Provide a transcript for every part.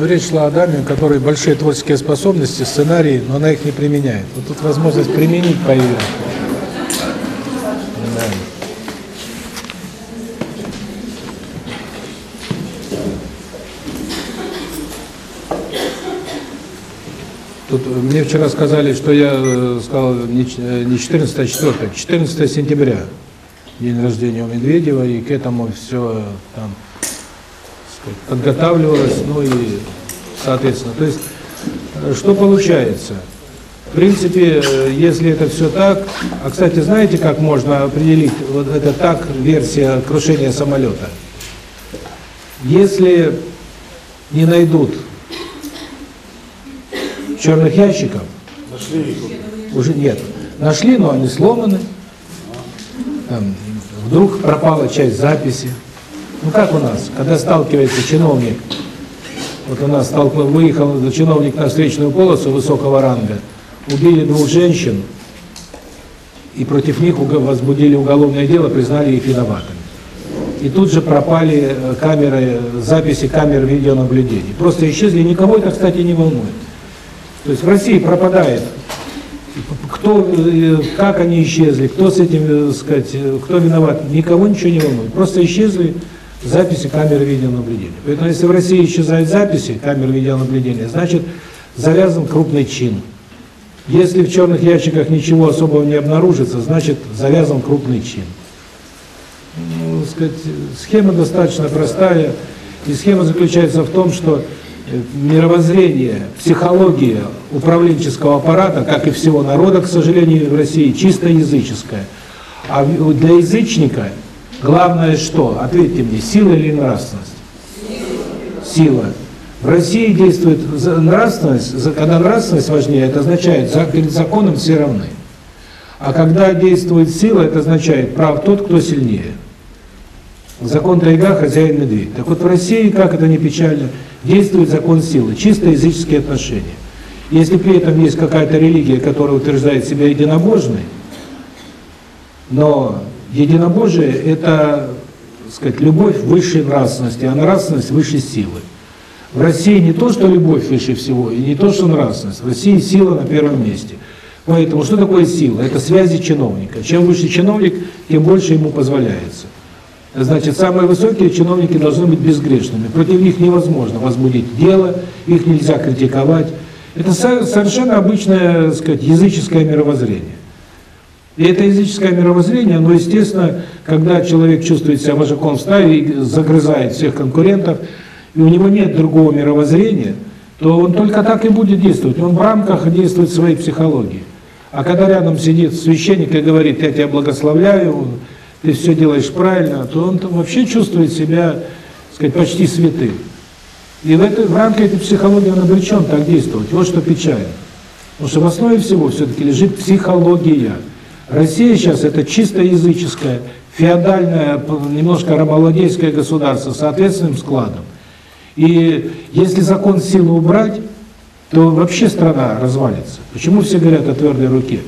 Ну, речь шла о даме, у которой большие творческие способности, сценарии, но она их не применяет. Вот тут возможность применить появилась. Тут мне вчера сказали, что я э, сказал не ч- э, не 14, а 4, 14 сентября, день рождения у Медведева, и к этому все там сказать, подготавливалось, ну и соответственно. То есть, э, что получается? В принципе, э, если это все так, а, кстати, знаете, как можно определить, вот это так, версия крушения самолета? Если не найдут черных ящиков, Нашли их. уже нет. Нашли, но они сломаны. Там, вдруг пропала часть записи. Ну как у нас, когда сталкивается чиновник, вот у нас столкнул, выехал чиновник на встречную полосу высокого ранга, убили двух женщин, и против них возбудили уголовное дело, признали их виноватыми. И тут же пропали э, камеры, записи камер видеонаблюдения. Просто исчезли, никого это, кстати, не волнует. То есть в России пропадает кто, э, как они исчезли, кто с этим, э, сказать, кто виноват, никого ничего не волнует. Просто исчезли записи камер видеонаблюдения. Поэтому если в России исчезают записи камер видеонаблюдения, значит завязан крупный чин. Если в черных ящиках ничего особого не обнаружится, значит завязан крупный чин. Ну, сказать, схема достаточно простая, и схема заключается в том, что э, мировоззрение, психология управленческого аппарата, как и всего народа, к сожалению, в России, чисто языческая. А для язычника главное что? Ответьте мне, сила или нравственность? Сила. В России действует нравственность, когда нравственность важнее, это означает, перед законом все равны. А когда действует сила, это означает, прав тот, кто сильнее. Закон тайга, хозяин медведь. Так вот в России, как это не печально, действует закон силы, чисто языческие отношения. Если при этом есть какая-то религия, которая утверждает себя единобожной, но единобожие – это, так сказать, любовь высшей нравственности, а нравственность высшей силы. В России не то, что любовь выше всего, и не то, что нравственность. В России сила на первом месте. Поэтому что такое сила? Это связи чиновника. Чем выше чиновник, тем больше ему позволяется. Значит, самые высокие чиновники должны быть безгрешными. Против них невозможно возбудить дело, их нельзя критиковать. Это со- совершенно обычное, так сказать, языческое мировоззрение. И это языческое мировоззрение, оно, естественно, когда человек чувствует себя вожаком в стае и загрызает всех конкурентов, и у него нет другого мировоззрения, то он только так и будет действовать. Он в рамках действует своей психологии. А когда рядом сидит священник и говорит, я тебя благословляю, ты все делаешь правильно, то он там вообще чувствует себя, так сказать, почти святым. И в, этой, в рамках этой психологии он обречен так действовать. Вот что печально. Потому что в основе всего все-таки лежит психология. Россия сейчас это чисто языческое, феодальное, немножко рабовладельское государство с соответственным складом. И если закон силы убрать, то вообще страна развалится. Почему все говорят о твердой руке?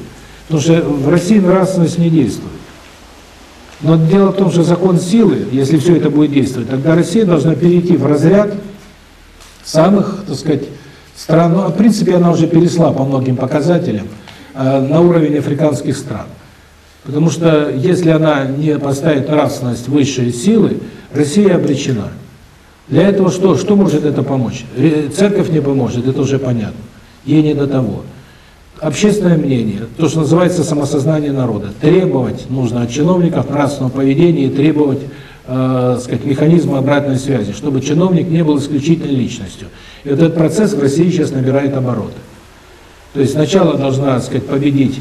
Потому что в России нравственность не действует. Но дело в том, что закон силы, если все это будет действовать, тогда Россия должна перейти в разряд самых, так сказать, стран, ну, в принципе, она уже перешла по многим показателям на уровень африканских стран. Потому что если она не поставит нравственность высшей силы, Россия обречена. Для этого что? Что может это помочь? Церковь не поможет, это уже понятно. Ей не до того. Общественное мнение, то, что называется самосознание народа. Требовать нужно от чиновников нравственного поведения и требовать э, сказать, механизма обратной связи, чтобы чиновник не был исключительной личностью. И вот этот процесс в России сейчас набирает обороты. То есть сначала должна, так сказать, победить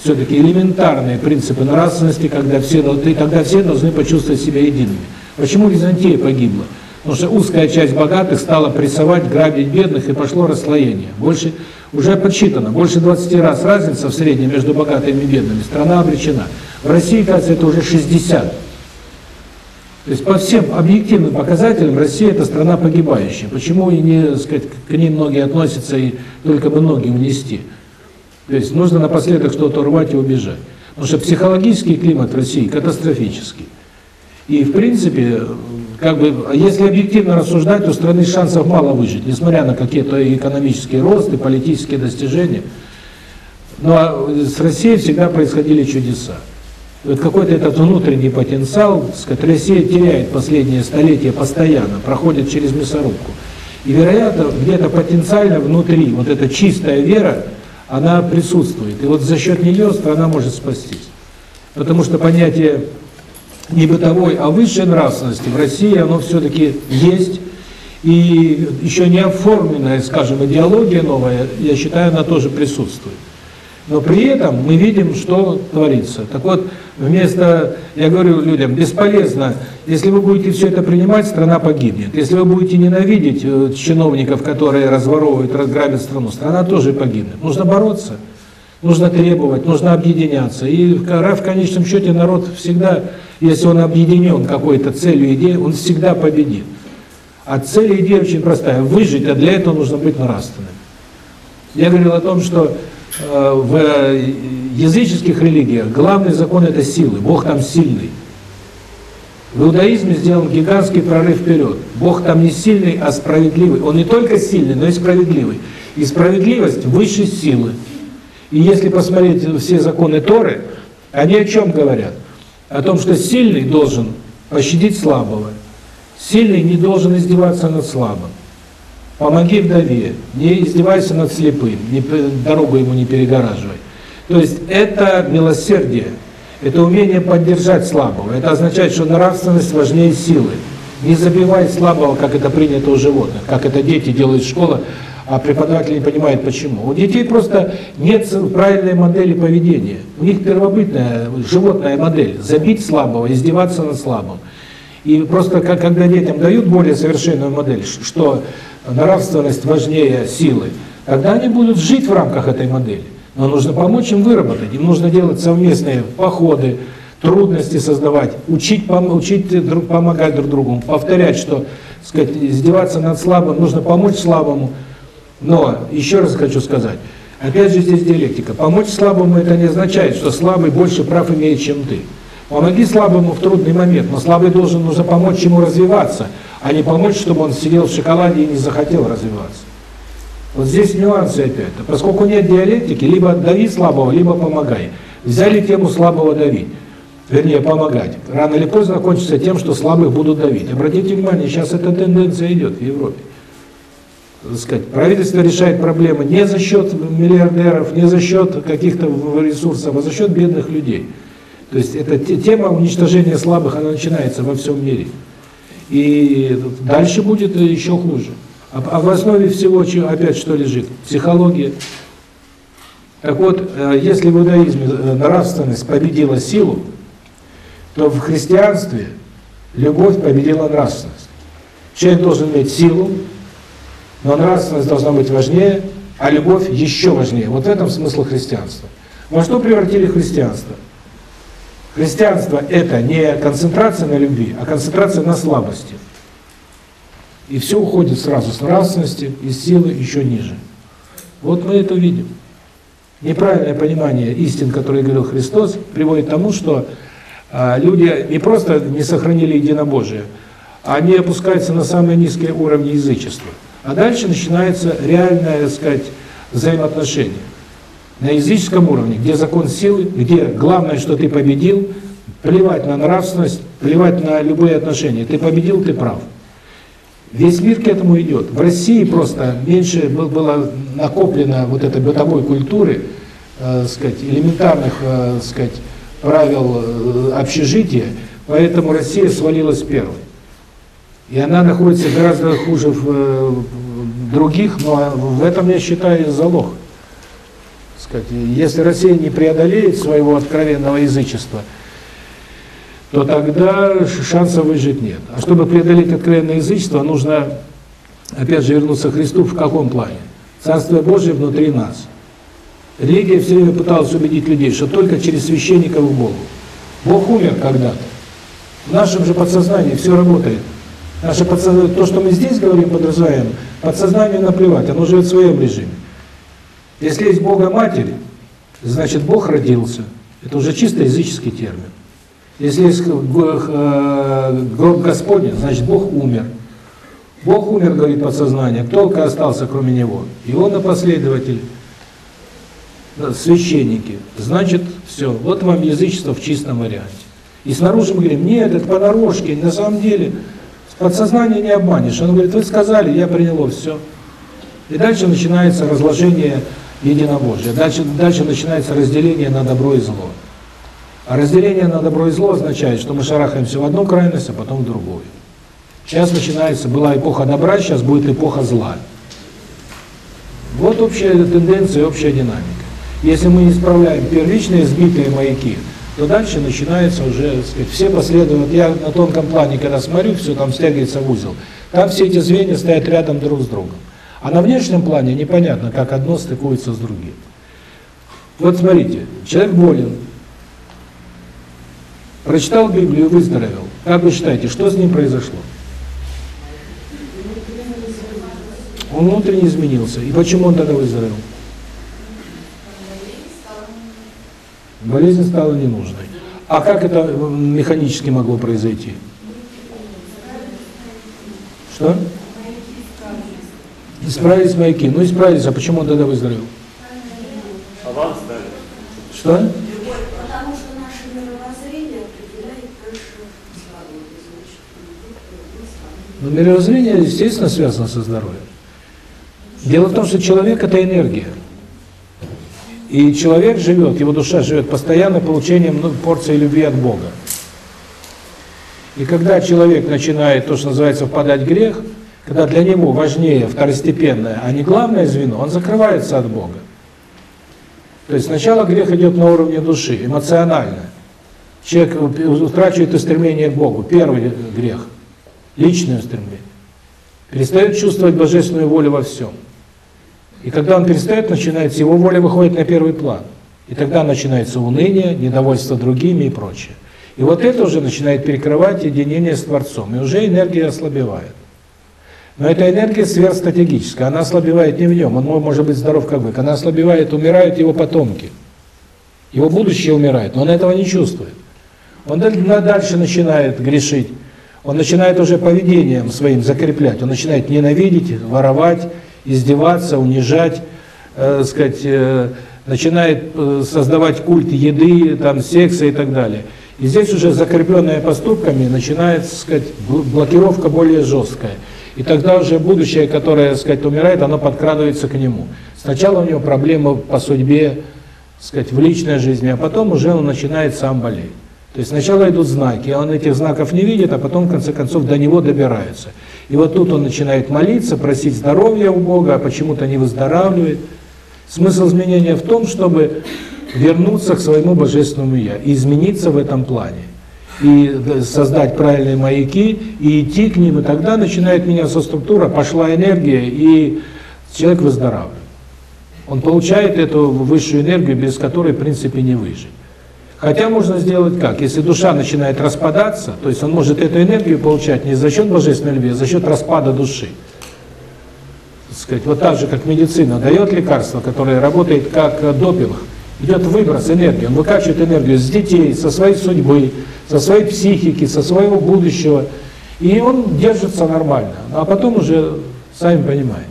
все-таки элементарные принципы нравственности, когда все, тогда все должны почувствовать себя едиными. Почему Византия погибла? Потому что узкая часть богатых стала прессовать, грабить бедных, и пошло расслоение. Больше, уже подсчитано, больше 20 раз разница в среднем между богатыми и бедными. Страна обречена. В России, кажется, это уже 60. То есть по всем объективным показателям Россия это страна погибающая. Почему и не, сказать, к ней многие относятся и только бы ноги унести? То есть нужно напоследок что-то рвать и убежать. Потому что психологический климат России катастрофический. И, в принципе, как бы, если объективно рассуждать, у страны шансов мало выжить, несмотря на какие-то экономические росты, политические достижения. Но с Россией всегда происходили чудеса. Какой-то этот внутренний потенциал, сказать, Россия теряет последние столетия постоянно, проходит через мясорубку. И, вероятно, где-то потенциально внутри вот эта чистая вера, она присутствует. И вот за счет нее страна может спастись. Потому что понятие не бытовой, а высшей нравственности в России, оно все-таки есть. И еще не оформленная, скажем, идеология новая, я считаю, она тоже присутствует. Но при этом мы видим, что творится. Так вот, вместо, я говорю людям, бесполезно, если вы будете все это принимать, страна погибнет. Если вы будете ненавидеть э, чиновников, которые разворовывают, разграбят страну, страна тоже погибнет. Нужно бороться, нужно требовать, нужно объединяться. И в конечном счете народ всегда, если он объединен какой-то целью, идеей, он всегда победит. А цель идея очень простая – выжить, а для этого нужно быть нравственным. Я говорил о том, что в языческих религиях главный закон – это силы, Бог там сильный. В иудаизме сделан гигантский прорыв вперед. Бог там не сильный, а справедливый. Он не только сильный, но и справедливый. И справедливость выше силы. И если посмотреть все законы Торы, они о чем говорят? О том, что сильный должен пощадить слабого. Сильный не должен издеваться над слабым. Помоги вдове, не издевайся над слепым, не, дорогу ему не перегораживай. То есть это милосердие, это умение поддержать слабого. Это означает, что нравственность важнее силы. Не забивай слабого, как это принято у животных, как это дети делают в школе, а преподаватель не понимает почему. У детей просто нет правильной модели поведения. У них первобытная животная модель – забить слабого, издеваться над слабым. И просто как, когда детям дают более совершенную модель, что нравственность важнее силы, тогда они будут жить в рамках этой модели. Но нужно помочь им выработать, им нужно делать совместные походы, трудности создавать, учить, пом учить друг, помогать друг другу, повторять, что сказать, издеваться над слабым, нужно помочь слабому. Но, еще раз хочу сказать, опять же здесь диалектика. Помочь слабому это не означает, что слабый больше прав имеет, чем ты. Помоги слабому в трудный момент, но слабый должен, нужно помочь ему развиваться – а не помочь, чтобы он сидел в шоколаде и не захотел развиваться. Вот здесь нюансы опять. Поскольку нет диалектики, либо дави слабого, либо помогай. Взяли тему слабого давить, вернее помогать. Рано или поздно кончится тем, что слабых будут давить. Обратите внимание, сейчас эта тенденция идет в Европе. Сказать, правительство решает проблемы не за счет миллиардеров, не за счет каких-то ресурсов, а за счет бедных людей. То есть эта тема уничтожения слабых, она начинается во всем мире. И дальше будет еще хуже. А, а в основе всего опять что лежит? Психология. Так вот, э, если в иудаизме э, нравственность победила силу, то в христианстве любовь победила нравственность. Человек должен иметь силу, но нравственность должна быть важнее, а любовь еще важнее. Вот в этом смысл христианства. Во что превратили христианство? Христианство – это не концентрация на любви, а концентрация на слабости. И все уходит сразу с нравственности, из силы еще ниже. Вот мы это видим. Неправильное понимание истин, которые говорил Христос, приводит к тому, что а, люди не просто не сохранили единобожие, а они опускаются на самые низкие уровни язычества. А дальше начинается реальное, так сказать, взаимоотношение на языческом уровне, где закон силы, где главное, что ты победил, плевать на нравственность, плевать на любые отношения. Ты победил, ты прав. Весь мир к этому идет. В России просто меньше было накоплено вот этой бытовой культуры, э, сказать, элементарных, э, сказать, правил э, общежития, поэтому Россия свалилась первой. И она находится гораздо хуже в, э, других, но в этом, я считаю, залог сказать, если Россия не преодолеет своего откровенного язычества, то тогда шансов выжить нет. А чтобы преодолеть откровенное язычество, нужно, опять же, вернуться к Христу в каком плане? Царство Божие внутри нас. Религия все время пыталась убедить людей, что только через священников в Богу. Бог умер когда-то. В нашем же подсознании все работает. Наше подсознание, то, что мы здесь говорим, подразумеваем, подсознание наплевать, оно живет в своем режиме. Если есть Бога Матерь, значит Бог родился. Это уже чисто языческий термин. Если есть э, гроб Господень, значит Бог умер. Бог умер, говорит подсознание, только остался кроме Него. И он и последователь, священники. Значит, все, вот вам язычество в чистом варианте. И снаружи мы говорим, нет, это понарошке, на самом деле, подсознание не обманешь. Он говорит, вы сказали, я приняло, все. И дальше начинается разложение единобожия. Дальше, дальше начинается разделение на добро и зло. А разделение на добро и зло означает, что мы шарахаемся в одну крайность, а потом в другую. Сейчас начинается, была эпоха добра, сейчас будет эпоха зла. Вот общая тенденция, общая динамика. Если мы не исправляем первичные сбитые маяки, то дальше начинается уже, сказать, все последуют. Я на тонком плане, когда смотрю, все там стягивается в узел. Там все эти звенья стоят рядом друг с другом. А на внешнем плане непонятно, как одно стыкуется с другим. Вот смотрите, человек болен, прочитал Библию выздоровел. Как вы считаете, что с ним произошло? Он внутренне изменился. И почему он тогда выздоровел? болезнь стала ненужной. А как это механически могло произойти? Что? Исправились маяки. Ну, исправились, а почему он тогда выздоровел? А вам стали. Что? Потому что наше мировоззрение определяет нашу свободу. Ну, мировоззрение, естественно, связано со здоровьем. Дело в том, что человек – это энергия. И человек живет, его душа живет постоянно получением ну, порции любви от Бога. И когда человек начинает, то, что называется, впадать в грех, когда для него важнее второстепенное, а не главное звено, он закрывается от Бога. То есть сначала грех идет на уровне души, эмоционально. Человек утрачивает устремление к Богу. Первый грех – личное устремление. Перестает чувствовать божественную волю во всем. И когда он перестает, начинается, его воля выходит на первый план. И тогда начинается уныние, недовольство другими и прочее. И вот это уже начинает перекрывать единение с Творцом, и уже энергия ослабевает. Но эта энергия сверхстратегическая, она ослабевает не в нем, он может быть здоров как бы, она ослабевает, умирают его потомки. Его будущее умирает, но он этого не чувствует. Он дальше начинает грешить, он начинает уже поведением своим закреплять, он начинает ненавидеть, воровать, издеваться, унижать, э, сказать, э, начинает э, создавать культ еды, там, секса и так далее. И здесь уже закрепленные поступками начинает, сказать, блокировка более жесткая. И тогда уже будущее, которое, сказать, умирает, оно подкрадывается к нему. Сначала у него проблемы по судьбе, сказать, в личной жизни, а потом уже он начинает сам болеть. То есть сначала идут знаки, а он этих знаков не видит, а потом, в конце концов, до него добираются. И вот тут он начинает молиться, просить здоровья у Бога, а почему-то не выздоравливает. Смысл изменения в том, чтобы вернуться к своему Божественному Я и измениться в этом плане. И создать правильные маяки, и идти к ним, и тогда начинает меняться структура, пошла энергия, и человек выздоравливает. Он получает эту высшую энергию, без которой, в принципе, не выжить. Хотя можно сделать как? Если душа начинает распадаться, то есть он может эту энергию получать не за счет божественной любви, а за счет распада души. Сказать, вот так же, как медицина дает лекарство, которое работает как допинг, идет выброс энергии, он выкачивает энергию с детей, со своей судьбы, со своей психики, со своего будущего, и он держится нормально, а потом уже, сами понимаете.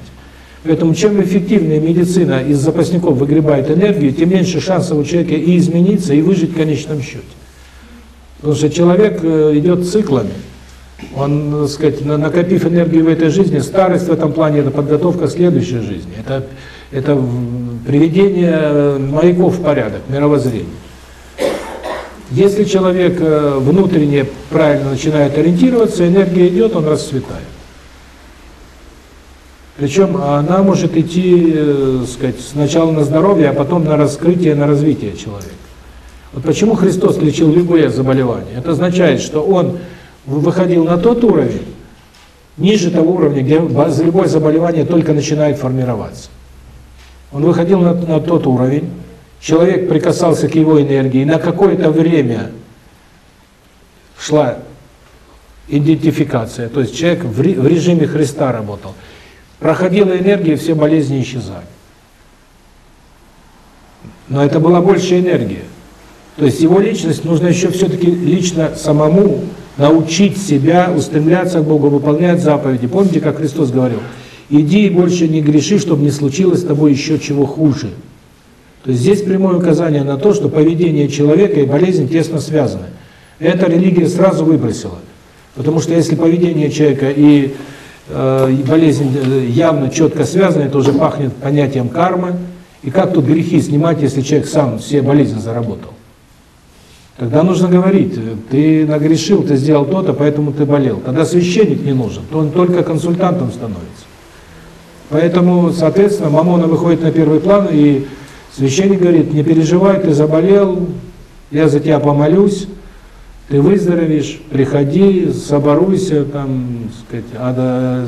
Поэтому чем эффективнее медицина из запасников выгребает энергию, тем меньше шансов у человека и измениться, и выжить в конечном счете. Потому что человек э, идет циклами. Он, так сказать, накопив энергию в этой жизни, старость в этом плане – это подготовка к следующей жизни. Это, это приведение маяков в порядок, мировоззрение. Если человек э, внутренне правильно начинает ориентироваться, энергия идет, он расцветает. Причем она может идти, э, сказать, сначала на здоровье, а потом на раскрытие, на развитие человека. Вот почему Христос лечил любые заболевания? Это означает, что Он выходил на тот уровень, ниже того уровня, где любое заболевание только начинает формироваться. Он выходил на, на тот уровень, человек прикасался к его энергии, на какое-то время шла идентификация, то есть человек в режиме Христа работал – Проходила энергия, все болезни исчезали. Но это была большая энергия. То есть его личность нужно еще все-таки лично самому научить себя устремляться к Богу, выполнять заповеди. Помните, как Христос говорил? Иди и больше не греши, чтобы не случилось с тобой еще чего хуже. То есть здесь прямое указание на то, что поведение человека и болезнь тесно связаны. Это религия сразу выбросила. Потому что если поведение человека и, э, болезнь э, явно четко связаны, это уже пахнет понятием кармы. И как тут грехи снимать, если человек сам все болезни заработал? Тогда нужно говорить, ты нагрешил, ты сделал то-то, поэтому ты болел. Тогда священник не нужен, то он только консультантом становится. Поэтому, соответственно, Мамона выходит на первый план, и священник говорит, не переживай, ты заболел, я за тебя помолюсь, ты выздоровеешь, приходи, соборуйся, там, сказать,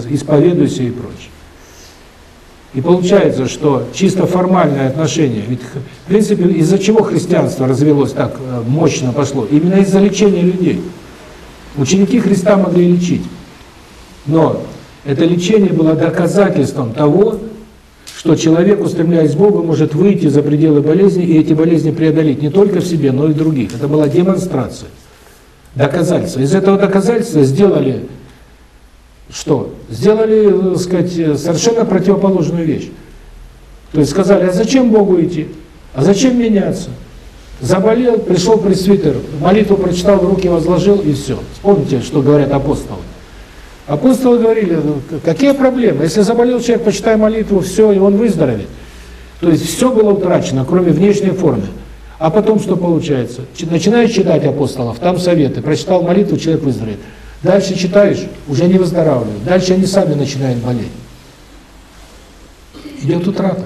исповедуйся и прочее. И получается, что чисто формальное отношение, ведь в принципе из-за чего христианство развелось так э, мощно пошло? Именно из-за лечения людей. Ученики Христа могли лечить, но это лечение было доказательством того, что человек, устремляясь к Богу, может выйти за пределы болезни и эти болезни преодолеть не только в себе, но и в других. Это была демонстрация, доказательство. Из этого доказательства сделали что? Сделали, так сказать, совершенно противоположную вещь. То есть сказали, а зачем Богу идти? А зачем меняться? Заболел, пришел пресвитер, молитву прочитал, руки возложил и все. Вспомните, что говорят апостолы. Апостолы говорили, какие проблемы? Если заболел человек, почитай молитву, все, и он выздоровеет. То есть все было утрачено, кроме внешней формы. А потом что получается? Начинаешь читать апостолов, там советы, прочитал молитву, человек выздоровеет. Дальше читаешь, уже не выздоравливают. Дальше они сами начинают болеть. Идет утрата.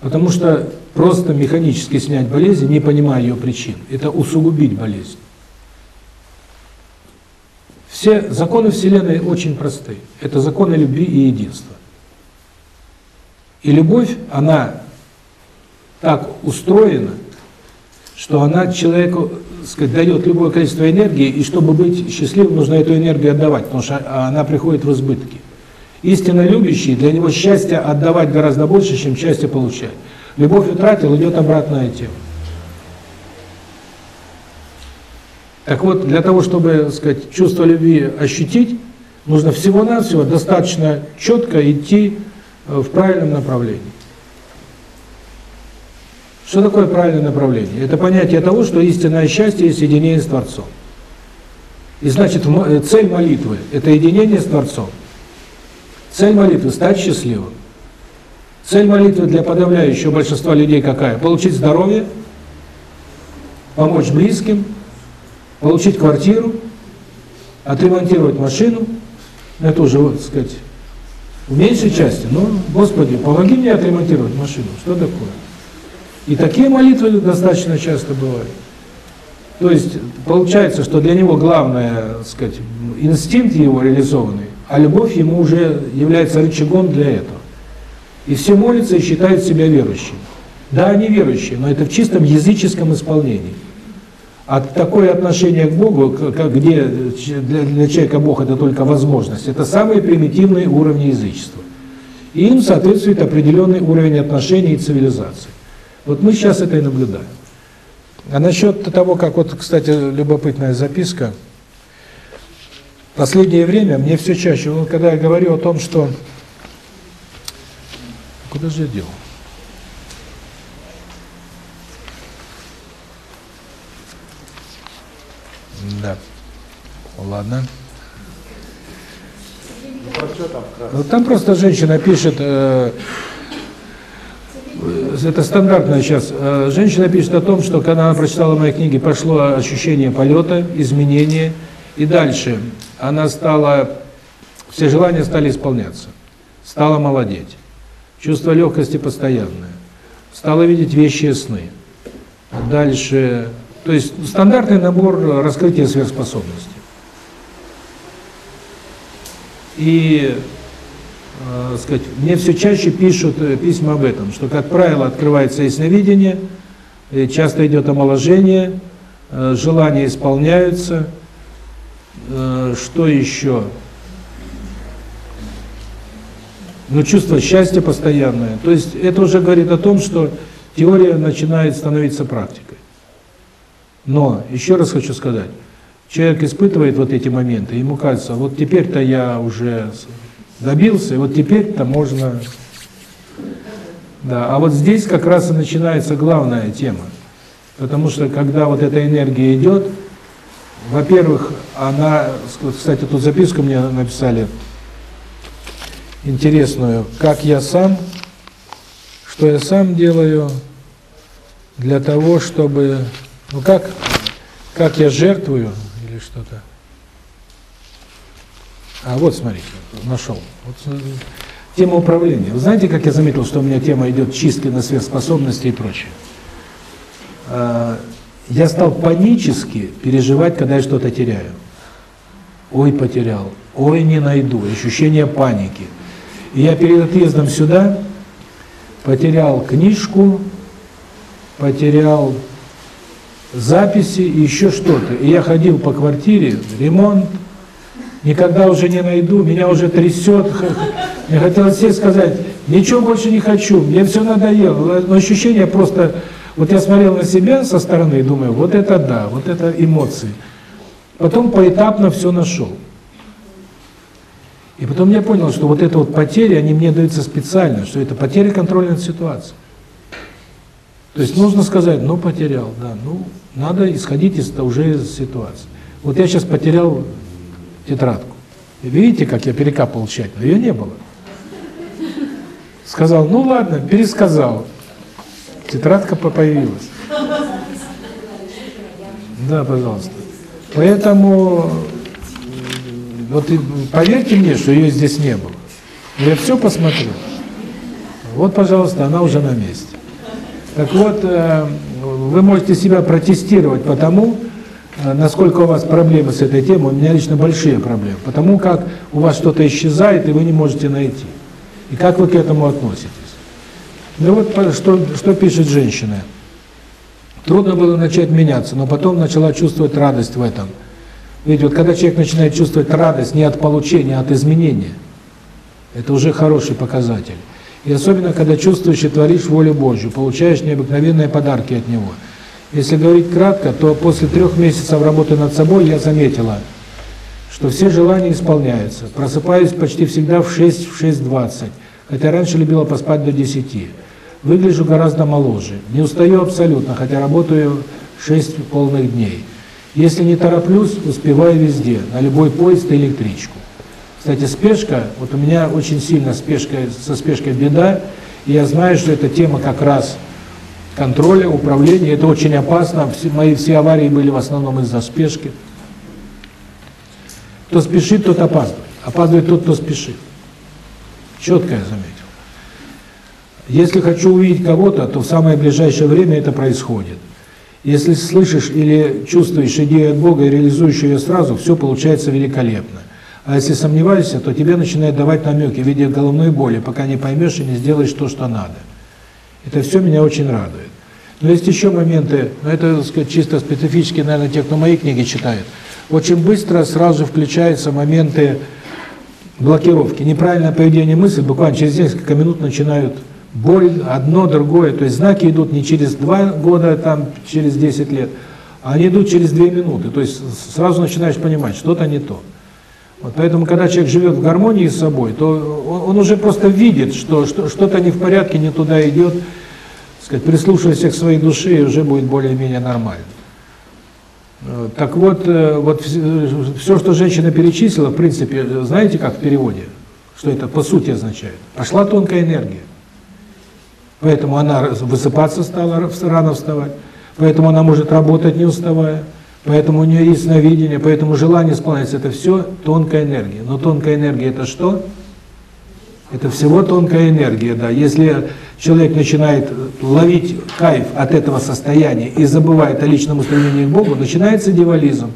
Потому что просто механически снять болезнь, не понимая ее причин, это усугубить болезнь. Все законы Вселенной очень просты. Это законы любви и единства. И любовь, она так устроена, что она человеку сказать, дает любое количество энергии, и чтобы быть счастливым, нужно эту энергию отдавать, потому что она приходит в избытке. Истинно любящий, для него счастье отдавать гораздо больше, чем счастье получать. Любовь утратил, идет обратная тема. Так вот, для того, чтобы, сказать, чувство любви ощутить, нужно всего-навсего достаточно четко идти в правильном направлении. Что такое правильное направление? Это понятие того, что истинное счастье есть единение с Творцом. И значит, э, цель молитвы – это единение с Творцом. Цель молитвы – стать счастливым. Цель молитвы для подавляющего большинства людей какая? Получить здоровье, помочь близким, получить квартиру, отремонтировать машину. Это уже, вот, сказать, в меньшей части. Но, Господи, помоги мне отремонтировать машину. Что такое? И такие молитвы достаточно часто бывают. То есть получается, что для него главное, так сказать, инстинкт его реализованный, а любовь ему уже является рычагом для этого. И все молятся и считают себя верующими. Да, они верующие, но это в чистом языческом исполнении. А такое отношение к Богу, где для, человека Бог это только возможность, это самые примитивные уровни язычества. И им соответствует определенный уровень отношений и цивилизации. Вот мы сейчас это и наблюдаем. А насчет того, как вот, кстати, любопытная записка. Последнее время мне все чаще, вот когда я говорю о том, что... Куда же я делал? Да. Ладно. Ну, там просто женщина пишет, э, это стандартная сейчас. Э, женщина пишет о том, что когда она прочитала мои книги, прошло ощущение полета, изменения, и дальше она стала, все желания стали исполняться, стала молодеть, чувство легкости постоянное, стала видеть вещи и сны. Дальше, то есть стандартный набор раскрытия сверхспособностей. И э, сказать, мне все чаще пишут э, письма об этом, что, как правило, открывается ясновидение, э, часто идет омоложение, э, желания исполняются, э, что еще? Ну, чувство счастья постоянное. То есть это уже говорит о том, что теория начинает становиться практикой. Но, еще раз хочу сказать, человек испытывает вот эти моменты, ему кажется, вот теперь-то я уже добился, вот теперь-то можно... Да, а вот здесь как раз и начинается главная тема. Потому что когда вот эта энергия идет, во-первых, она, кстати, тут записку мне написали интересную, как я сам, что я сам делаю для того, чтобы, ну как, как я жертвую что-то. А вот смотрите, нашел. Вот, тема управления. Вы знаете, как я заметил, что у меня тема идет чистки на сверхспособности и прочее? А, я стал панически переживать, когда я что-то теряю. Ой, потерял, ой, не найду, ощущение паники. И я перед отъездом сюда потерял книжку, потерял записи и еще что-то. И я ходил по квартире, ремонт, никогда уже не найду, меня уже трясет. Мне хотелось все сказать, ничего больше не хочу, мне все надоело. Но ощущение просто вот я смотрел на себя со стороны и думаю, вот это да, вот это эмоции. Потом поэтапно все нашел. И потом я понял, что вот это вот потери, они мне даются специально, что это потеря контроля над ситуацией. То есть нужно сказать, ну потерял, да, ну надо исходить из уже из ситуации. Вот я сейчас потерял тетрадку. Видите, как я перекапывал тщательно? Ее не было. Сказал, ну ладно, пересказал. Тетрадка появилась. Да, пожалуйста. Поэтому, вот поверьте мне, что ее здесь не было. Я все посмотрел. Вот, пожалуйста, она уже на месте. Так вот, э, вы можете себя протестировать потому, э, насколько у вас проблемы с этой темой. У меня лично большие проблемы. Потому как у вас что-то исчезает, и вы не можете найти. И как вы к этому относитесь. Ну вот что, что пишет женщина. Трудно было начать меняться, но потом начала чувствовать радость в этом. Ведь вот когда человек начинает чувствовать радость не от получения, а от изменения, это уже хороший показатель. И особенно, когда чувствуешь и творишь волю Божью, получаешь необыкновенные подарки от Него. Если говорить кратко, то после трех месяцев работы над собой я заметила, что все желания исполняются. Просыпаюсь почти всегда в 6, в 6.20, хотя раньше любила поспать до 10. Выгляжу гораздо моложе. Не устаю абсолютно, хотя работаю 6 полных дней. Если не тороплюсь, успеваю везде, на любой поезд и электричку. Кстати, спешка, вот у меня очень сильно спешка, со спешкой беда, и я знаю, что эта тема как раз контроля, управления, это очень опасно. Все, мои все аварии были в основном из-за спешки. Кто спешит, тот опаздывает. Опаздывает тот, кто спешит. Четко я заметил. Если хочу увидеть кого-то, то в самое ближайшее время это происходит. Если слышишь или чувствуешь идею от Бога и реализуешь ее сразу, все получается великолепно. А если сомневаешься, то тебе начинает давать намеки в виде головной боли, пока не поймешь и не сделаешь то, что надо. Это все меня очень радует. Но есть еще моменты, но это, так сказать, чисто специфические, наверное, те, кто мои книги читает. Очень быстро сразу включаются моменты блокировки. Неправильное поведение мысли буквально через несколько минут начинают боль, одно, другое. То есть знаки идут не через два года, там, через 10 лет, а они идут через две минуты. То есть сразу начинаешь понимать, что-то не то. Вот поэтому, когда человек живет в гармонии с собой, то он, он уже просто видит, что что-то не в порядке, не туда идет, сказать, прислушивайся к своей душе, и уже будет более-менее нормально. Так вот, э, вот все, что женщина перечислила, в принципе, знаете, как в переводе, что это по сути означает? Пошла тонкая энергия. Поэтому она высыпаться стала, рано вставать. Поэтому она может работать не уставая. Поэтому у нее есть сновидение, поэтому желание исполняется. Это все тонкая энергия. Но тонкая энергия это что? Это всего тонкая энергия, да. Если человек начинает ловить кайф от этого состояния и забывает о личном устремлении к Богу, начинается дивализм.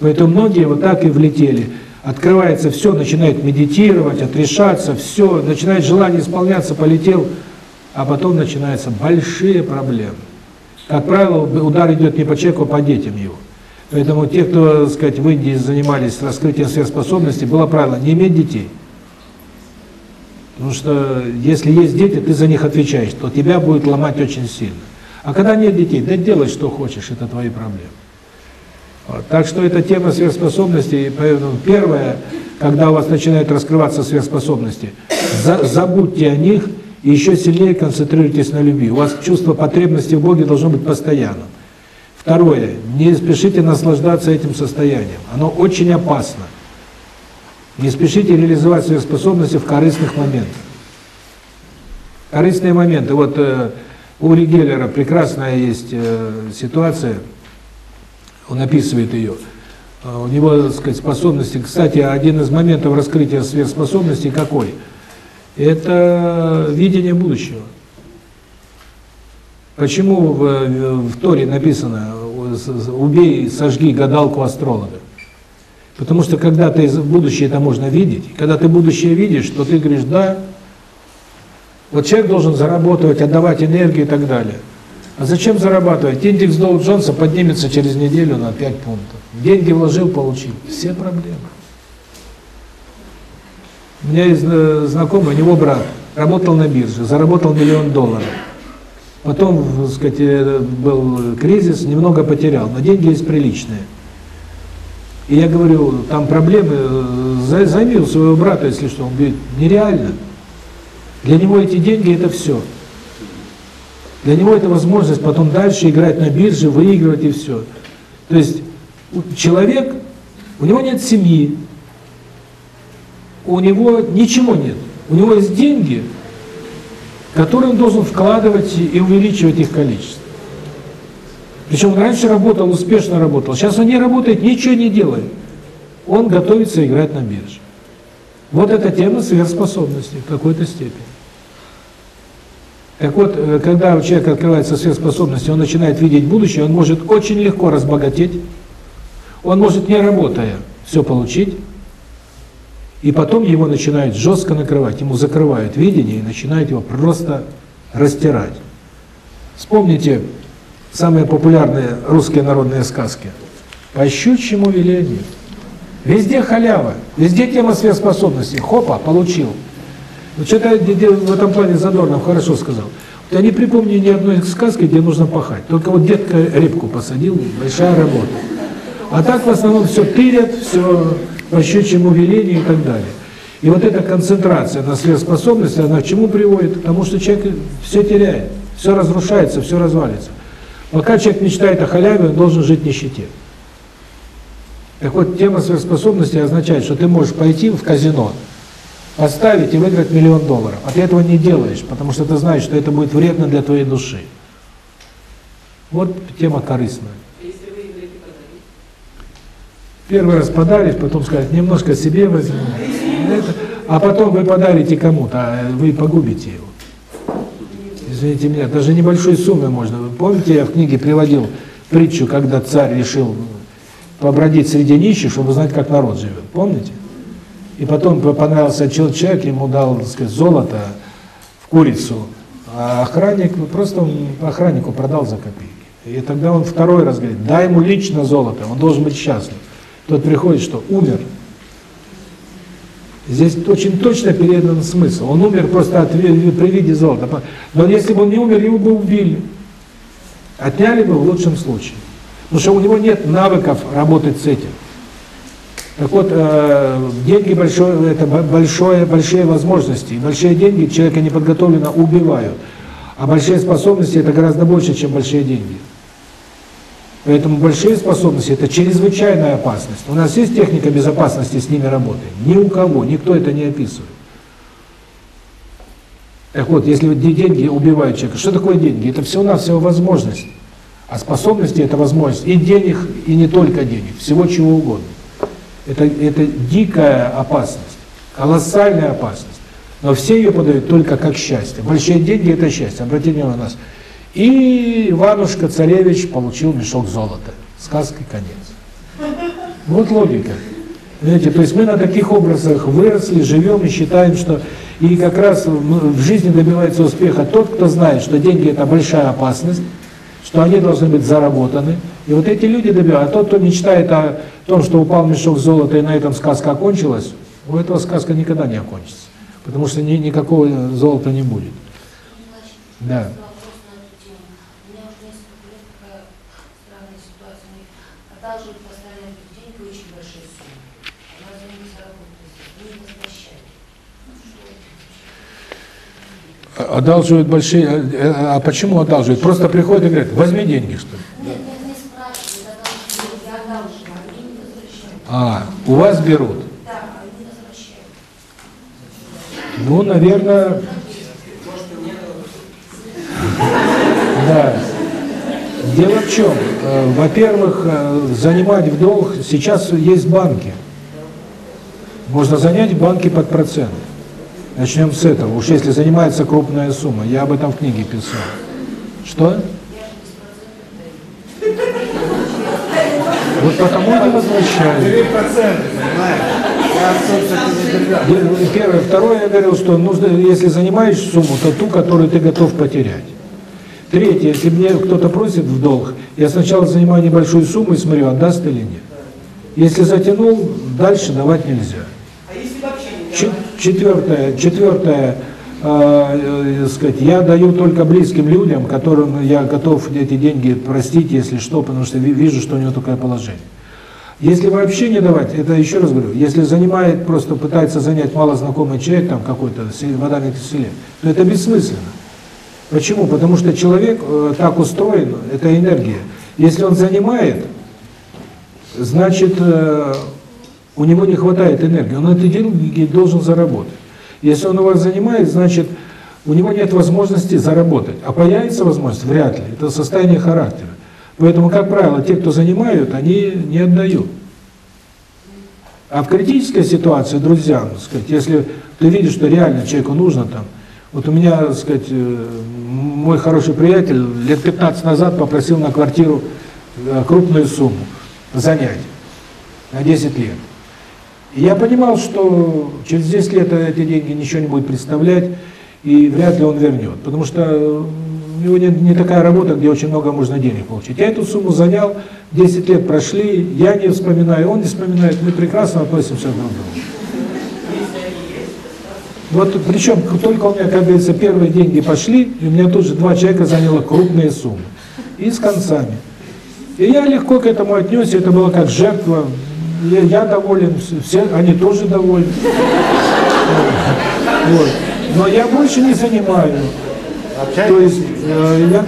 Поэтому многие вот так и влетели. Открывается все, начинает медитировать, отрешаться, все, начинает желание исполняться, полетел а потом начинаются большие проблемы. Как правило, удар идет не по человеку, а по детям его. Поэтому те, кто, так сказать, в Индии занимались раскрытием сверхспособностей, было правило не иметь детей. Потому что если есть дети, ты за них отвечаешь, то тебя будет ломать очень сильно. А когда нет детей, да делай, что хочешь, это твои проблемы. Вот. Так что эта тема сверхспособностей, поэтому первое, когда у вас начинают раскрываться сверхспособности, за, забудьте о них и еще сильнее концентрируйтесь на любви. У вас чувство потребности в Боге должно быть постоянным. Второе, не спешите наслаждаться этим состоянием. Оно очень опасно. Не спешите реализовать свои способности в корыстных моментах. Корыстные моменты. Вот э, у Ури Геллера прекрасная есть э, ситуация, он описывает ее. Э, у него, так сказать, способности, кстати, один из моментов раскрытия сверхспособностей какой? Это видение будущего. Почему в, в Торе написано «убей, сожги гадалку астролога»? Потому что когда ты будущее это можно видеть, когда ты будущее видишь, то ты говоришь, да, вот человек должен заработать, отдавать энергию и так далее. А зачем зарабатывать? Индекс Доу Джонса поднимется через неделю на 5 пунктов. Деньги вложил, получил. Все проблемы. У меня есть э, знакомый, у него брат, работал на бирже, заработал миллион долларов. Потом, так сказать, э, был кризис, немного потерял, но деньги есть приличные. И я говорю, там проблемы, э, займи у своего брата, если что. Он говорит, нереально. Для него эти деньги – это все. Для него это возможность потом дальше играть на бирже, выигрывать и все. То есть человек, у него нет семьи, у него ничего нет. У него есть деньги, которые он должен вкладывать и увеличивать их количество. Причем он раньше работал, успешно работал. Сейчас он не работает, ничего не делает. Он готовится играть на бирже. Вот эта тема сверхспособностей в какой-то степени. Так вот, э, когда у человека открывается сверхспособность, он начинает видеть будущее, он может очень легко разбогатеть, он может, не работая, все получить, и потом его начинают жестко накрывать, ему закрывают видение и начинают его просто растирать. Вспомните самые популярные русские народные сказки. По щучьему велению. Везде халява, везде тема сверхспособностей. Хопа, получил. Вот что-то в этом плане Задорнов хорошо сказал. Я не припомню ни одной сказки, где нужно пахать. Только вот детка репку посадил, большая работа. А так в основном все тырят, все по щучьему велению и так далее. И вот эта концентрация на сверхспособности, она к чему приводит? К тому, что человек все теряет, все разрушается, все развалится. Пока человек мечтает о халяве, он должен жить в нищете. Так вот, тема сверхспособности означает, что ты можешь пойти в казино, поставить и выиграть миллион долларов. А ты этого не делаешь, потому что ты знаешь, что это будет вредно для твоей души. Вот тема корыстная. Первый раз подаришь, потом сказать, немножко себе возьму. А потом вы подарите кому-то, а вы погубите его извините меня, даже небольшой суммы можно. Вы помните, я в книге приводил притчу, когда царь решил побродить среди нищих, чтобы узнать, как народ живет. Помните? И потом понравился человек, ему дал, так сказать, золото в курицу, а охранник, просто охраннику продал за копейки. И тогда он второй раз говорит, дай ему лично золото, он должен быть счастлив. Тот приходит, что умер, Здесь очень точно передан смысл. Он умер просто от, при виде золота. Но если бы он не умер, его бы убили. Отняли бы в лучшем случае. Потому что у него нет навыков работать с этим. Так вот, э, деньги большое, это большое, большие возможности. большие деньги человека неподготовленно убивают. А большие способности это гораздо больше, чем большие деньги. Поэтому большие способности – это чрезвычайная опасность. У нас есть техника безопасности, с ними работаем? Ни у кого, никто это не описывает. Так вот, если деньги убивают человека, что такое деньги? Это всего-навсего возможность. А способности – это возможность и денег, и не только денег, всего чего угодно. Это, это дикая опасность, колоссальная опасность. Но все ее подают только как счастье. Большие деньги – это счастье. Обратите внимание на нас – и Иванушка Царевич получил мешок золота. Сказки конец. Вот логика. Знаете, то есть мы на таких образах выросли, живем и считаем, что и как раз в жизни добивается успеха тот, кто знает, что деньги это большая опасность, что они должны быть заработаны. И вот эти люди добиваются. А тот, кто мечтает о том, что упал мешок золота и на этом сказка окончилась, у этого сказка никогда не окончится. Потому что ни, никакого золота не будет. Да. Вопрос на эту тему. У меня уже несколько лет такая странная ситуация. Они одалживают постоянно деньги очень большие суммы. Она за них заработает, не возвращает. Ну, что это? Одалживают большие... э, А почему одалживают? Просто приходят и говорят, возьми деньги, что ли? А, у вас берут. Да, они возвращают. Ну, наверное... Да. Дело в чем? Э, Во-первых, э, занимать в долг, сейчас есть банки. Можно занять банки под процент. Начнем с этого. Уж если занимается крупная сумма. Я об этом в книге писал. Что? Вот потому и не возвращаю. 3%, понимаешь? Я, собственно, не держал. Я- Первое. Второе, я говорил, что нужно, если занимаешь сумму, то ту, которую ты готов потерять. Третье, если мне кто-то просит в долг, я сначала занимаю небольшую сумму и смотрю, отдаст или нет. Если затянул, дальше давать нельзя. А если вообще не Четвертое, четвертое, э, э, сказать, я даю только близким людям, которым я готов эти деньги простить, если что, потому что ви- вижу, что у него такое положение. Если вообще не давать, это еще раз говорю, если занимает, просто пытается занять малознакомый человек, там какой-то се- в данном селе, то это бессмысленно. Почему? Потому что человек э, так устроен, это энергия. Если он занимает, значит, э, у него не хватает энергии, он эти деньги должен заработать. Если он вас занимает, значит, у него нет возможности заработать. А появится возможность? Вряд ли. Это состояние характера. Поэтому, как правило, те, кто занимают, они не отдают. А в критической ситуации, друзья, сказать, если ты видишь, что реально человеку нужно там, вот у меня, сказать, э, мой хороший приятель лет 15 назад попросил на квартиру э, крупную сумму занять на 10 лет. Я понимал, что через 10 лет эти деньги ничего не будет представлять, и вряд ли он вернет. Потому что у него не, не такая работа, где очень много можно денег получить. Я эту сумму занял, 10 лет прошли, я не вспоминаю, он не вспоминает, мы прекрасно относимся друг к другу. Вот причем только у меня, как говорится, первые деньги пошли, и у меня тут же два человека заняло крупные суммы. И с концами. И я легко к этому отнесся, это было как жертва. Я, я доволен, все, они тоже довольны. Вот. Но я больше не занимаю. То Общаетесь, есть э, я...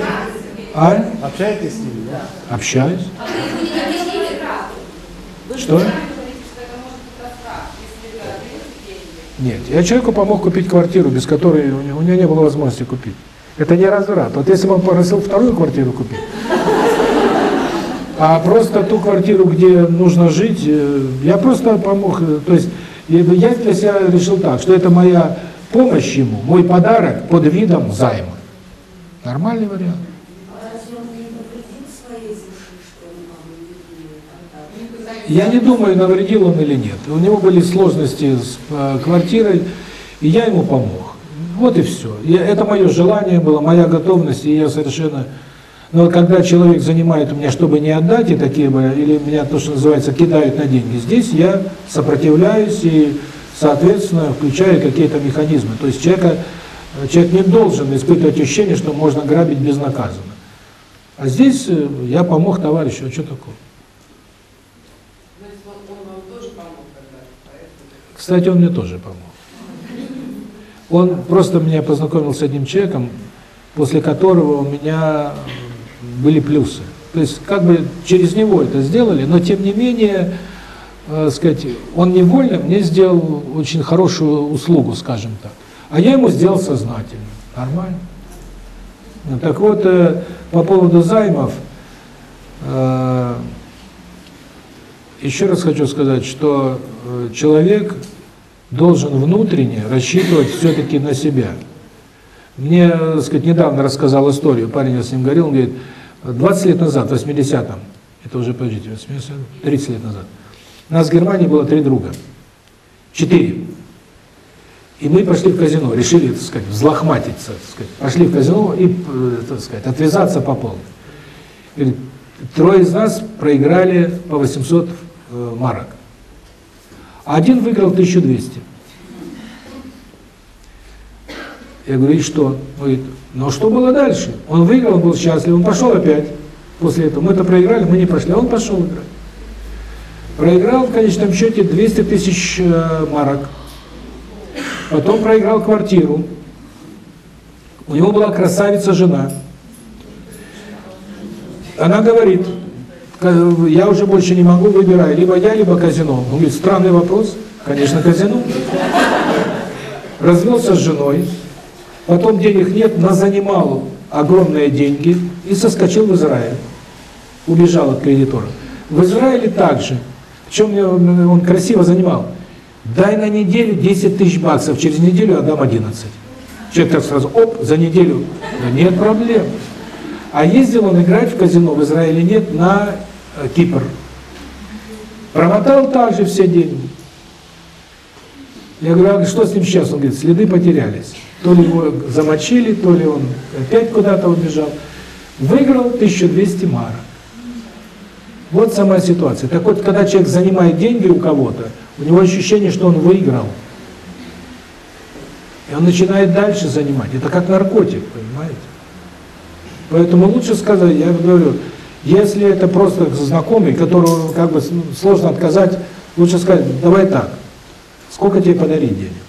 А? общаетесь с ними? да? Общаюсь. Что? Нет, я человеку помог купить квартиру, без которой у него, у него не было возможности купить. Это не разврат. Вот если бы он попросил вторую квартиру купить, а просто ту квартиру, где нужно жить, э, я просто помог. э, То есть я для себя решил так, что это моя помощь ему, мой подарок под видом займа. Нормальный вариант. Я не думаю, навредил он или нет. У него были сложности с э, квартирой, и я ему помог. Вот и все. Я, это мое желание было, моя готовность, и я совершенно... Но когда человек занимает у меня, чтобы не отдать, и такие бы, или меня то, что называется, кидают на деньги, здесь я сопротивляюсь и, соответственно, включаю какие-то механизмы. То есть человека, человек не должен испытывать ощущение, что можно грабить безнаказанно. А здесь э, я помог товарищу, а что такого? Кстати, он мне тоже помог. Он просто меня познакомил с одним человеком, после которого у меня были плюсы. То есть, как бы через него это сделали, но тем не менее, э, сказать, он невольно мне сделал очень хорошую услугу, скажем так. А я ему сделал сознательно. Нормально. Ну, так вот, э, по поводу займов, э, еще раз хочу сказать, что э, человек должен внутренне рассчитывать все-таки на себя. Мне, так сказать, недавно рассказал историю, парень я с ним говорил, он говорит, 20 лет назад, в 80-м, это уже, подождите, 80 30 лет назад, у нас в Германии было три друга, четыре. И мы пошли в казино, решили, так сказать, взлохматиться, так сказать. Пошли в казино и, э, так сказать, отвязаться по полной. Трое из нас проиграли по 800 э, марок. Один выиграл 1200. Я говорю, и что? Он говорит, ну что было дальше? Он выиграл, он был счастлив, он пошел опять. После этого мы-то проиграли, мы не пошли, а он пошел играть. Проиграл в конечном счете 200 тысяч э, марок. Потом проиграл квартиру. У него была красавица жена. Она говорит, «Ка- я уже больше не могу, выбирай, либо я, либо казино. Он говорит, странный вопрос, конечно, казино. Развелся с женой, потом денег нет, назанимал огромные деньги и соскочил в Израиль. Убежал от кредиторов. В Израиле также. Причем он красиво занимал. Дай на неделю 10 тысяч баксов, через неделю отдам 11. Человек так сразу, оп, за неделю. Да нет проблем. А ездил он играть в казино, в Израиле нет, на э, Кипр. Промотал также все деньги. Я говорю, а что с ним сейчас? Он говорит, следы потерялись. То ли его замочили, то ли он опять куда-то убежал. Выиграл 1200 марок. Вот сама ситуация. Так вот, когда человек занимает деньги у кого-то, у него ощущение, что он выиграл. И он начинает дальше занимать. Это как наркотик, понимаете? Поэтому лучше сказать, я говорю, если это просто знакомый, которого как бы ну, сложно отказать, лучше сказать, давай так, сколько тебе подарить денег?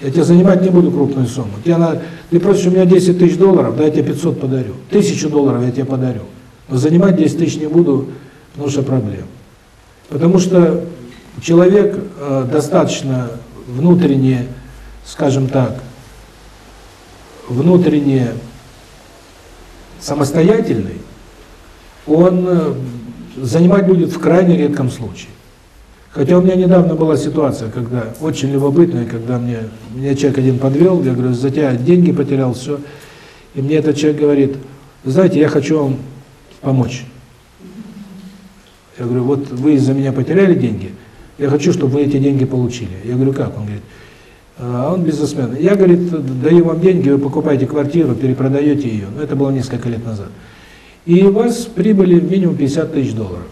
Я тебе занимать не буду крупную сумму. Тебе надо, ты просишь у меня 10 тысяч долларов, да я тебе 500 подарю. Тысячу долларов я тебе подарю. Но занимать 10 тысяч не буду, потому что проблем. Потому что человек э, достаточно внутренне, скажем так, внутренне самостоятельный, он э, занимать будет в крайне редком случае. Хотя у меня недавно была ситуация, когда очень любопытная, когда мне меня человек один подвел, я говорю, за тебя деньги потерял, все. И мне этот человек говорит, знаете, я хочу вам помочь. Я говорю, вот вы из-за меня потеряли деньги, я хочу, чтобы вы эти деньги получили. Я говорю, как? Он говорит, а он бизнесмен. Я, говорит, даю вам деньги, вы покупаете квартиру, перепродаете ее. Ну, это было несколько лет назад. И у вас прибыли минимум 50 тысяч долларов.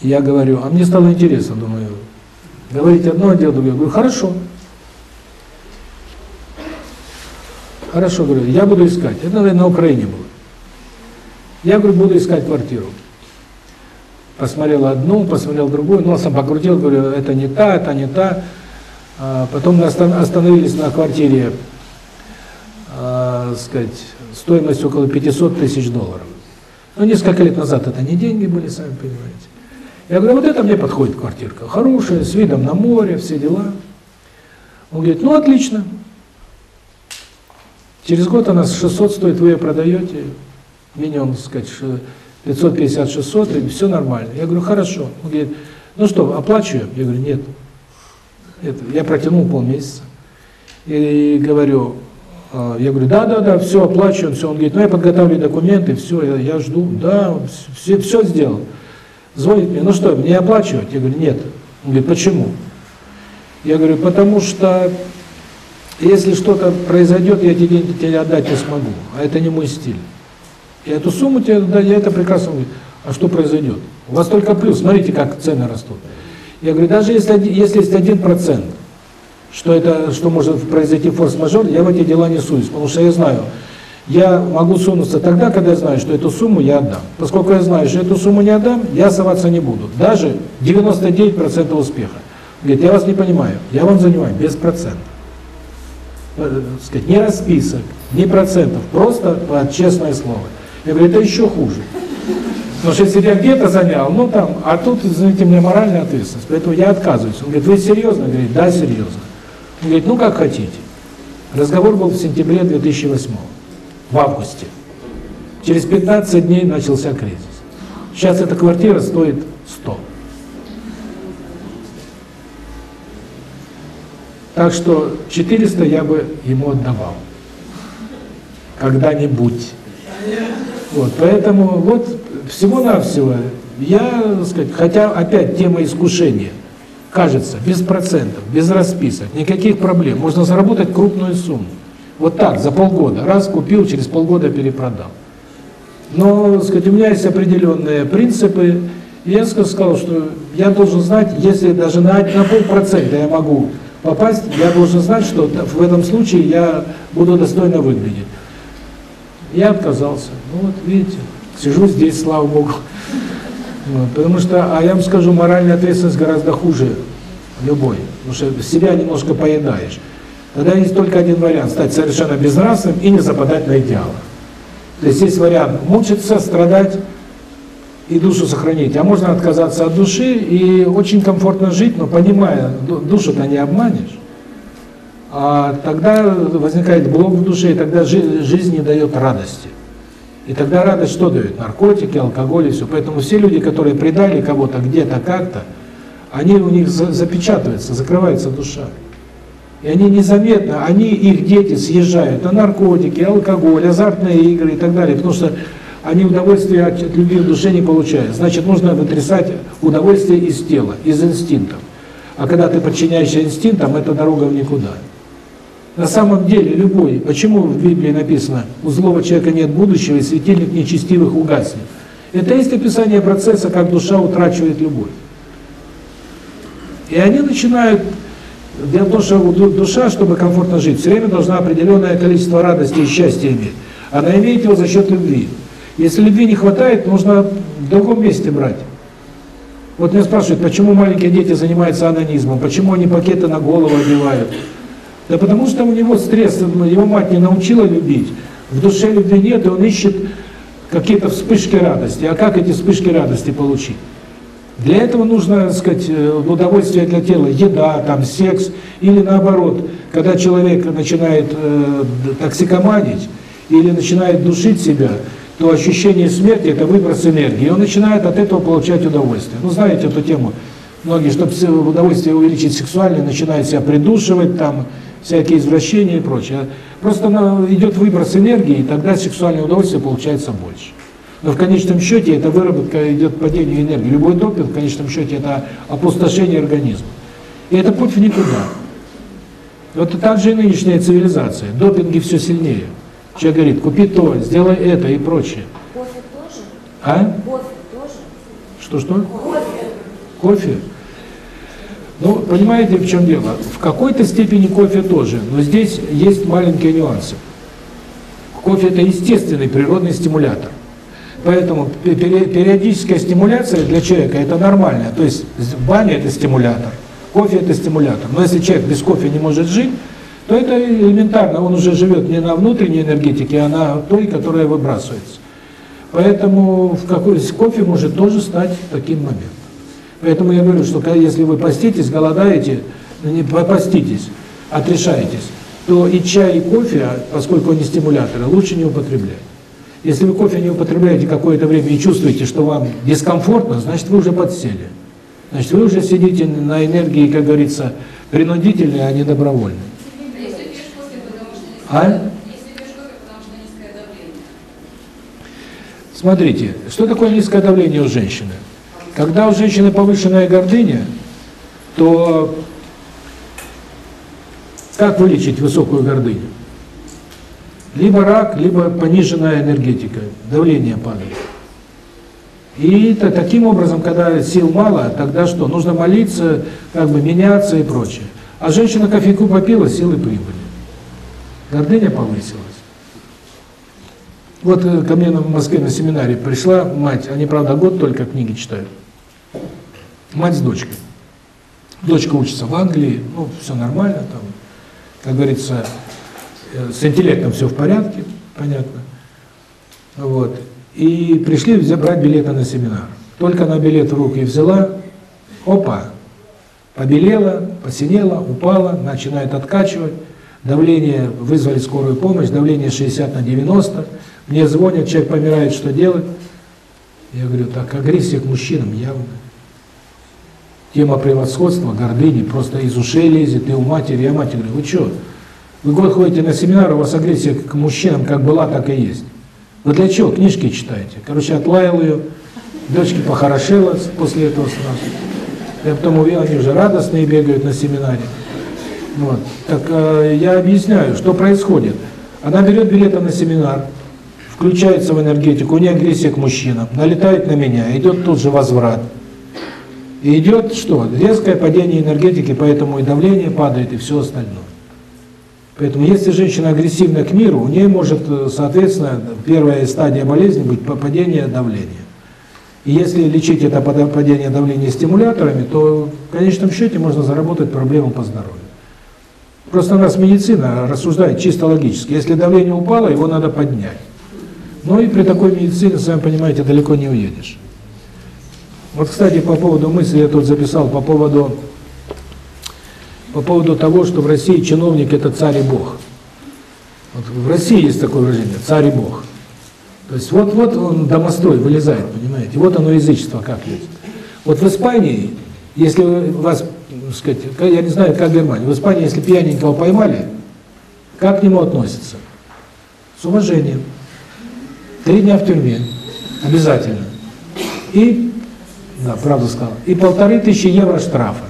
Я говорю, а мне стало интересно, думаю, говорите одно, а делать другое. Говорю, хорошо. Хорошо, говорю, я буду искать. Это, наверное, на Украине было. Я, говорю, буду искать квартиру. Посмотрел одну, посмотрел другую, носом покрутил, говорю, это не та, это не та. А потом мы остан- остановились на квартире, а, сказать, стоимость около 500 тысяч долларов. Ну, несколько лет назад это не деньги были, сами понимаете. Я говорю, вот это мне подходит квартирка. Хорошая, с видом на море, все дела. Он говорит, ну, отлично. Через год она с 600 стоит, вы ее продаете, минимум, так сказать, 550-600, и все нормально. Я говорю, хорошо. Он говорит, ну что, оплачиваем? Я говорю, нет. Это, я протянул полмесяца. И говорю, э, я говорю, да, да, да, все, оплачиваем, все. Он говорит, ну я подготавливаю документы, все, я, я жду, да, все, все сделал. Звонит мне, ну что, мне оплачивать? Я говорю, нет. Он говорит, почему? Я говорю, потому что если что-то произойдет, я эти деньги тебе отдать не смогу, а это не мой стиль. И эту сумму тебе да, я это прекрасно говорю. А что произойдет? У вас только плюс, смотрите, как цены растут. Я говорю, даже если, если есть один процент, что это, что может произойти форс-мажор, я в эти дела не суюсь, потому что я знаю, я могу сунуться тогда, когда я знаю, что эту сумму я отдам. Поскольку я знаю, что эту сумму не отдам, я соваться не буду. Даже 99% успеха. Говорит, я вас не понимаю, я вам занимаю без процентов. Э, сказать, ни расписок, ни процентов, просто под честное слово. Я говорю, это еще хуже. Потому что если я где-то занял, ну там, а тут, извините, мне моральная ответственность, поэтому я отказываюсь. Он говорит, вы серьезно? Я говорю, да, серьезно. Он говорит, ну как хотите. Разговор был в сентябре 2008 в августе. Через 15 дней начался кризис. Сейчас эта квартира стоит 100. Так что 400 я бы ему отдавал. Когда-нибудь. Вот, поэтому вот всего-навсего я, так сказать, хотя опять тема искушения, кажется, без процентов, без расписок, никаких проблем, можно заработать крупную сумму. Вот так, за полгода, раз купил, через полгода перепродал. Но, сказать, у меня есть определенные принципы, я сказал, что я должен знать, если даже на, на полпроцента я могу попасть, я должен знать, что в этом случае я буду достойно выглядеть. Я отказался. Ну вот, видите, сижу здесь, слава Богу. Вот, потому что, а я вам скажу, моральная ответственность гораздо хуже любой. Потому что себя немножко поедаешь. Тогда есть только один вариант – стать совершенно безнравственным и не западать на идеалы. То есть есть вариант мучиться, страдать и душу сохранить. А можно отказаться от души и очень комфортно жить, но понимая, душу-то не обманешь. А тогда возникает блок в душе, и тогда жизнь не дает радости. И тогда радость что дает? Наркотики, алкоголь и все. Поэтому все люди, которые предали кого-то где-то, как-то, они у них запечатываются, закрывается душа. И они незаметно, они, их дети съезжают на наркотики, алкоголь, азартные игры и так далее, потому что они удовольствие от, от любви в душе не получают. Значит, нужно вытрясать удовольствие из тела, из инстинктов. А когда ты подчиняешься инстинктам, это дорога в никуда. На самом деле, любой, почему в Библии написано, у злого человека нет будущего, и светильник нечестивых угаснет? Это есть описание процесса, как душа утрачивает любовь. И они начинают... Дело в том, что душа, чтобы комфортно жить, все время должна определенное количество радости и счастья иметь. Она имеет его за счет любви. Если любви не хватает, нужно в другом месте брать. Вот меня спрашивают, почему маленькие дети занимаются анонизмом, почему они пакеты на голову одевают. Да потому что у него стресс, его мать не научила любить, в душе любви нет, и он ищет какие-то вспышки радости. А как эти вспышки радости получить? Для этого нужно, так сказать, э, удовольствие для тела, еда, там, секс, или наоборот, когда человек начинает э, токсикоманить или начинает душить себя, то ощущение смерти – это выброс энергии, он начинает от этого получать удовольствие. Ну, знаете эту тему. Многие, чтобы удовольствие увеличить сексуально, начинают себя придушивать, там, всякие извращения и прочее. Просто идет выброс энергии, и тогда сексуальное удовольствие получается больше. Но в конечном счете это выработка идет падению энергии. Любой допинг в конечном счете это опустошение организма. И это путь в никуда. Вот так же и нынешняя цивилизация. Допинги все сильнее. Человек говорит, купи то, сделай это и прочее. Кофе тоже? А? Кофе тоже? Что-что? Кофе. Кофе? Ну, понимаете, в чем дело? В какой-то степени кофе тоже, но здесь есть маленькие нюансы. Кофе – это естественный природный стимулятор. Поэтому периодическая стимуляция для человека – это нормально. То есть баня – это стимулятор, кофе – это стимулятор. Но если человек без кофе не может жить, то это элементарно, он уже живет не на внутренней энергетике, а на той, которая выбрасывается. Поэтому в какой кофе может тоже стать таким моментом. Поэтому я говорю, что если вы поститесь, голодаете, не поститесь, отрешаетесь, то и чай, и кофе, поскольку они стимуляторы, лучше не употреблять. Если вы кофе не употребляете какое-то время и чувствуете, что вам дискомфортно, значит вы уже подсели. Значит вы уже сидите на энергии, как говорится, принудительной, а не добровольной. А? Смотрите, что такое низкое давление у женщины? Когда у женщины повышенная гордыня, то как вылечить высокую гордыню? Либо рак, либо пониженная энергетика, давление падает. И это, таким образом, когда сил мало, тогда что? Нужно молиться, как бы меняться и прочее. А женщина кофейку попила, силы прибыли. Гордыня повысилась. Вот э, ко мне в Москве на семинаре пришла мать, они, правда, год только книги читают. Мать с дочкой. Дочка учится в Англии, ну, все нормально, там, как говорится, с интеллектом все в порядке, понятно. Вот. И пришли брать билеты на семинар. Только на билет в руки взяла, опа, побелела, посинела, упала, начинает откачивать. Давление, вызвали скорую помощь, давление 60 на 90. Мне звонят, человек помирает, что делать? Я говорю, так, агрессия к мужчинам явно. Тема превосходства, гордыни, просто из ушей лезет, и у матери, я матери говорю, вы что? Вы год ходите на семинар, у вас агрессия к мужчинам как была, так и есть. Вы для чего? Книжки читаете. Короче, отлаял ее, дочки похорошела после этого сразу. Я потом увидел, они уже радостные бегают на семинаре. Вот. Так э, я объясняю, что происходит. Она берет билеты на семинар, включается в энергетику, у нее агрессия к мужчинам, налетает на меня, идет тут же возврат. И идет что? Резкое падение энергетики, поэтому и давление падает, и все остальное. Поэтому если женщина агрессивна к миру, у нее может, э, соответственно, первая стадия болезни быть падение давления. И если лечить это падение давления стимуляторами, то в конечном счете можно заработать проблему по здоровью. Просто у нас медицина рассуждает чисто логически. Если давление упало, его надо поднять. Но и при такой медицине, сами понимаете, далеко не уедешь. Вот, кстати, по поводу мысли я тут записал, по поводу по поводу того, что в России чиновник – это царь и бог. Вот в России есть такое выражение – царь и бог. То есть вот-вот он домострой вылезает, понимаете? Вот оно язычество как есть. Вот в Испании, если вас, так сказать, я не знаю, как в Германии, в Испании, если пьяненького поймали, как к нему относятся? С уважением. Три дня в тюрьме. Обязательно. И, да, правду сказал, и полторы тысячи евро штрафа.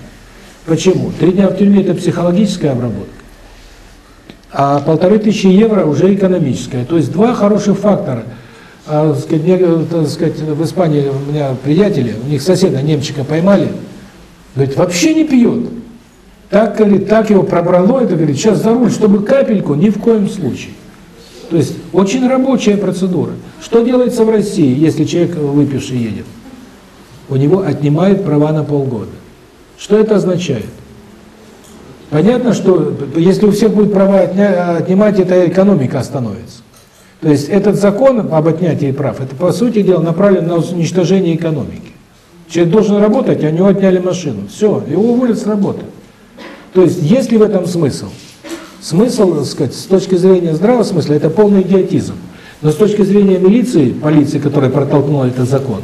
Почему? Три дня в тюрьме – это психологическая обработка, а полторы тысячи евро уже экономическая. То есть два хороших фактора. А, мне, так сказать, в Испании у меня приятели, у них соседа немчика поймали, говорит, вообще не пьет. Так, говорит, так его пробрало, это, говорит, сейчас за руль, чтобы капельку, ни в коем случае. То есть очень рабочая процедура. Что делается в России, если человек выпивший едет? У него отнимают права на полгода. Что это означает? Понятно, что если у всех будет права отнимать, эта экономика остановится. То есть этот закон об отнятии прав, это по сути дела направлен на уничтожение экономики. Человек должен работать, а у него отняли машину. Все, его уволят с работы. То есть есть ли в этом смысл? Смысл, так сказать, с точки зрения здравого смысла, это полный идиотизм. Но с точки зрения милиции, полиции, которая протолкнула этот закон,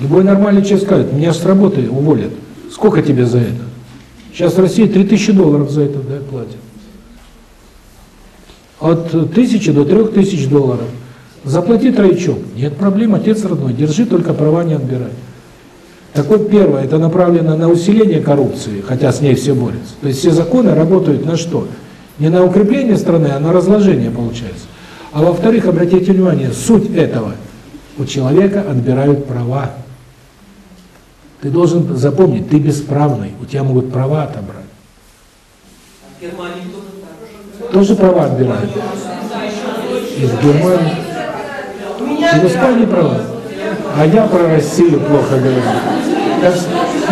любой нормальный человек скажет, меня с работы уволят. Сколько тебе за это? Сейчас в России 3000 долларов за это да, платят. От 1000 до 3000 долларов. Заплати троечок. Нет проблем, отец родной, держи, только права не отбирай. Так вот, первое, это направлено на усиление коррупции, хотя с ней все борются. То есть все законы работают на что? Не на укрепление страны, а на разложение получается. А во-вторых, обратите внимание, суть этого. У человека отбирают права. Ты должен запомнить, ты бесправный, у тебя могут права отобрать. В Германии тоже. Тоже права отбирают. И в Германии. В Испании права. А я про Россию плохо говорю. Так,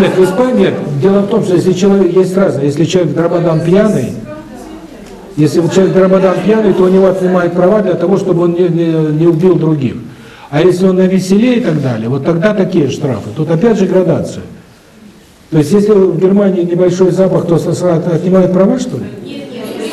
нет, в Испании дело в том, что если человек есть разное, если человек дрободан пьяный, если человек дрободан пьяный, то у него отнимают права для того, чтобы он не, не, не убил других. А если он на веселее и так далее, вот тогда такие штрафы. Тут опять же градация. То есть если в Германии небольшой запах, то сразу отнимают права, что ли? Ездить,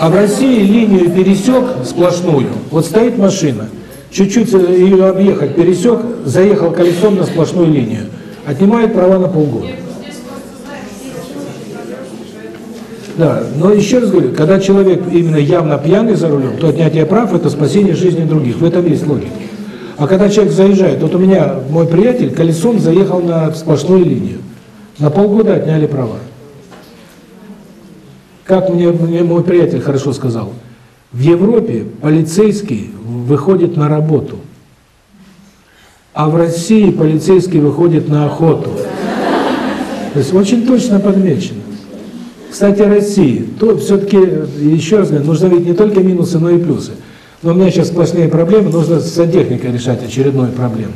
а. А в России линию пересек сплошную, вот стоит машина, чуть-чуть ее объехать, пересек, заехал колесом на сплошную линию, отнимает права на полгода. Да, но еще раз говорю, когда человек именно явно пьяный за рулем, то отнятие прав – это спасение жизни других. В этом есть логика. А когда человек заезжает, вот у меня мой приятель колесом заехал на сплошную линию. На полгода отняли права. Как мне, мне мой приятель хорошо сказал, в Европе полицейский выходит на работу, а в России полицейский выходит на охоту. То есть очень точно подмечено. Кстати, России, то все-таки, еще раз говорю, нужно видеть не только минусы, но и плюсы. Но у меня сейчас сплошные проблемы, нужно с сантехникой решать очередную проблему.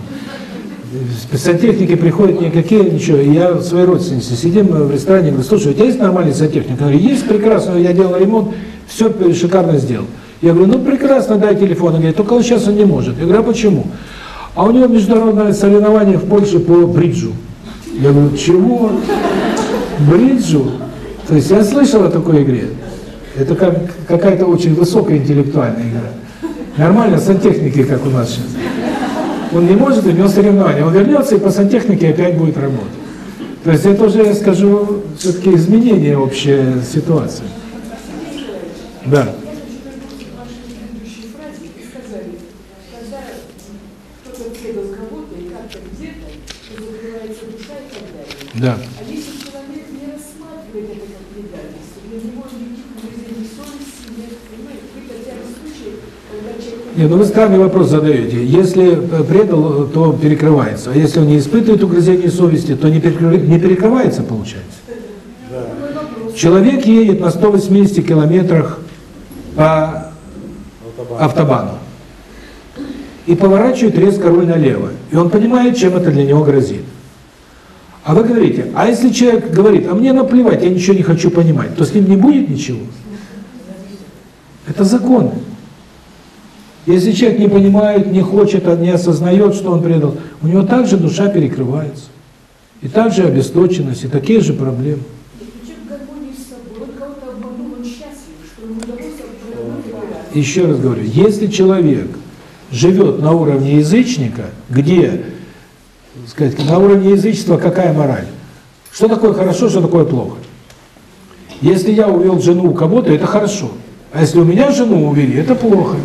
Сантехники приходят никакие, ничего, я своей родственнице сидим в ресторане, говорю, слушай, у тебя есть нормальный сантехник? Он говорит, есть, прекрасно, я делал ремонт, все шикарно сделал. Я говорю, ну прекрасно, дай телефон. Он говорит, только сейчас он не может. Я говорю, а почему? А у него международное соревнование в Польше по бриджу. Я говорю, чего? Бриджу? То есть я слышал о такой игре. Это как какая-то очень высокая интеллектуальная игра. Нормально сантехники, как у нас сейчас. Он не может, у него соревнования. Он вернется и по сантехнике опять будет работать. То есть это уже, я скажу, все-таки изменение общей ситуации. Да. предыдущей фразе вы сказали, когда кто-то следовал кого-то и как-то где-то, то закрывается душа и так далее. Да. А если человек не рассматривает это как предательство, для него никаких повреждений, все совести нет, понимаете? Вы хотя бы случай, когда человек... Не, ну вы странный вопрос задаете. Если э, предал, то перекрывается. А если он не испытывает угрызение совести, то не, перекры- не перекрывается, получается. Вопрос. Человек едет на 180 километрах по автобану и поворачивает резко руль налево. И он понимает, чем это для него грозит. А вы говорите, а если человек говорит, а мне наплевать, я ничего не хочу понимать, то с ним не будет ничего. Это закон. Если человек не понимает, не хочет, а не осознает, что он предал, у него также душа перекрывается. И также обесточенность, и такие же проблемы. Еще раз говорю, если человек живет на уровне язычника, где, сказать, на уровне язычества какая мораль? Что такое хорошо, что такое плохо? Если я увел жену у кого-то, это хорошо. А если у меня жену увели, это плохо.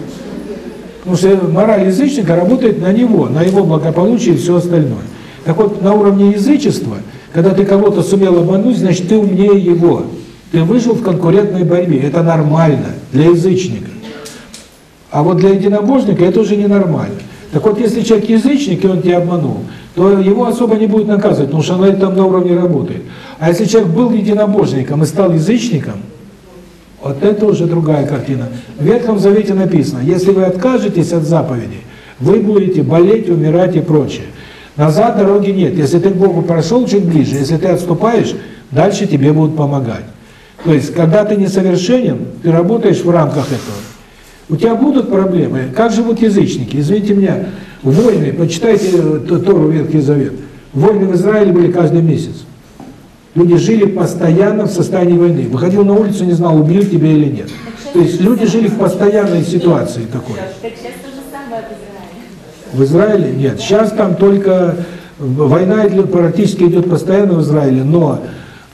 Потому что мораль язычника работает на него, на его благополучие и все остальное. Так вот, на уровне язычества, когда ты кого-то сумел обмануть, значит, ты умнее его. Ты выжил в конкурентной борьбе. Это нормально для язычника. А вот для единобожника это уже ненормально. Так вот, если человек язычник, и он тебя обманул, то его особо не будет наказывать, потому что она и там на уровне работает. А если человек был единобожником и стал язычником, вот это уже другая картина. В Ветхом Завете написано, если вы откажетесь от заповедей, вы будете болеть, умирать и прочее. Назад дороги нет. Если ты к Богу прошел чуть ближе, если ты отступаешь, дальше тебе будут помогать. То есть, когда ты несовершенен, ты работаешь в рамках этого. У тебя будут проблемы. Как живут язычники? Извините меня, войны, почитайте э, Тору Ветхий Завет. Войны в Израиле были каждый месяц. Люди жили постоянно в состоянии войны. Выходил на улицу, не знал, убьют тебя или нет. То есть люди жили в постоянной ситуации такой. Так сейчас то же самое в Израиле. В Израиле? Нет. Сейчас там только война практически идет постоянно в Израиле, но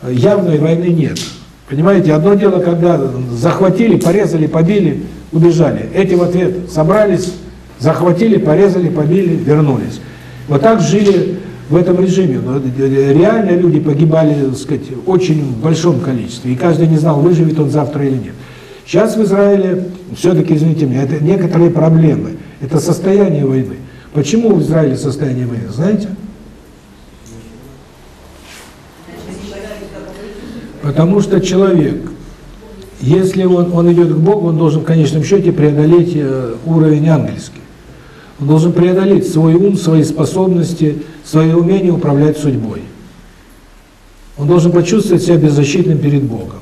явной войны нет. Понимаете, одно дело, когда захватили, порезали, побили, убежали. Эти в ответ собрались, захватили, порезали, побили, вернулись. Вот так жили в этом режиме. Но реально люди погибали, так сказать, очень большом количестве. И каждый не знал, выживет он завтра или нет. Сейчас в Израиле, все-таки, извините меня, это некоторые проблемы. Это состояние войны. Почему в Израиле состояние войны, знаете? Потому что человек, если он, он идет к Богу, он должен в конечном счете преодолеть э, уровень ангельский. Он должен преодолеть свой ум, свои способности, свои умения управлять судьбой. Он должен почувствовать себя беззащитным перед Богом.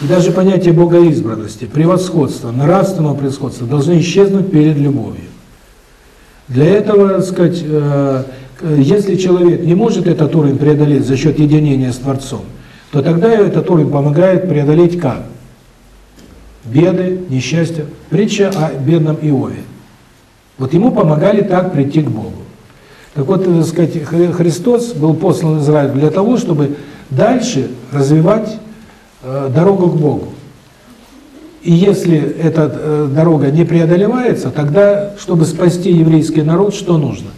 И даже понятие богоизбранности, превосходства, нравственного превосходства должны исчезнуть перед любовью. Для этого, так сказать, э, если человек не может этот уровень преодолеть за счет единения с Творцом, то тогда этот уровень помогает преодолеть как? Беды, несчастья. Притча о бедном Иове. Вот ему помогали так прийти к Богу. Так вот, так сказать, Христос был послан в Израиль для того, чтобы дальше развивать э, дорогу к Богу. И если эта э, дорога не преодолевается, тогда, чтобы спасти еврейский народ, что нужно?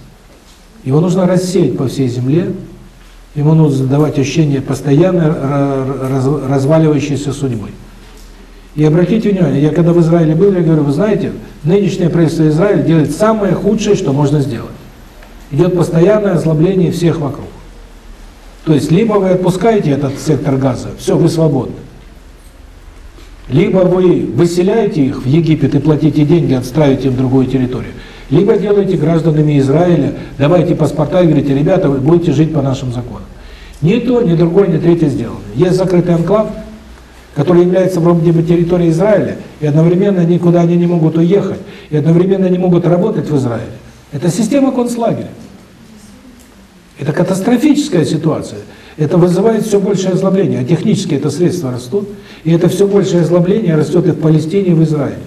Его нужно рассеять по всей земле, ему нужно давать ощущение постоянной раз, разваливающейся судьбы. И обратите внимание, я когда в Израиле был, я говорю, вы знаете, нынешнее правительство Израиля делает самое худшее, что можно сделать. Идет постоянное озлобление всех вокруг. То есть, либо вы отпускаете этот сектор газа, все, вы свободны. Либо вы выселяете их в Египет и платите деньги, отстраиваете им другую территорию. Либо делаете гражданами Израиля, давайте паспорта и говорите, ребята, вы будете жить по нашим законам. Ни то, ни другое, ни третье сделано. Есть закрытый анклав, который является вроде бы территорией Израиля, и одновременно никуда они не могут уехать, и одновременно не могут работать в Израиле. Это система концлагеря. Это катастрофическая ситуация. Это вызывает все большее озлобление. А технически это средства растут, и это все большее озлобление растет и в Палестине, и в Израиле.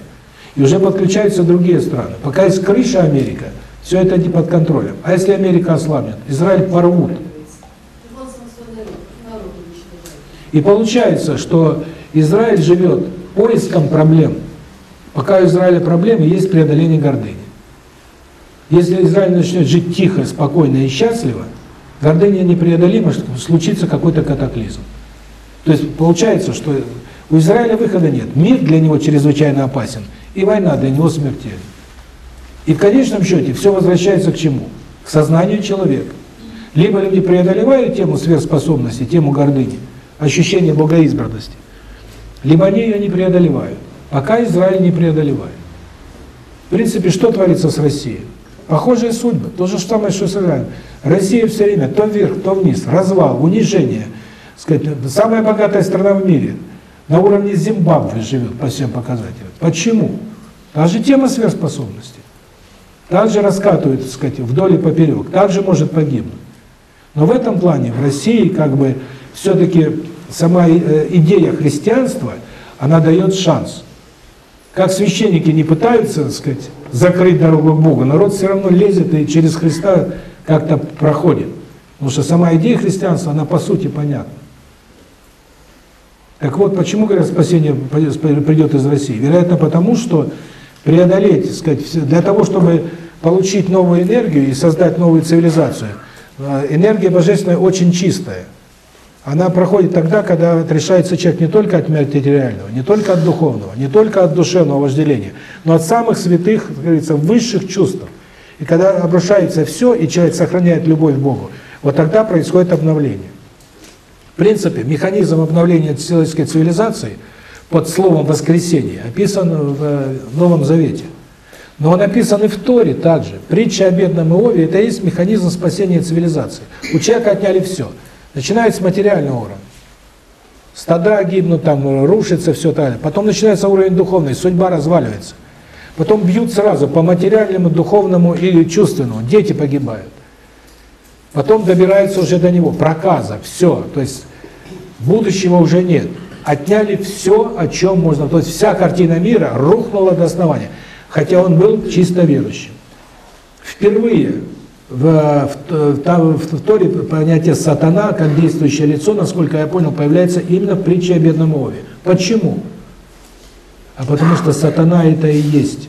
И уже подключаются другие страны. Пока есть крыша Америка, все это не под контролем. А если Америка ослабнет, Израиль порвут. И получается, что Израиль живет поиском проблем. Пока у Израиля проблемы, есть преодоление гордыни. Если Израиль начнет жить тихо, спокойно и счастливо, гордыня непреодолима, случится какой-то катаклизм. То есть получается, что У Израиля выхода нет. Мир для него чрезвычайно опасен, и война для него смертельна. И в конечном счете все возвращается к чему? К сознанию человека. Либо люди преодолевают тему сверхспособности, тему гордыни, ощущение богоизбранности, либо они ее не преодолевают. Пока Израиль не преодолевает. В принципе, что творится с Россией? Похожая судьба. То же самое, что с. Россия все время то вверх, то вниз. Развал, унижение. Сказать, самая богатая страна в мире. На уровне Зимбабве живет по всем показателям. Почему? Та же тема сверхспособности. Также раскатывает, так сказать, вдоль и поперек. Также может погибнуть. Но в этом плане в России как бы все-таки сама э, идея христианства, она дает шанс. Как священники не пытаются, так сказать, закрыть дорогу к Богу, народ все равно лезет и через Христа как-то проходит. Потому что сама идея христианства, она по сути понятна. Так вот, почему, говорят, спасение придет из России? Вероятно, потому что преодолеть, сказать, для того, чтобы получить новую энергию и создать новую цивилизацию, э, энергия божественная очень чистая. Она проходит тогда, когда отрешается человек не только от материального, не только от духовного, не только от душевного вожделения, но от самых святых, как говорится, высших чувств. И когда обрушается все, и человек сохраняет любовь к Богу, вот тогда происходит обновление. В принципе, механизм обновления человеческой цивилизации под словом «воскресение» описан в Новом Завете. Но он описан и в Торе также. Притча о бедном Иове – это и есть механизм спасения цивилизации. У человека отняли все. Начинается с материального уровня. Стада гибнут, там рушится все так Потом начинается уровень духовный, судьба разваливается. Потом бьют сразу по материальному, духовному или чувственному. Дети погибают. Потом добираются уже до него. Проказа, все. То есть будущего уже нет. Отняли все, о чем можно. То есть вся картина мира рухнула до основания. Хотя он был чисто верующим. Впервые в, в, там, в Торе понятие сатана, как действующее лицо, насколько я понял, появляется именно в притче о бедном Ове. Почему? А потому что сатана это и есть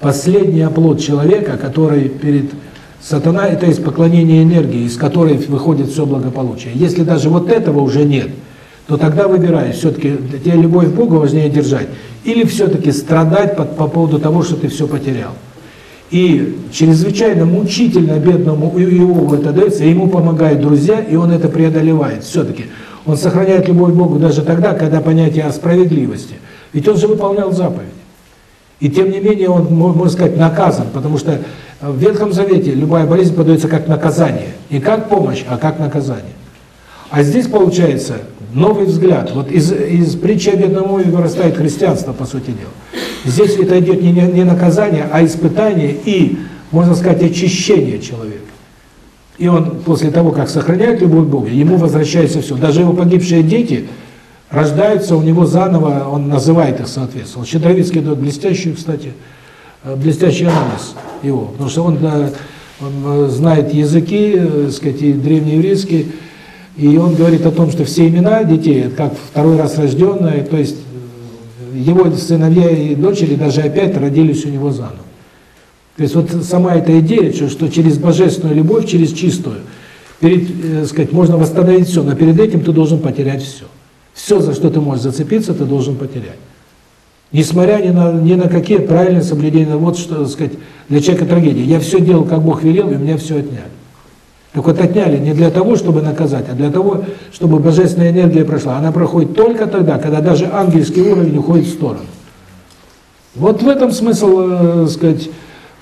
последний оплот человека, который перед... Сатана это есть поклонение энергии, из которой выходит все благополучие. Если даже вот этого уже нет, то тогда выбирай, все-таки тебя любовь к Богу важнее держать, или все-таки страдать по, по поводу того, что ты все потерял. И чрезвычайно мучительно бедному Иову это дается, ему помогают друзья, и он это преодолевает. Все-таки он сохраняет любовь к Богу даже тогда, когда понятие о справедливости. Ведь он же выполнял заповедь. И тем не менее он, можно сказать, наказан, потому что в Ветхом Завете любая болезнь подается как наказание. Не как помощь, а как наказание. А здесь получается новый взгляд. Вот из, из притчи о бедном вырастает христианство, по сути дела. Здесь это идет не, не наказание, а испытание и, можно сказать, очищение человека. И он после того, как сохраняет любовь к Богу, ему возвращается все. Даже его погибшие дети рождаются у него заново, он называет их соответственно. Щедровицкий дает блестящий, кстати, э, блестящий анализ его, потому что он, он э, знает языки, э, сказать, и древнееврейский, и он говорит о том, что все имена детей, как второй раз рожденные, то есть его сыновья и дочери даже опять родились у него заново. То есть вот сама эта идея, что, что через божественную любовь, через чистую, перед, э, сказать, можно восстановить все, но перед этим ты должен потерять все. Все, за что ты можешь зацепиться, ты должен потерять. Несмотря ни на, ни на какие правильные соблюдения, вот что, сказать, для человека трагедия. Я все делал, как Бог велел, и у меня все отняли. Так вот отняли не для того, чтобы наказать, а для того, чтобы божественная энергия прошла. Она проходит только тогда, когда даже ангельский уровень уходит в сторону. Вот в этом смысл, э, сказать,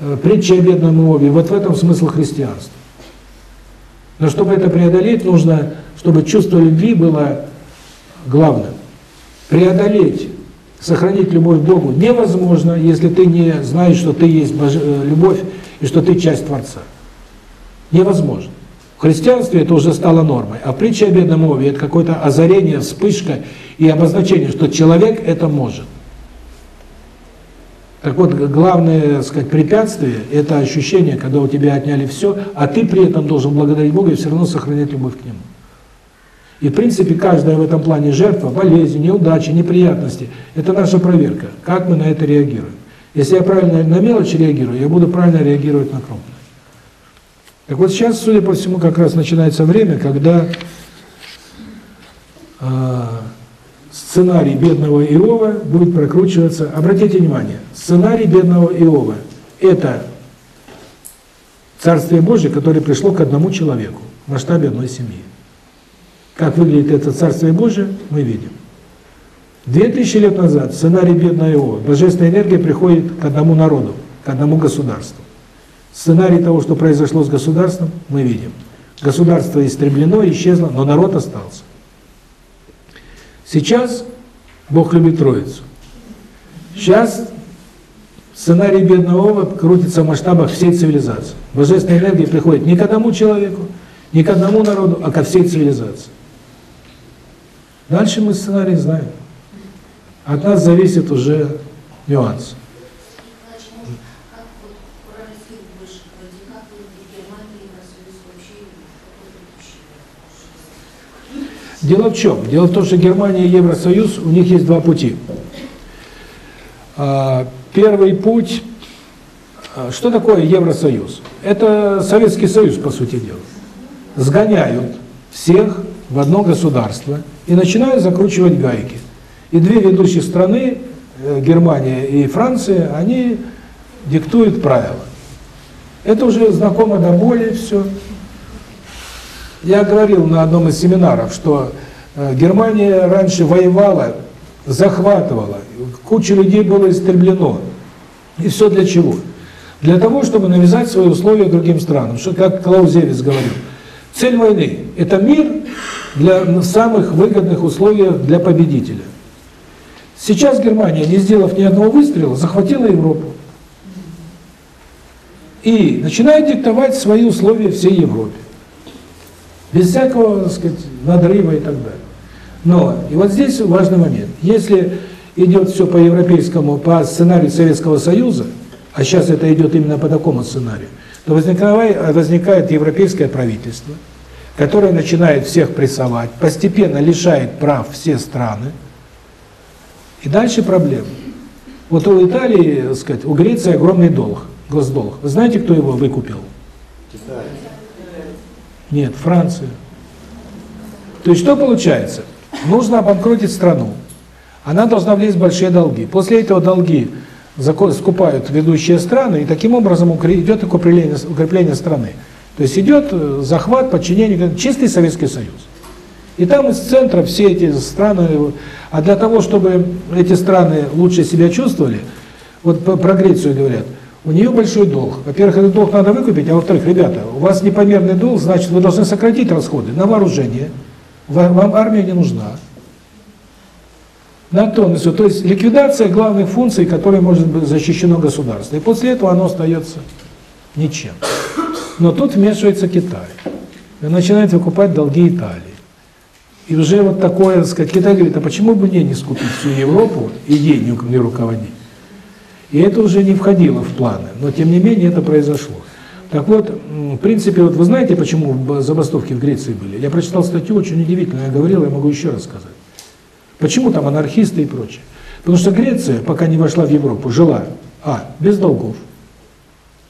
э, притчи о бедном Иове, вот в этом смысл христианства. Но чтобы это преодолеть, нужно, чтобы чувство любви было главным. Преодолеть, сохранить любовь к Богу невозможно, если ты не знаешь, что ты есть. Э, любовь и что ты часть Творца. Невозможно. В христианстве это уже стало нормой, а притча о бедном Ове – это какое-то озарение, вспышка и обозначение, что человек это может. Так вот, главное, сказать, препятствие – это ощущение, когда у тебя отняли все, а ты при этом должен благодарить Бога и все равно сохранять любовь к Нему. И, в принципе, каждая в этом плане жертва, болезнь, неудачи, неприятности – это наша проверка, как мы на это реагируем. Если я правильно на мелочи реагирую, я буду правильно реагировать на крупное. Так вот сейчас, судя по всему, как раз начинается время, когда э, сценарий бедного Иова будет прокручиваться. Обратите внимание, сценарий бедного Иова – это Царствие Божие, которое пришло к одному человеку в масштабе одной семьи. Как выглядит это Царствие Божие, мы видим. Две тысячи лет назад сценарий бедного Иова. Божественная энергия приходит к одному народу, к одному государству. Сценарий того, что произошло с государством, мы видим. Государство истреблено, исчезло, но народ остался. Сейчас Бог любит Троицу. Сейчас сценарий бедного Ова крутится в масштабах всей цивилизации. Божественная энергия приходит не к одному человеку, не к одному народу, а ко всей цивилизации. Дальше мы сценарий знаем. От нас зависит уже нюанс. Николаевич, может, как вот про Россию больше говорить, как выглядит Германия, Евросоюз вообще, какое будущее? Дело в чем? Дело в том, что Германия и Евросоюз, у них есть два пути. А, Первый путь, а, что такое Евросоюз? Это Советский Союз, по сути дела. Сгоняют всех в одно государство и начинают закручивать гайки. И две ведущие страны, э, Германия и Франция, они диктуют правила. Это уже знакомо до боли все. Я говорил на одном из семинаров, что э, Германия раньше воевала, захватывала, куча людей было истреблено. И все для чего? Для того, чтобы навязать свои условия другим странам. Что, как Клаузевич говорил, цель войны – это мир для самых выгодных условий для победителя. Сейчас Германия, не сделав ни одного выстрела, захватила Европу. И начинает диктовать свои условия всей Европе. Без всякого, так сказать, надрыва и так далее. Но, и вот здесь важный момент. Если идет все по европейскому, по сценарию Советского Союза, а сейчас это идет именно по такому сценарию, то возникает, европейское правительство, которое начинает всех прессовать, постепенно лишает прав все страны, и дальше проблема. Вот у Италии, так сказать, у Греции огромный долг, госдолг. Вы знаете, кто его выкупил? Китай. Нет, Франция. То есть что получается? Нужно обанкротить страну. Она должна влезть в большие долги. После этого долги скупают ведущие страны, и таким образом идет укрепление, укрепление страны. То есть идет э, захват, подчинение, чистый Советский Союз. И там из центра все эти страны, а для того, чтобы эти страны лучше себя чувствовали, вот про Грецию говорят, у нее большой долг. Во-первых, этот долг надо выкупить, а во-вторых, ребята, у вас непомерный долг, значит, вы должны сократить расходы на вооружение, вам армия не нужна. На то, на все. То есть ликвидация главных функций, которые может быть защищено государство. И после этого оно остается ничем. Но тут вмешивается Китай. И начинает выкупать долги Италии. И уже вот такое, так сказать, Китай говорит, а почему бы мне не скупить всю Европу и ей не руководить? И это уже не входило в планы, но тем не менее это произошло. Так вот, в принципе, вот вы знаете, почему забастовки в Греции были? Я прочитал статью очень удивительную, я говорил, я могу еще раз сказать. Почему там анархисты и прочее? Потому что Греция, пока не вошла в Европу, жила, а, без долгов,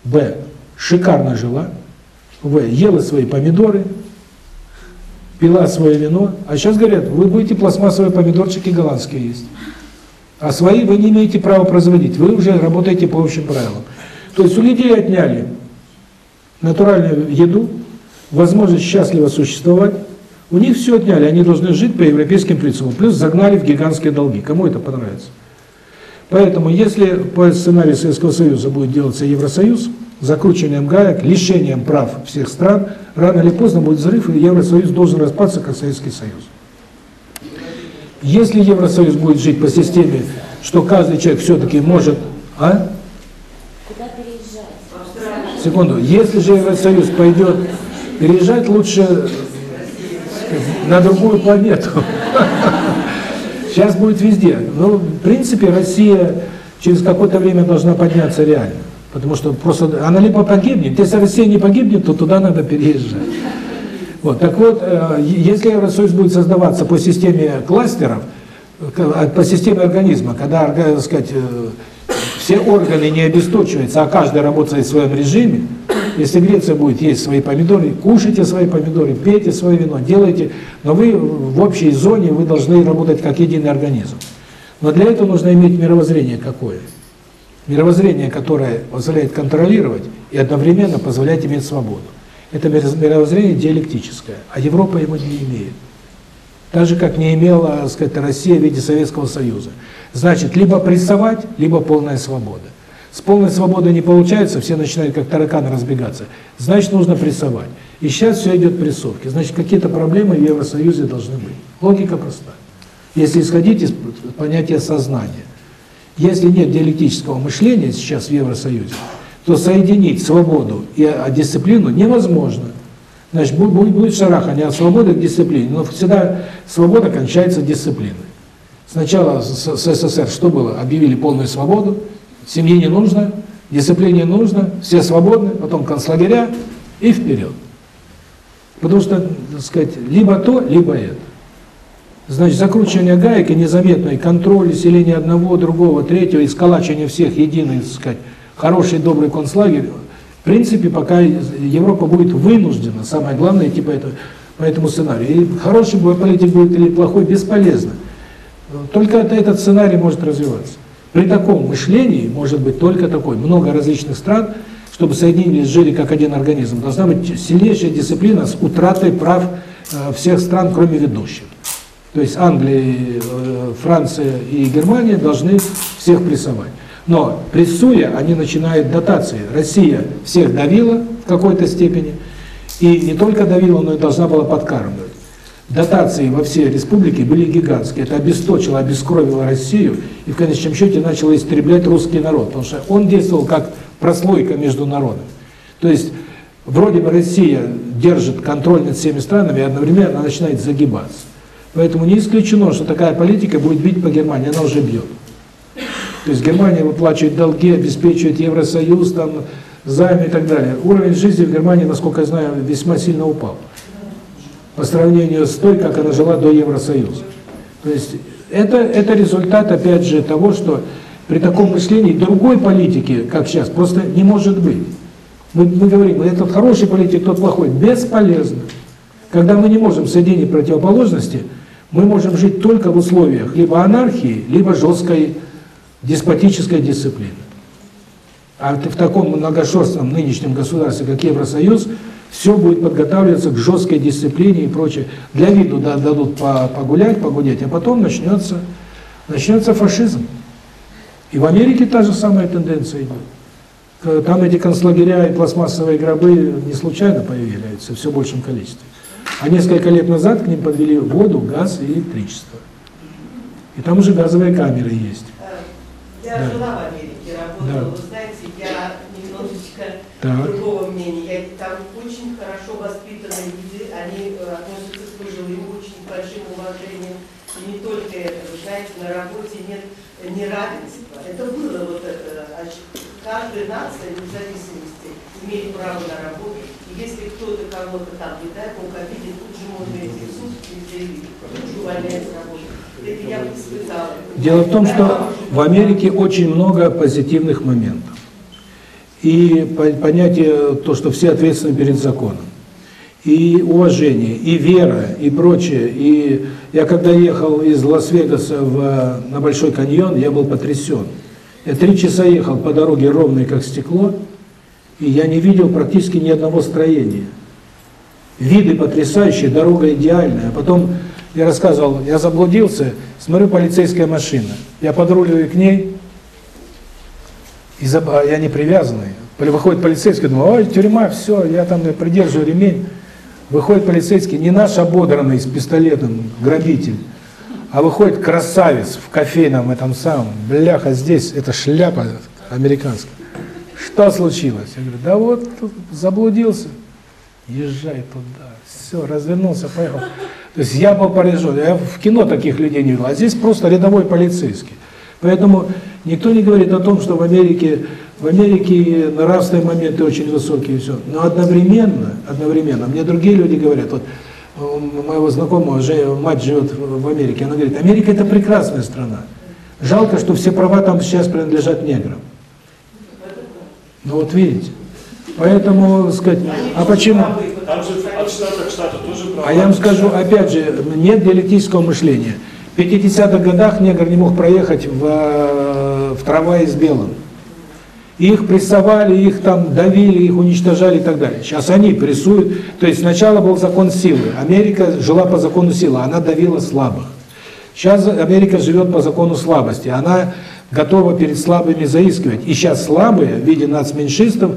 б, шикарно жила, в, ела свои помидоры, пила свое вино, а сейчас говорят, вы будете пластмассовые помидорчики голландские есть. А свои вы не имеете права производить, вы уже работаете по общим правилам. То есть у людей отняли натуральную еду, возможность счастливо существовать, у них все отняли, они должны жить по европейским принципам, плюс загнали в гигантские долги. Кому это понравится? Поэтому, если по сценарию Советского Союза будет делаться Евросоюз, закручиванием гаек, лишением прав всех стран, рано или поздно будет взрыв, и Евросоюз должен распаться, как Советский Союз. Если Евросоюз будет жить по системе, что каждый человек все-таки может... А? Куда переезжать? Секунду. Если же Евросоюз пойдет переезжать, лучше на другую планету. Сейчас будет везде. Ну, в принципе, Россия через какое-то время должна подняться реально. Потому что просто она либо погибнет, если Россия не погибнет, то туда надо переезжать. Вот, так вот, э, если Евросоюз будет создаваться по системе кластеров, а, по системе организма, когда, так сказать, э, все органы не обесточиваются, а каждый работает в своем режиме, Если Греция будет есть свои помидоры, кушайте свои помидоры, пейте свое вино, делайте, но вы в общей зоне, вы должны работать как единый организм. Но для этого нужно иметь мировоззрение какое? Мировоззрение, которое позволяет контролировать и одновременно позволяет иметь свободу. Это мировоззрение диалектическое, а Европа его не имеет. Так же, как не имела, так сказать, Россия в виде Советского Союза. Значит, либо прессовать, либо полная свобода. С полной свободой не получается, все начинают как тараканы разбегаться. Значит, нужно прессовать. И сейчас все идет прессовки. Значит, какие-то проблемы в Евросоюзе должны быть. Логика проста. Если исходить из понятия сознания. Если нет диалектического мышления сейчас в Евросоюзе, то соединить свободу и а, дисциплину невозможно. Значит, будет, будет шарахание от свободы к дисциплине, но всегда свобода кончается дисциплиной. Сначала с СССР что было? Объявили полную свободу, семье не нужно, дисциплине нужно, все свободны, потом концлагеря и вперед. Потому что, так сказать, либо то, либо это. Значит, закручивание гаек и незаметный контроль, усиление одного, другого, третьего, и сколачивание всех единый, так сказать, хороший, добрый концлагерь, в принципе, пока Европа будет вынуждена, самое главное, идти по, это, по этому сценарию. И хороший политик будет или плохой, бесполезно. Только этот сценарий может развиваться. При таком мышлении может быть только такой. Много различных стран, чтобы соединились, жили как один организм. Должна быть сильнейшая дисциплина с утратой прав э, всех стран, кроме ведущих. То есть Англия, э, Франция и Германия должны всех прессовать. Но прессуя, они начинают дотации. Россия всех давила в какой-то степени, и не только давила, но и должна была подкармливать. Дотации во всей республике были гигантские. Это обесточило, обескровило Россию и в конечном счете начало истреблять русский народ, потому что он действовал как прослойка между народами. То есть вроде бы Россия держит контроль над всеми странами, и одновременно она начинает загибаться. Поэтому не исключено, что такая политика будет бить по Германии, она уже бьет. То есть Германия выплачивает долги, обеспечивает Евросоюз, там, займы и так далее. Уровень жизни в Германии, насколько я знаю, весьма сильно упал. По сравнению с той, как она жила до Евросоюза. То есть это, это результат, опять же, того, что при таком мышлении другой политики, как сейчас, просто не может быть. Мы, мы говорим, этот хороший политик, тот плохой. Бесполезно. Когда мы не можем соединить противоположности, мы можем жить только в условиях либо анархии, либо жесткой деспотической дисциплины. А в таком многошерстном нынешнем государстве, как Евросоюз, все будет подготавливаться к жесткой дисциплине и прочее. Для виду дадут погулять, погулять, а потом начнется, начнется фашизм. И в Америке та же самая тенденция идет. Там эти концлагеря и пластмассовые гробы не случайно появляются в все большем количестве. А несколько лет назад к ним подвели воду, газ и электричество. И там уже газовые камеры есть. Я да. жила в Америке, работала, да. вы знаете, я немножечко так. другого мнения. Я, там очень хорошо воспитанные люди, они э, относятся к пожилым очень большим уважением. И не только это, вы знаете, на работе нет неравенства. Это было вот это. А каждая нация, вне зависимости, имеет право на работу. И если кто-то кого-то там не дай Бог обидит, тут же можно идти в суд и заявить, тут же увольняется работа. Дело в том, что в Америке очень много позитивных моментов. И понятие, то, что все ответственны перед законом. И уважение, и вера, и прочее. И я когда ехал из Лас-Вегаса на Большой каньон, я был потрясен. Я три часа ехал по дороге ровной, как стекло, и я не видел практически ни одного строения. Виды потрясающие, дорога идеальная. А потом я рассказывал, я заблудился, смотрю, полицейская машина. Я подруливаю к ней, и заб... А я не привязанный. Выходит полицейский, думаю, ой, тюрьма, все, я там придерживаю ремень. Выходит полицейский, не наш ободранный с пистолетом грабитель, а выходит красавец в кофейном этом самом, бляха, здесь, это шляпа американская. Что случилось? Я говорю, да вот, заблудился. Езжай туда. Все, развернулся, поехал. То есть я был поражен. Я в кино таких людей не видел, а здесь просто рядовой полицейский. Поэтому никто не говорит о том, что в Америке в Америке нравственные моменты очень высокие и все. Но одновременно, одновременно, мне другие люди говорят, вот моего знакомого мать живет в Америке, она говорит, Америка это прекрасная страна. Жалко, что все права там сейчас принадлежат неграм. Ну вот видите. Поэтому, так сказать, а почему? Там же от штата к штату тоже права. А я вам скажу, опять же, нет диалектического мышления. В 50-х годах негр не мог проехать в, э, в трамвае с белым. Их прессовали, их там давили, их уничтожали и так далее. Сейчас они прессуют. То есть сначала был закон силы. Америка жила по закону силы, она давила слабых. Сейчас Америка живет по закону слабости. Она готова перед слабыми заискивать. И сейчас слабые, в виде нацменьшистов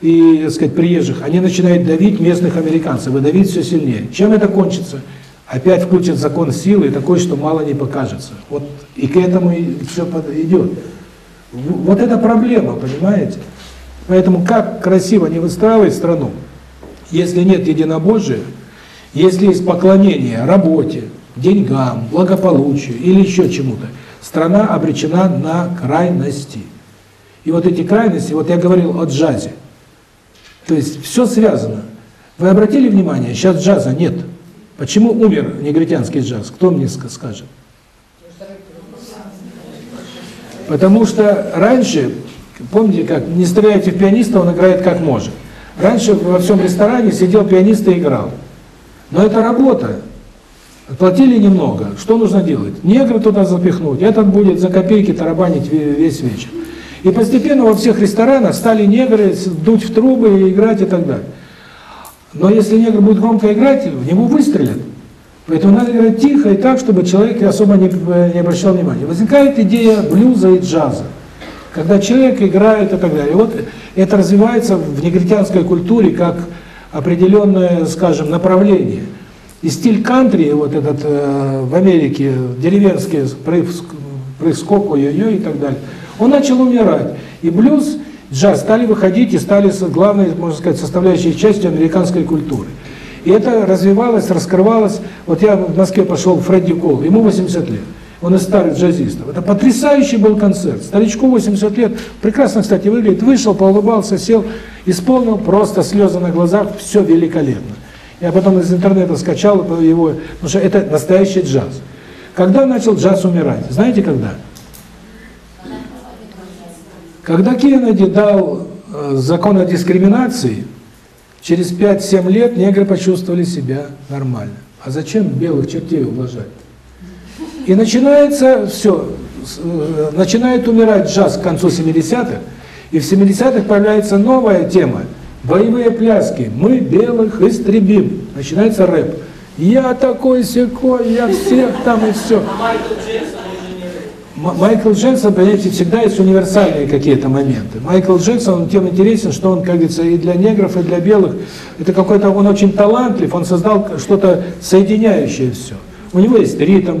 и, так сказать, приезжих, они начинают давить местных американцев, и давить все сильнее. Чем это кончится? Опять включат закон силы, такой, что мало не покажется. Вот и к этому и все идет. Вот это проблема, понимаете? Поэтому как красиво не выстраивать страну, если нет единобожия, если есть поклонение работе, деньгам, благополучию или еще чему-то, страна обречена на крайности. И вот эти крайности, вот я говорил о джазе, то есть все связано. Вы обратили внимание, сейчас джаза нет. Почему умер негритянский джаз? Кто мне скажет? Потому что раньше, помните как, не стреляйте в пианиста, он играет как может. Раньше во всем ресторане сидел пианист и играл. Но это работа. Платили немного. Что нужно делать? Негры туда запихнуть. Этот будет за копейки тарабанить весь вечер. И постепенно во всех ресторанах стали негры дуть в трубы и играть и так далее. Но если негр будет громко играть, в него выстрелят. Поэтому надо играть тихо и так, чтобы человек особо не, не обращал внимания. Возникает идея блюза и джаза. Когда человек играет и так далее. Вот это развивается в негритянской культуре как определенное, скажем, направление. И стиль кантри, вот этот э, в Америке, деревенский прыг скок, ой-ой-ой и так далее, он начал умирать. И блюз, джаз стали выходить и стали главной, можно сказать, составляющей частью американской культуры. И это развивалось, раскрывалось. Вот я в Москве пошел Фредди Кол, ему 80 лет. Он из старых джазистов. Это потрясающий был концерт. Старичку 80 лет, прекрасно, кстати, выглядит. Вышел, поулыбался, сел, исполнил, просто слезы на глазах, все великолепно. Я потом из интернета скачал его, потому что это настоящий джаз. Когда начал джаз умирать? Знаете когда? Когда Кеннеди дал э, закон о дискриминации, через 5-7 лет негры почувствовали себя нормально. А зачем белых чертей ублажать? И начинается все, э, начинает умирать джаз к концу 70-х, и в 70-х появляется новая тема – боевые пляски. Мы белых истребим. Начинается рэп. Я такой секой, я всех там и все. А Майкл Джексон Майкл Джексон, понимаете, всегда есть универсальные какие-то моменты. Майкл Джексон, он тем интересен, что он, как говорится, и для негров, и для белых. Это какой-то, он очень талантлив, он создал что-то соединяющее все. У него есть ритм,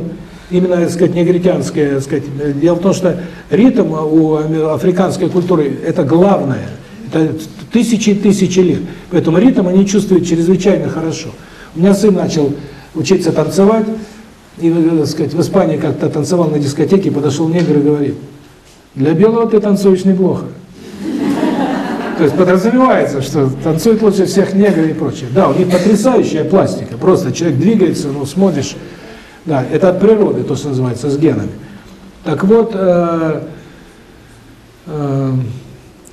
именно, так сказать, негритянское, так сказать. Дело в том, что ритм у африканской культуры – это главное. Это тысячи и тысячи лет. Поэтому ритм они чувствуют чрезвычайно хорошо. У меня сын начал учиться танцевать, и, так э, сказать, в Испании как-то танцевал на дискотеке, подошел негр и говорит, для белого ты танцуешь неплохо. То есть подразумевается, что танцует лучше всех негров и прочее. Да, у них потрясающая пластика. Просто человек двигается, ну, смотришь. Да, это от природы, то, что называется, с генами. Так вот, э, э,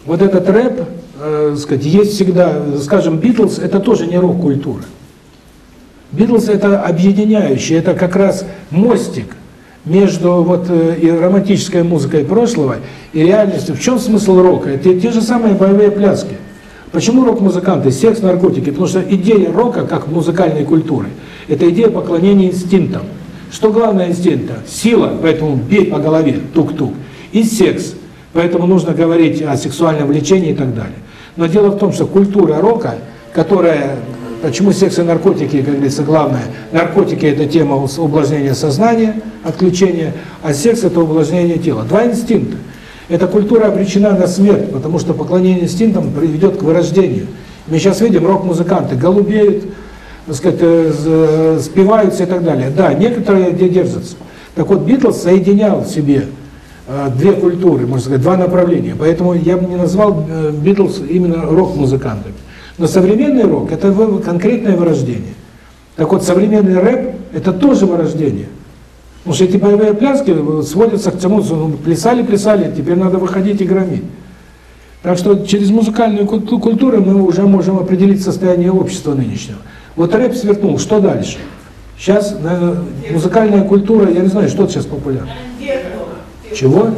вот этот рэп, э, сказать, есть всегда, скажем, Битлз, это тоже не рок-культура. Битлз это объединяющий, это как раз мостик между вот э, и романтической музыкой прошлого и реальностью. В чем смысл рока? Это те же самые боевые пляски. Почему рок-музыканты? Секс, наркотики. Потому что идея рока, как музыкальной культуры, это идея поклонения инстинктам. Что главное инстинкта? Сила, поэтому бей по голове, тук-тук. И секс, поэтому нужно говорить о сексуальном влечении и так далее. Но дело в том, что культура рока, которая Почему секс и наркотики, как говорится, главное? Наркотики – это тема увлажнения сознания, отключения, а секс – это увлажнение тела. Два инстинкта. Эта культура обречена на смерть, потому что поклонение инстинктам приведет к вырождению. Мы сейчас видим рок-музыканты голубеют, так сказать, э, спиваются и так далее. Да, некоторые держатся. Так вот, Битлз соединял в себе э, две культуры, можно сказать, два направления. Поэтому я бы не назвал э, Битлз именно рок-музыкантами. Но современный рок – это конкретное вырождение. Так вот, современный рэп – это тоже вырождение. Потому что эти боевые пляски сводятся к тому, что ну, плясали, плясали, теперь надо выходить и громить. Так что через музыкальную культу- культуру мы уже можем определить состояние общества нынешнего. Вот рэп свернул, что дальше? Сейчас наверное, музыкальная культура, я не знаю, что сейчас популярно. Чего?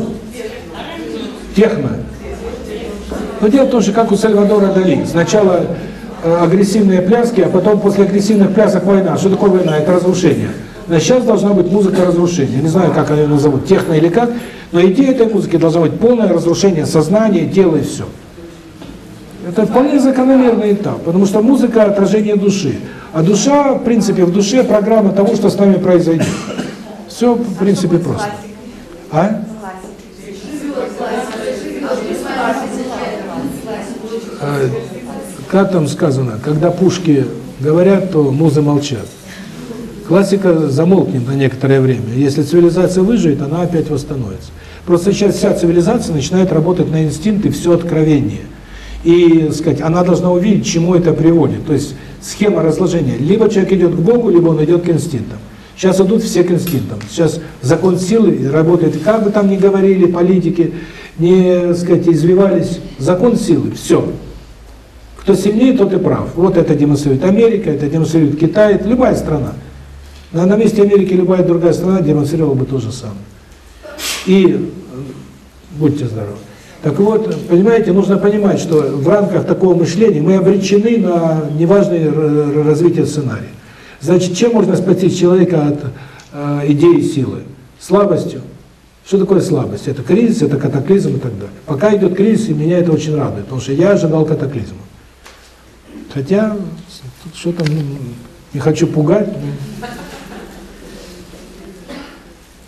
Техно. Но дело в том, что как у Сальвадора Дали. Сначала э, агрессивные пляски, а потом после агрессивных плясок война. Что такое война? Это разрушение. А сейчас должна быть музыка разрушения. Не знаю, как ее назовут, техно или как, но идея этой музыки должна быть полное разрушение сознания, тела и все. Это вполне закономерный этап, потому что музыка – отражение души. А душа, в принципе, в душе программа того, что с нами произойдет. Все, в принципе, просто. А? А, Как там сказано, когда пушки говорят, то музы молчат. Классика замолкнет на некоторое время. Если цивилизация выживет, она опять восстановится. Просто сейчас вся цивилизация начинает работать на инстинкты, все откровение. И, сказать, она должна увидеть, чему это приводит. То есть схема разложения. Либо человек идет к Богу, либо он идет к инстинктам. Сейчас идут все к инстинктам. Сейчас закон силы работает, как бы там ни говорили политики, не, сказать, извивались. Закон силы, все. Кто сильнее, тот и прав. Вот это демонстрирует Америка, это демонстрирует Китай, это любая страна. На, на месте Америки любая другая страна демонстрировала бы то же самое. И э, будьте здоровы. Так вот, понимаете, нужно понимать, что в рамках такого мышления мы обречены на неважное развитие сценария. Значит, чем можно спасти человека от э, идеи силы? Слабостью. Что такое слабость? Это кризис, это катаклизм и так далее. Пока идет кризис, и меня это очень радует, потому что я ожидал катаклизма. Хотя, тут что-то, ну, не хочу пугать. но-